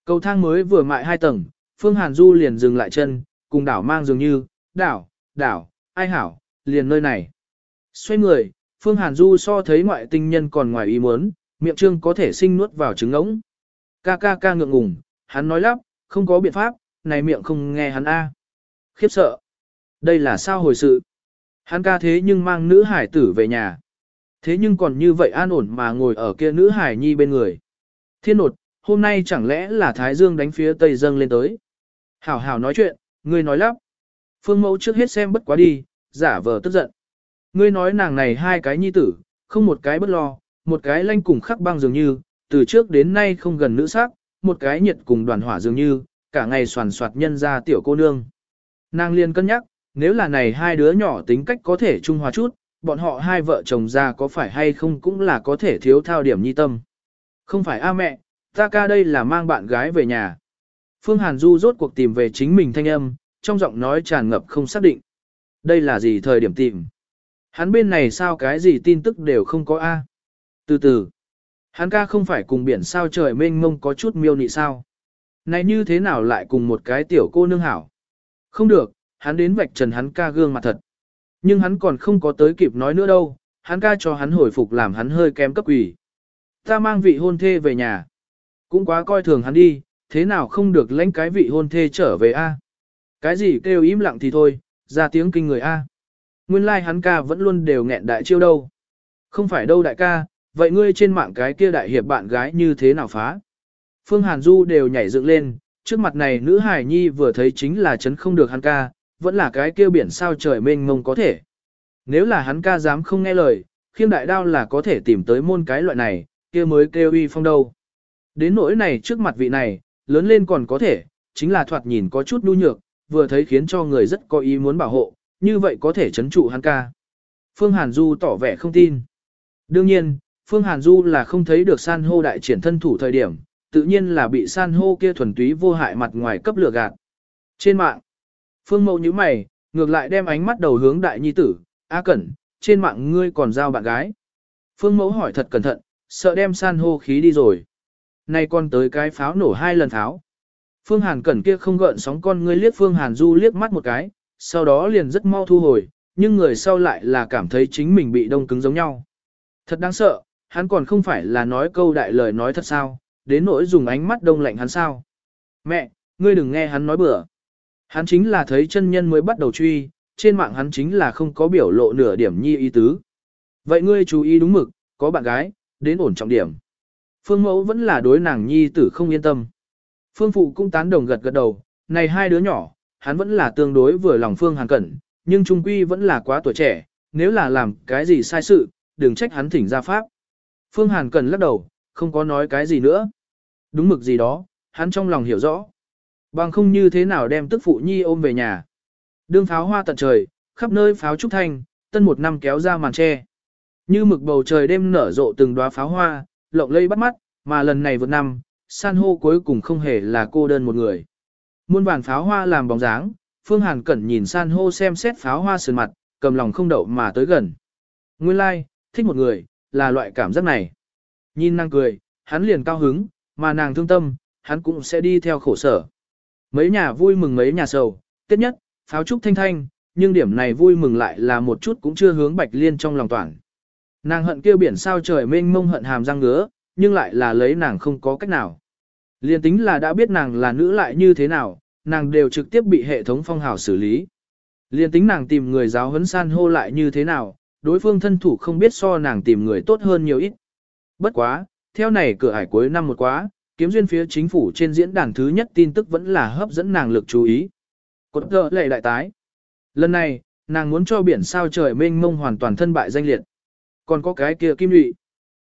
Cầu thang mới vừa mại hai tầng, Phương Hàn Du liền dừng lại chân, cùng đảo mang dường như, đảo, đảo, ai hảo, liền nơi này. Xoay người, Phương Hàn Du so thấy ngoại tinh nhân còn ngoài ý muốn, miệng trương có thể sinh nuốt vào trứng ống. Ca ca ca ngượng ngùng, hắn nói lắp, không có biện pháp, này miệng không nghe hắn a. Khiếp sợ. Đây là sao hồi sự? Hắn ca thế nhưng mang nữ hải tử về nhà. Thế nhưng còn như vậy an ổn mà ngồi ở kia nữ hải nhi bên người. Thiên nột, hôm nay chẳng lẽ là Thái Dương đánh phía Tây dâng lên tới. Hảo hảo nói chuyện, ngươi nói lắp. Phương mẫu trước hết xem bất quá đi, giả vờ tức giận. Ngươi nói nàng này hai cái nhi tử, không một cái bất lo, một cái lanh cùng khắc băng dường như, từ trước đến nay không gần nữ sắc, một cái nhiệt cùng đoàn hỏa dường như, cả ngày soàn soạt nhân ra tiểu cô nương. Nàng liền cân nhắc, nếu là này hai đứa nhỏ tính cách có thể trung hòa chút, bọn họ hai vợ chồng già có phải hay không cũng là có thể thiếu thao điểm nhi tâm. Không phải a mẹ, ta ca đây là mang bạn gái về nhà. Phương Hàn Du rốt cuộc tìm về chính mình thanh âm, trong giọng nói tràn ngập không xác định. Đây là gì thời điểm tìm? Hắn bên này sao cái gì tin tức đều không có A. Từ từ, hắn ca không phải cùng biển sao trời mênh mông có chút miêu nị sao. Này như thế nào lại cùng một cái tiểu cô nương hảo? Không được, hắn đến vạch trần hắn ca gương mặt thật. Nhưng hắn còn không có tới kịp nói nữa đâu, hắn ca cho hắn hồi phục làm hắn hơi kém cấp quỷ. Ta mang vị hôn thê về nhà. Cũng quá coi thường hắn đi, thế nào không được lãnh cái vị hôn thê trở về a? Cái gì kêu im lặng thì thôi, ra tiếng kinh người a. Nguyên lai like hắn ca vẫn luôn đều nghẹn đại chiêu đâu. Không phải đâu đại ca, vậy ngươi trên mạng cái kia đại hiệp bạn gái như thế nào phá? Phương Hàn Du đều nhảy dựng lên, trước mặt này nữ hải nhi vừa thấy chính là chấn không được hắn ca, vẫn là cái kia biển sao trời mênh mông có thể. Nếu là hắn ca dám không nghe lời, khiêm đại đao là có thể tìm tới môn cái loại này, kia mới kêu uy phong đâu. Đến nỗi này trước mặt vị này, lớn lên còn có thể, chính là thoạt nhìn có chút nhu nhược, vừa thấy khiến cho người rất có ý muốn bảo hộ, như vậy có thể chấn trụ hắn ca. Phương Hàn Du tỏ vẻ không tin. Đương nhiên, Phương Hàn Du là không thấy được san hô đại triển thân thủ thời điểm, tự nhiên là bị san hô kia thuần túy vô hại mặt ngoài cấp lửa gạt. Trên mạng, Phương Mậu như mày, ngược lại đem ánh mắt đầu hướng đại nhi tử, A Cẩn, trên mạng ngươi còn giao bạn gái. Phương Mẫu hỏi thật cẩn thận, sợ đem san hô khí đi rồi. Nay con tới cái pháo nổ hai lần pháo. Phương Hàn Cẩn kia không gợn sóng con ngươi liếc Phương Hàn Du liếc mắt một cái, sau đó liền rất mau thu hồi, nhưng người sau lại là cảm thấy chính mình bị đông cứng giống nhau. Thật đáng sợ, hắn còn không phải là nói câu đại lời nói thật sao, đến nỗi dùng ánh mắt đông lạnh hắn sao. Mẹ, ngươi đừng nghe hắn nói bừa. Hắn chính là thấy chân nhân mới bắt đầu truy, trên mạng hắn chính là không có biểu lộ nửa điểm nhi ý tứ. Vậy ngươi chú ý đúng mực, có bạn gái, đến ổn trọng điểm. Phương mẫu vẫn là đối nàng nhi tử không yên tâm. Phương phụ cũng tán đồng gật gật đầu, này hai đứa nhỏ, hắn vẫn là tương đối vừa lòng Phương Hàn Cẩn, nhưng trung quy vẫn là quá tuổi trẻ, nếu là làm cái gì sai sự, đừng trách hắn thỉnh ra pháp. Phương Hàn Cẩn lắc đầu, không có nói cái gì nữa. Đúng mực gì đó, hắn trong lòng hiểu rõ. Bằng không như thế nào đem tức phụ nhi ôm về nhà. Đương pháo hoa tận trời, khắp nơi pháo trúc thanh, tân một năm kéo ra màn tre. Như mực bầu trời đêm nở rộ từng đóa pháo hoa, lộng lây bắt mắt, mà lần này vượt năm, san hô cuối cùng không hề là cô đơn một người. Muôn vàn pháo hoa làm bóng dáng, Phương Hàn Cẩn nhìn san hô xem xét pháo hoa sườn mặt, cầm lòng không đậu mà tới gần. Nguyên lai, like, thích một người, là loại cảm giác này. Nhìn nàng cười, hắn liền cao hứng, mà nàng thương tâm, hắn cũng sẽ đi theo khổ sở. Mấy nhà vui mừng mấy nhà sầu, tiết nhất, pháo trúc thanh thanh, nhưng điểm này vui mừng lại là một chút cũng chưa hướng Bạch Liên trong lòng toàn. Nàng hận kêu biển sao trời mênh mông hận hàm răng ngứa, nhưng lại là lấy nàng không có cách nào. Liên tính là đã biết nàng là nữ lại như thế nào, nàng đều trực tiếp bị hệ thống phong hào xử lý. Liên tính nàng tìm người giáo huấn san hô lại như thế nào, đối phương thân thủ không biết so nàng tìm người tốt hơn nhiều ít. Bất quá, theo này cửa ải cuối năm một quá, kiếm duyên phía chính phủ trên diễn đàn thứ nhất tin tức vẫn là hấp dẫn nàng lực chú ý. Cột tờ lệ đại tái. Lần này, nàng muốn cho biển sao trời mênh mông hoàn toàn thân bại danh liệt. Còn có cái kia kim nhụy.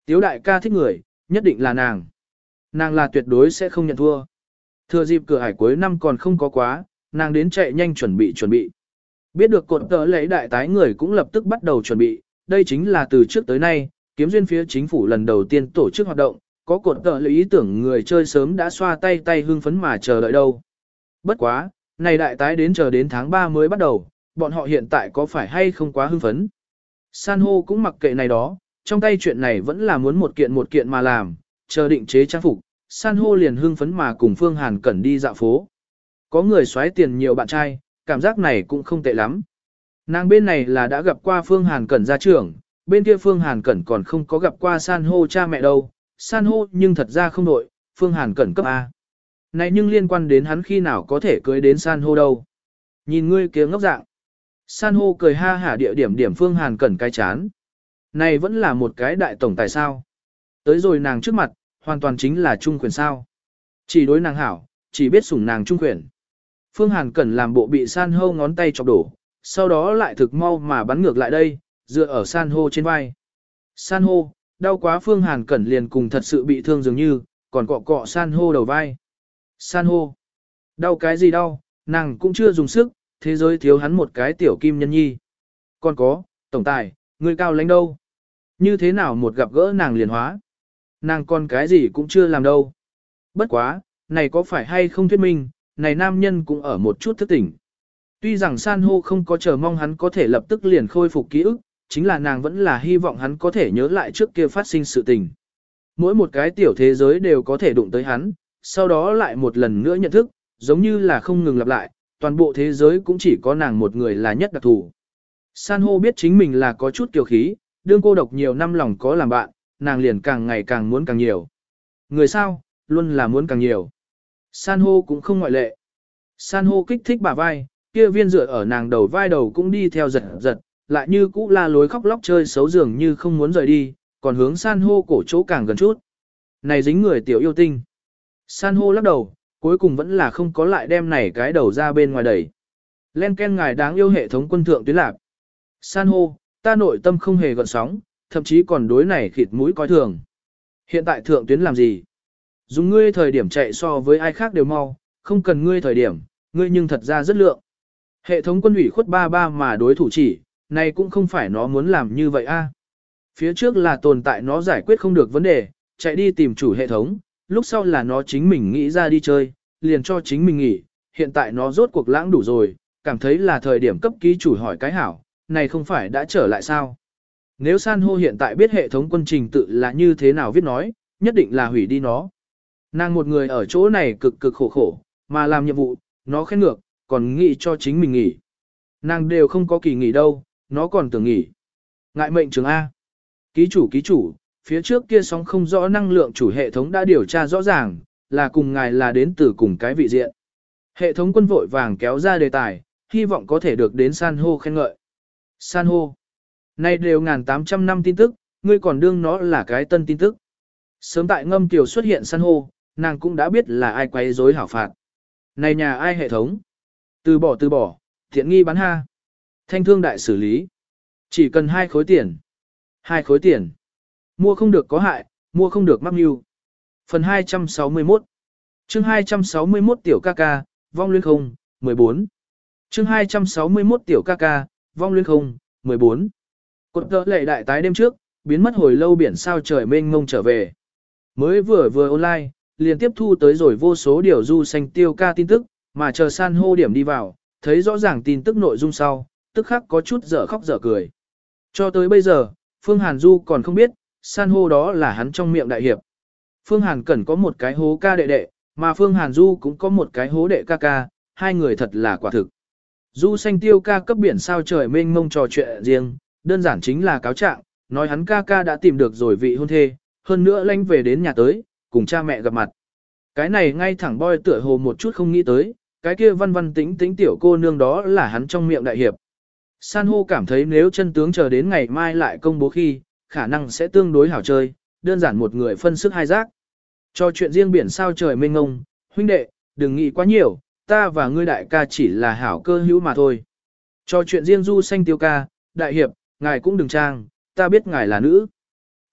Tiếu đại ca thích người, nhất định là nàng. Nàng là tuyệt đối sẽ không nhận thua. Thừa dịp cửa hải cuối năm còn không có quá, nàng đến chạy nhanh chuẩn bị chuẩn bị. Biết được cột tờ lễ đại tái người cũng lập tức bắt đầu chuẩn bị, đây chính là từ trước tới nay, kiếm duyên phía chính phủ lần đầu tiên tổ chức hoạt động, có cột tờ lấy ý tưởng người chơi sớm đã xoa tay tay hưng phấn mà chờ đợi đâu. Bất quá, này đại tái đến chờ đến tháng 3 mới bắt đầu, bọn họ hiện tại có phải hay không quá hưng phấn. San hô cũng mặc kệ này đó, trong tay chuyện này vẫn là muốn một kiện một kiện mà làm, chờ định chế trang phục, san hô liền hưng phấn mà cùng Phương Hàn Cẩn đi dạo phố. Có người xoáy tiền nhiều bạn trai, cảm giác này cũng không tệ lắm. Nàng bên này là đã gặp qua Phương Hàn Cẩn ra trưởng, bên kia Phương Hàn Cẩn còn không có gặp qua san hô cha mẹ đâu, san hô nhưng thật ra không đội, Phương Hàn cẩn cấp A. Này nhưng liên quan đến hắn khi nào có thể cưới đến san hô đâu. Nhìn ngươi kia ngốc dạng. San hô cười ha hả địa điểm điểm Phương Hàn cẩn cái chán. Này vẫn là một cái đại tổng tài sao. Tới rồi nàng trước mặt, hoàn toàn chính là trung quyền sao. Chỉ đối nàng hảo, chỉ biết sủng nàng trung quyền. Phương Hàn cẩn làm bộ bị san hô ngón tay chọc đổ, sau đó lại thực mau mà bắn ngược lại đây, dựa ở san hô trên vai. San hô, đau quá Phương Hàn cẩn liền cùng thật sự bị thương dường như, còn cọ cọ san hô đầu vai. San hô, đau cái gì đau, nàng cũng chưa dùng sức, thế giới thiếu hắn một cái tiểu kim nhân nhi. Còn có, tổng tài, người cao lãnh đâu? Như thế nào một gặp gỡ nàng liền hóa? Nàng còn cái gì cũng chưa làm đâu. Bất quá, này có phải hay không thuyết minh, này nam nhân cũng ở một chút thức tỉnh. Tuy rằng san hô không có chờ mong hắn có thể lập tức liền khôi phục ký ức, chính là nàng vẫn là hy vọng hắn có thể nhớ lại trước kia phát sinh sự tình. Mỗi một cái tiểu thế giới đều có thể đụng tới hắn, sau đó lại một lần nữa nhận thức, giống như là không ngừng lặp lại, toàn bộ thế giới cũng chỉ có nàng một người là nhất đặc thù. San hô biết chính mình là có chút kiều khí, đương cô độc nhiều năm lòng có làm bạn, nàng liền càng ngày càng muốn càng nhiều. Người sao, luôn là muốn càng nhiều. San hô cũng không ngoại lệ. San hô kích thích bà vai, kia viên dựa ở nàng đầu vai đầu cũng đi theo giật giật, lại như cũ la lối khóc lóc chơi xấu dường như không muốn rời đi, còn hướng san hô cổ chỗ càng gần chút. Này dính người tiểu yêu tinh. San hô lắc đầu, cuối cùng vẫn là không có lại đem này cái đầu ra bên ngoài đẩy. Len Ken ngài đáng yêu hệ thống quân thượng tuyến lạc. San hô, ta nội tâm không hề gợn sóng, thậm chí còn đối này khịt mũi coi thường. Hiện tại thượng tuyến làm gì? Dùng ngươi thời điểm chạy so với ai khác đều mau, không cần ngươi thời điểm, ngươi nhưng thật ra rất lượng. Hệ thống quân ủy khuất ba ba mà đối thủ chỉ, này cũng không phải nó muốn làm như vậy a. Phía trước là tồn tại nó giải quyết không được vấn đề, chạy đi tìm chủ hệ thống, lúc sau là nó chính mình nghĩ ra đi chơi, liền cho chính mình nghỉ, hiện tại nó rốt cuộc lãng đủ rồi, cảm thấy là thời điểm cấp ký chủ hỏi cái hảo, này không phải đã trở lại sao. Nếu san hô hiện tại biết hệ thống quân trình tự là như thế nào viết nói, nhất định là hủy đi nó. Nàng một người ở chỗ này cực cực khổ khổ, mà làm nhiệm vụ, nó khen ngược, còn nghĩ cho chính mình nghỉ. Nàng đều không có kỳ nghỉ đâu, nó còn tưởng nghỉ. Ngại mệnh trường A. Ký chủ ký chủ, phía trước kia sóng không rõ năng lượng chủ hệ thống đã điều tra rõ ràng, là cùng ngài là đến từ cùng cái vị diện. Hệ thống quân vội vàng kéo ra đề tài, hy vọng có thể được đến san hô khen ngợi. San hô. Nay đều ngàn tám trăm năm tin tức, ngươi còn đương nó là cái tân tin tức. Sớm tại ngâm tiểu xuất hiện san hô, nàng cũng đã biết là ai quấy rối hảo phạt. Này nhà ai hệ thống? Từ bỏ từ bỏ, thiện nghi bán ha. Thanh thương đại xử lý. Chỉ cần hai khối tiền. Hai khối tiền. Mua không được có hại, mua không được mắc mưu. Phần 261 chương 261 tiểu ca ca, vong luyện không, 14. chương 261 tiểu ca ca, vong luyện không, 14. Cột tợ lệ đại tái đêm trước, biến mất hồi lâu biển sao trời mênh mông trở về. Mới vừa vừa online, liền tiếp thu tới rồi vô số điều du xanh tiêu ca tin tức, mà chờ san hô điểm đi vào, thấy rõ ràng tin tức nội dung sau, tức khắc có chút dở khóc dở cười. Cho tới bây giờ, Phương Hàn Du còn không biết, san hô đó là hắn trong miệng đại hiệp. Phương Hàn Cẩn có một cái hố ca đệ đệ, mà Phương Hàn Du cũng có một cái hố đệ ca ca, hai người thật là quả thực. Du xanh tiêu ca cấp biển sao trời mênh mông trò chuyện riêng, đơn giản chính là cáo trạng, nói hắn ca ca đã tìm được rồi vị hôn thê, hơn nữa lanh về đến nhà tới, cùng cha mẹ gặp mặt. Cái này ngay thẳng boy tựa hồ một chút không nghĩ tới, cái kia văn văn tính tính tiểu cô nương đó là hắn trong miệng đại hiệp. San hô cảm thấy nếu chân tướng chờ đến ngày mai lại công bố khi, khả năng sẽ tương đối hảo chơi, đơn giản một người phân sức hai giác. Cho chuyện riêng biển sao trời mênh ngông, huynh đệ, đừng nghĩ quá nhiều, ta và ngươi đại ca chỉ là hảo cơ hữu mà thôi. Cho chuyện riêng du xanh tiêu ca, đại hiệp, ngài cũng đừng trang, ta biết ngài là nữ.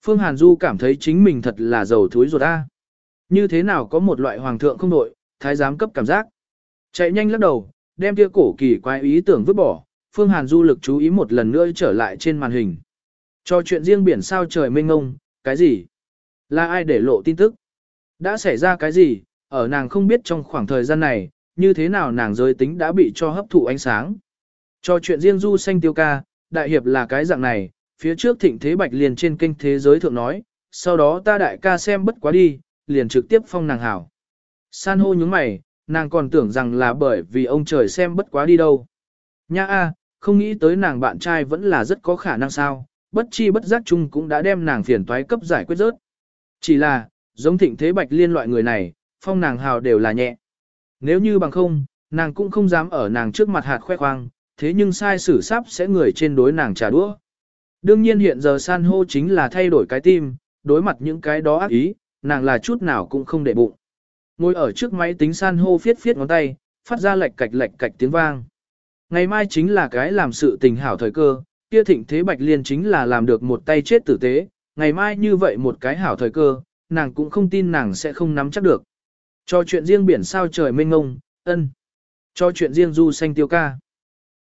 Phương Hàn Du cảm thấy chính mình thật là giàu thúi ruột a. Như thế nào có một loại hoàng thượng không đội, thái giám cấp cảm giác. Chạy nhanh lắc đầu, đem kia cổ kỳ quái ý tưởng vứt bỏ, Phương Hàn Du lực chú ý một lần nữa trở lại trên màn hình. Cho chuyện riêng biển sao trời mênh ngông, cái gì? Là ai để lộ tin tức? Đã xảy ra cái gì? Ở nàng không biết trong khoảng thời gian này, như thế nào nàng giới tính đã bị cho hấp thụ ánh sáng. Cho chuyện riêng du xanh tiêu ca, đại hiệp là cái dạng này, phía trước thịnh thế bạch liền trên kênh thế giới thượng nói, sau đó ta đại ca xem bất quá đi, liền trực tiếp phong nàng hảo. San hô nhướng mày, nàng còn tưởng rằng là bởi vì ông trời xem bất quá đi đâu. Nha a, không nghĩ tới nàng bạn trai vẫn là rất có khả năng sao, bất chi bất giác chung cũng đã đem nàng phiền toái cấp giải quyết rớt. Chỉ là, giống thịnh thế bạch liên loại người này, phong nàng hào đều là nhẹ. Nếu như bằng không, nàng cũng không dám ở nàng trước mặt hạt khoe khoang, thế nhưng sai sử sắp sẽ người trên đối nàng trả đũa. Đương nhiên hiện giờ san hô chính là thay đổi cái tim, đối mặt những cái đó ác ý, nàng là chút nào cũng không để bụng. Ngồi ở trước máy tính san hô phiết phiết ngón tay, phát ra lệch cạch lệch cạch tiếng vang. Ngày mai chính là cái làm sự tình hảo thời cơ, kia thịnh thế bạch liên chính là làm được một tay chết tử tế, ngày mai như vậy một cái hảo thời cơ, nàng cũng không tin nàng sẽ không nắm chắc được. Cho chuyện riêng biển sao trời mênh ngông, ân. Cho chuyện riêng du xanh tiêu ca.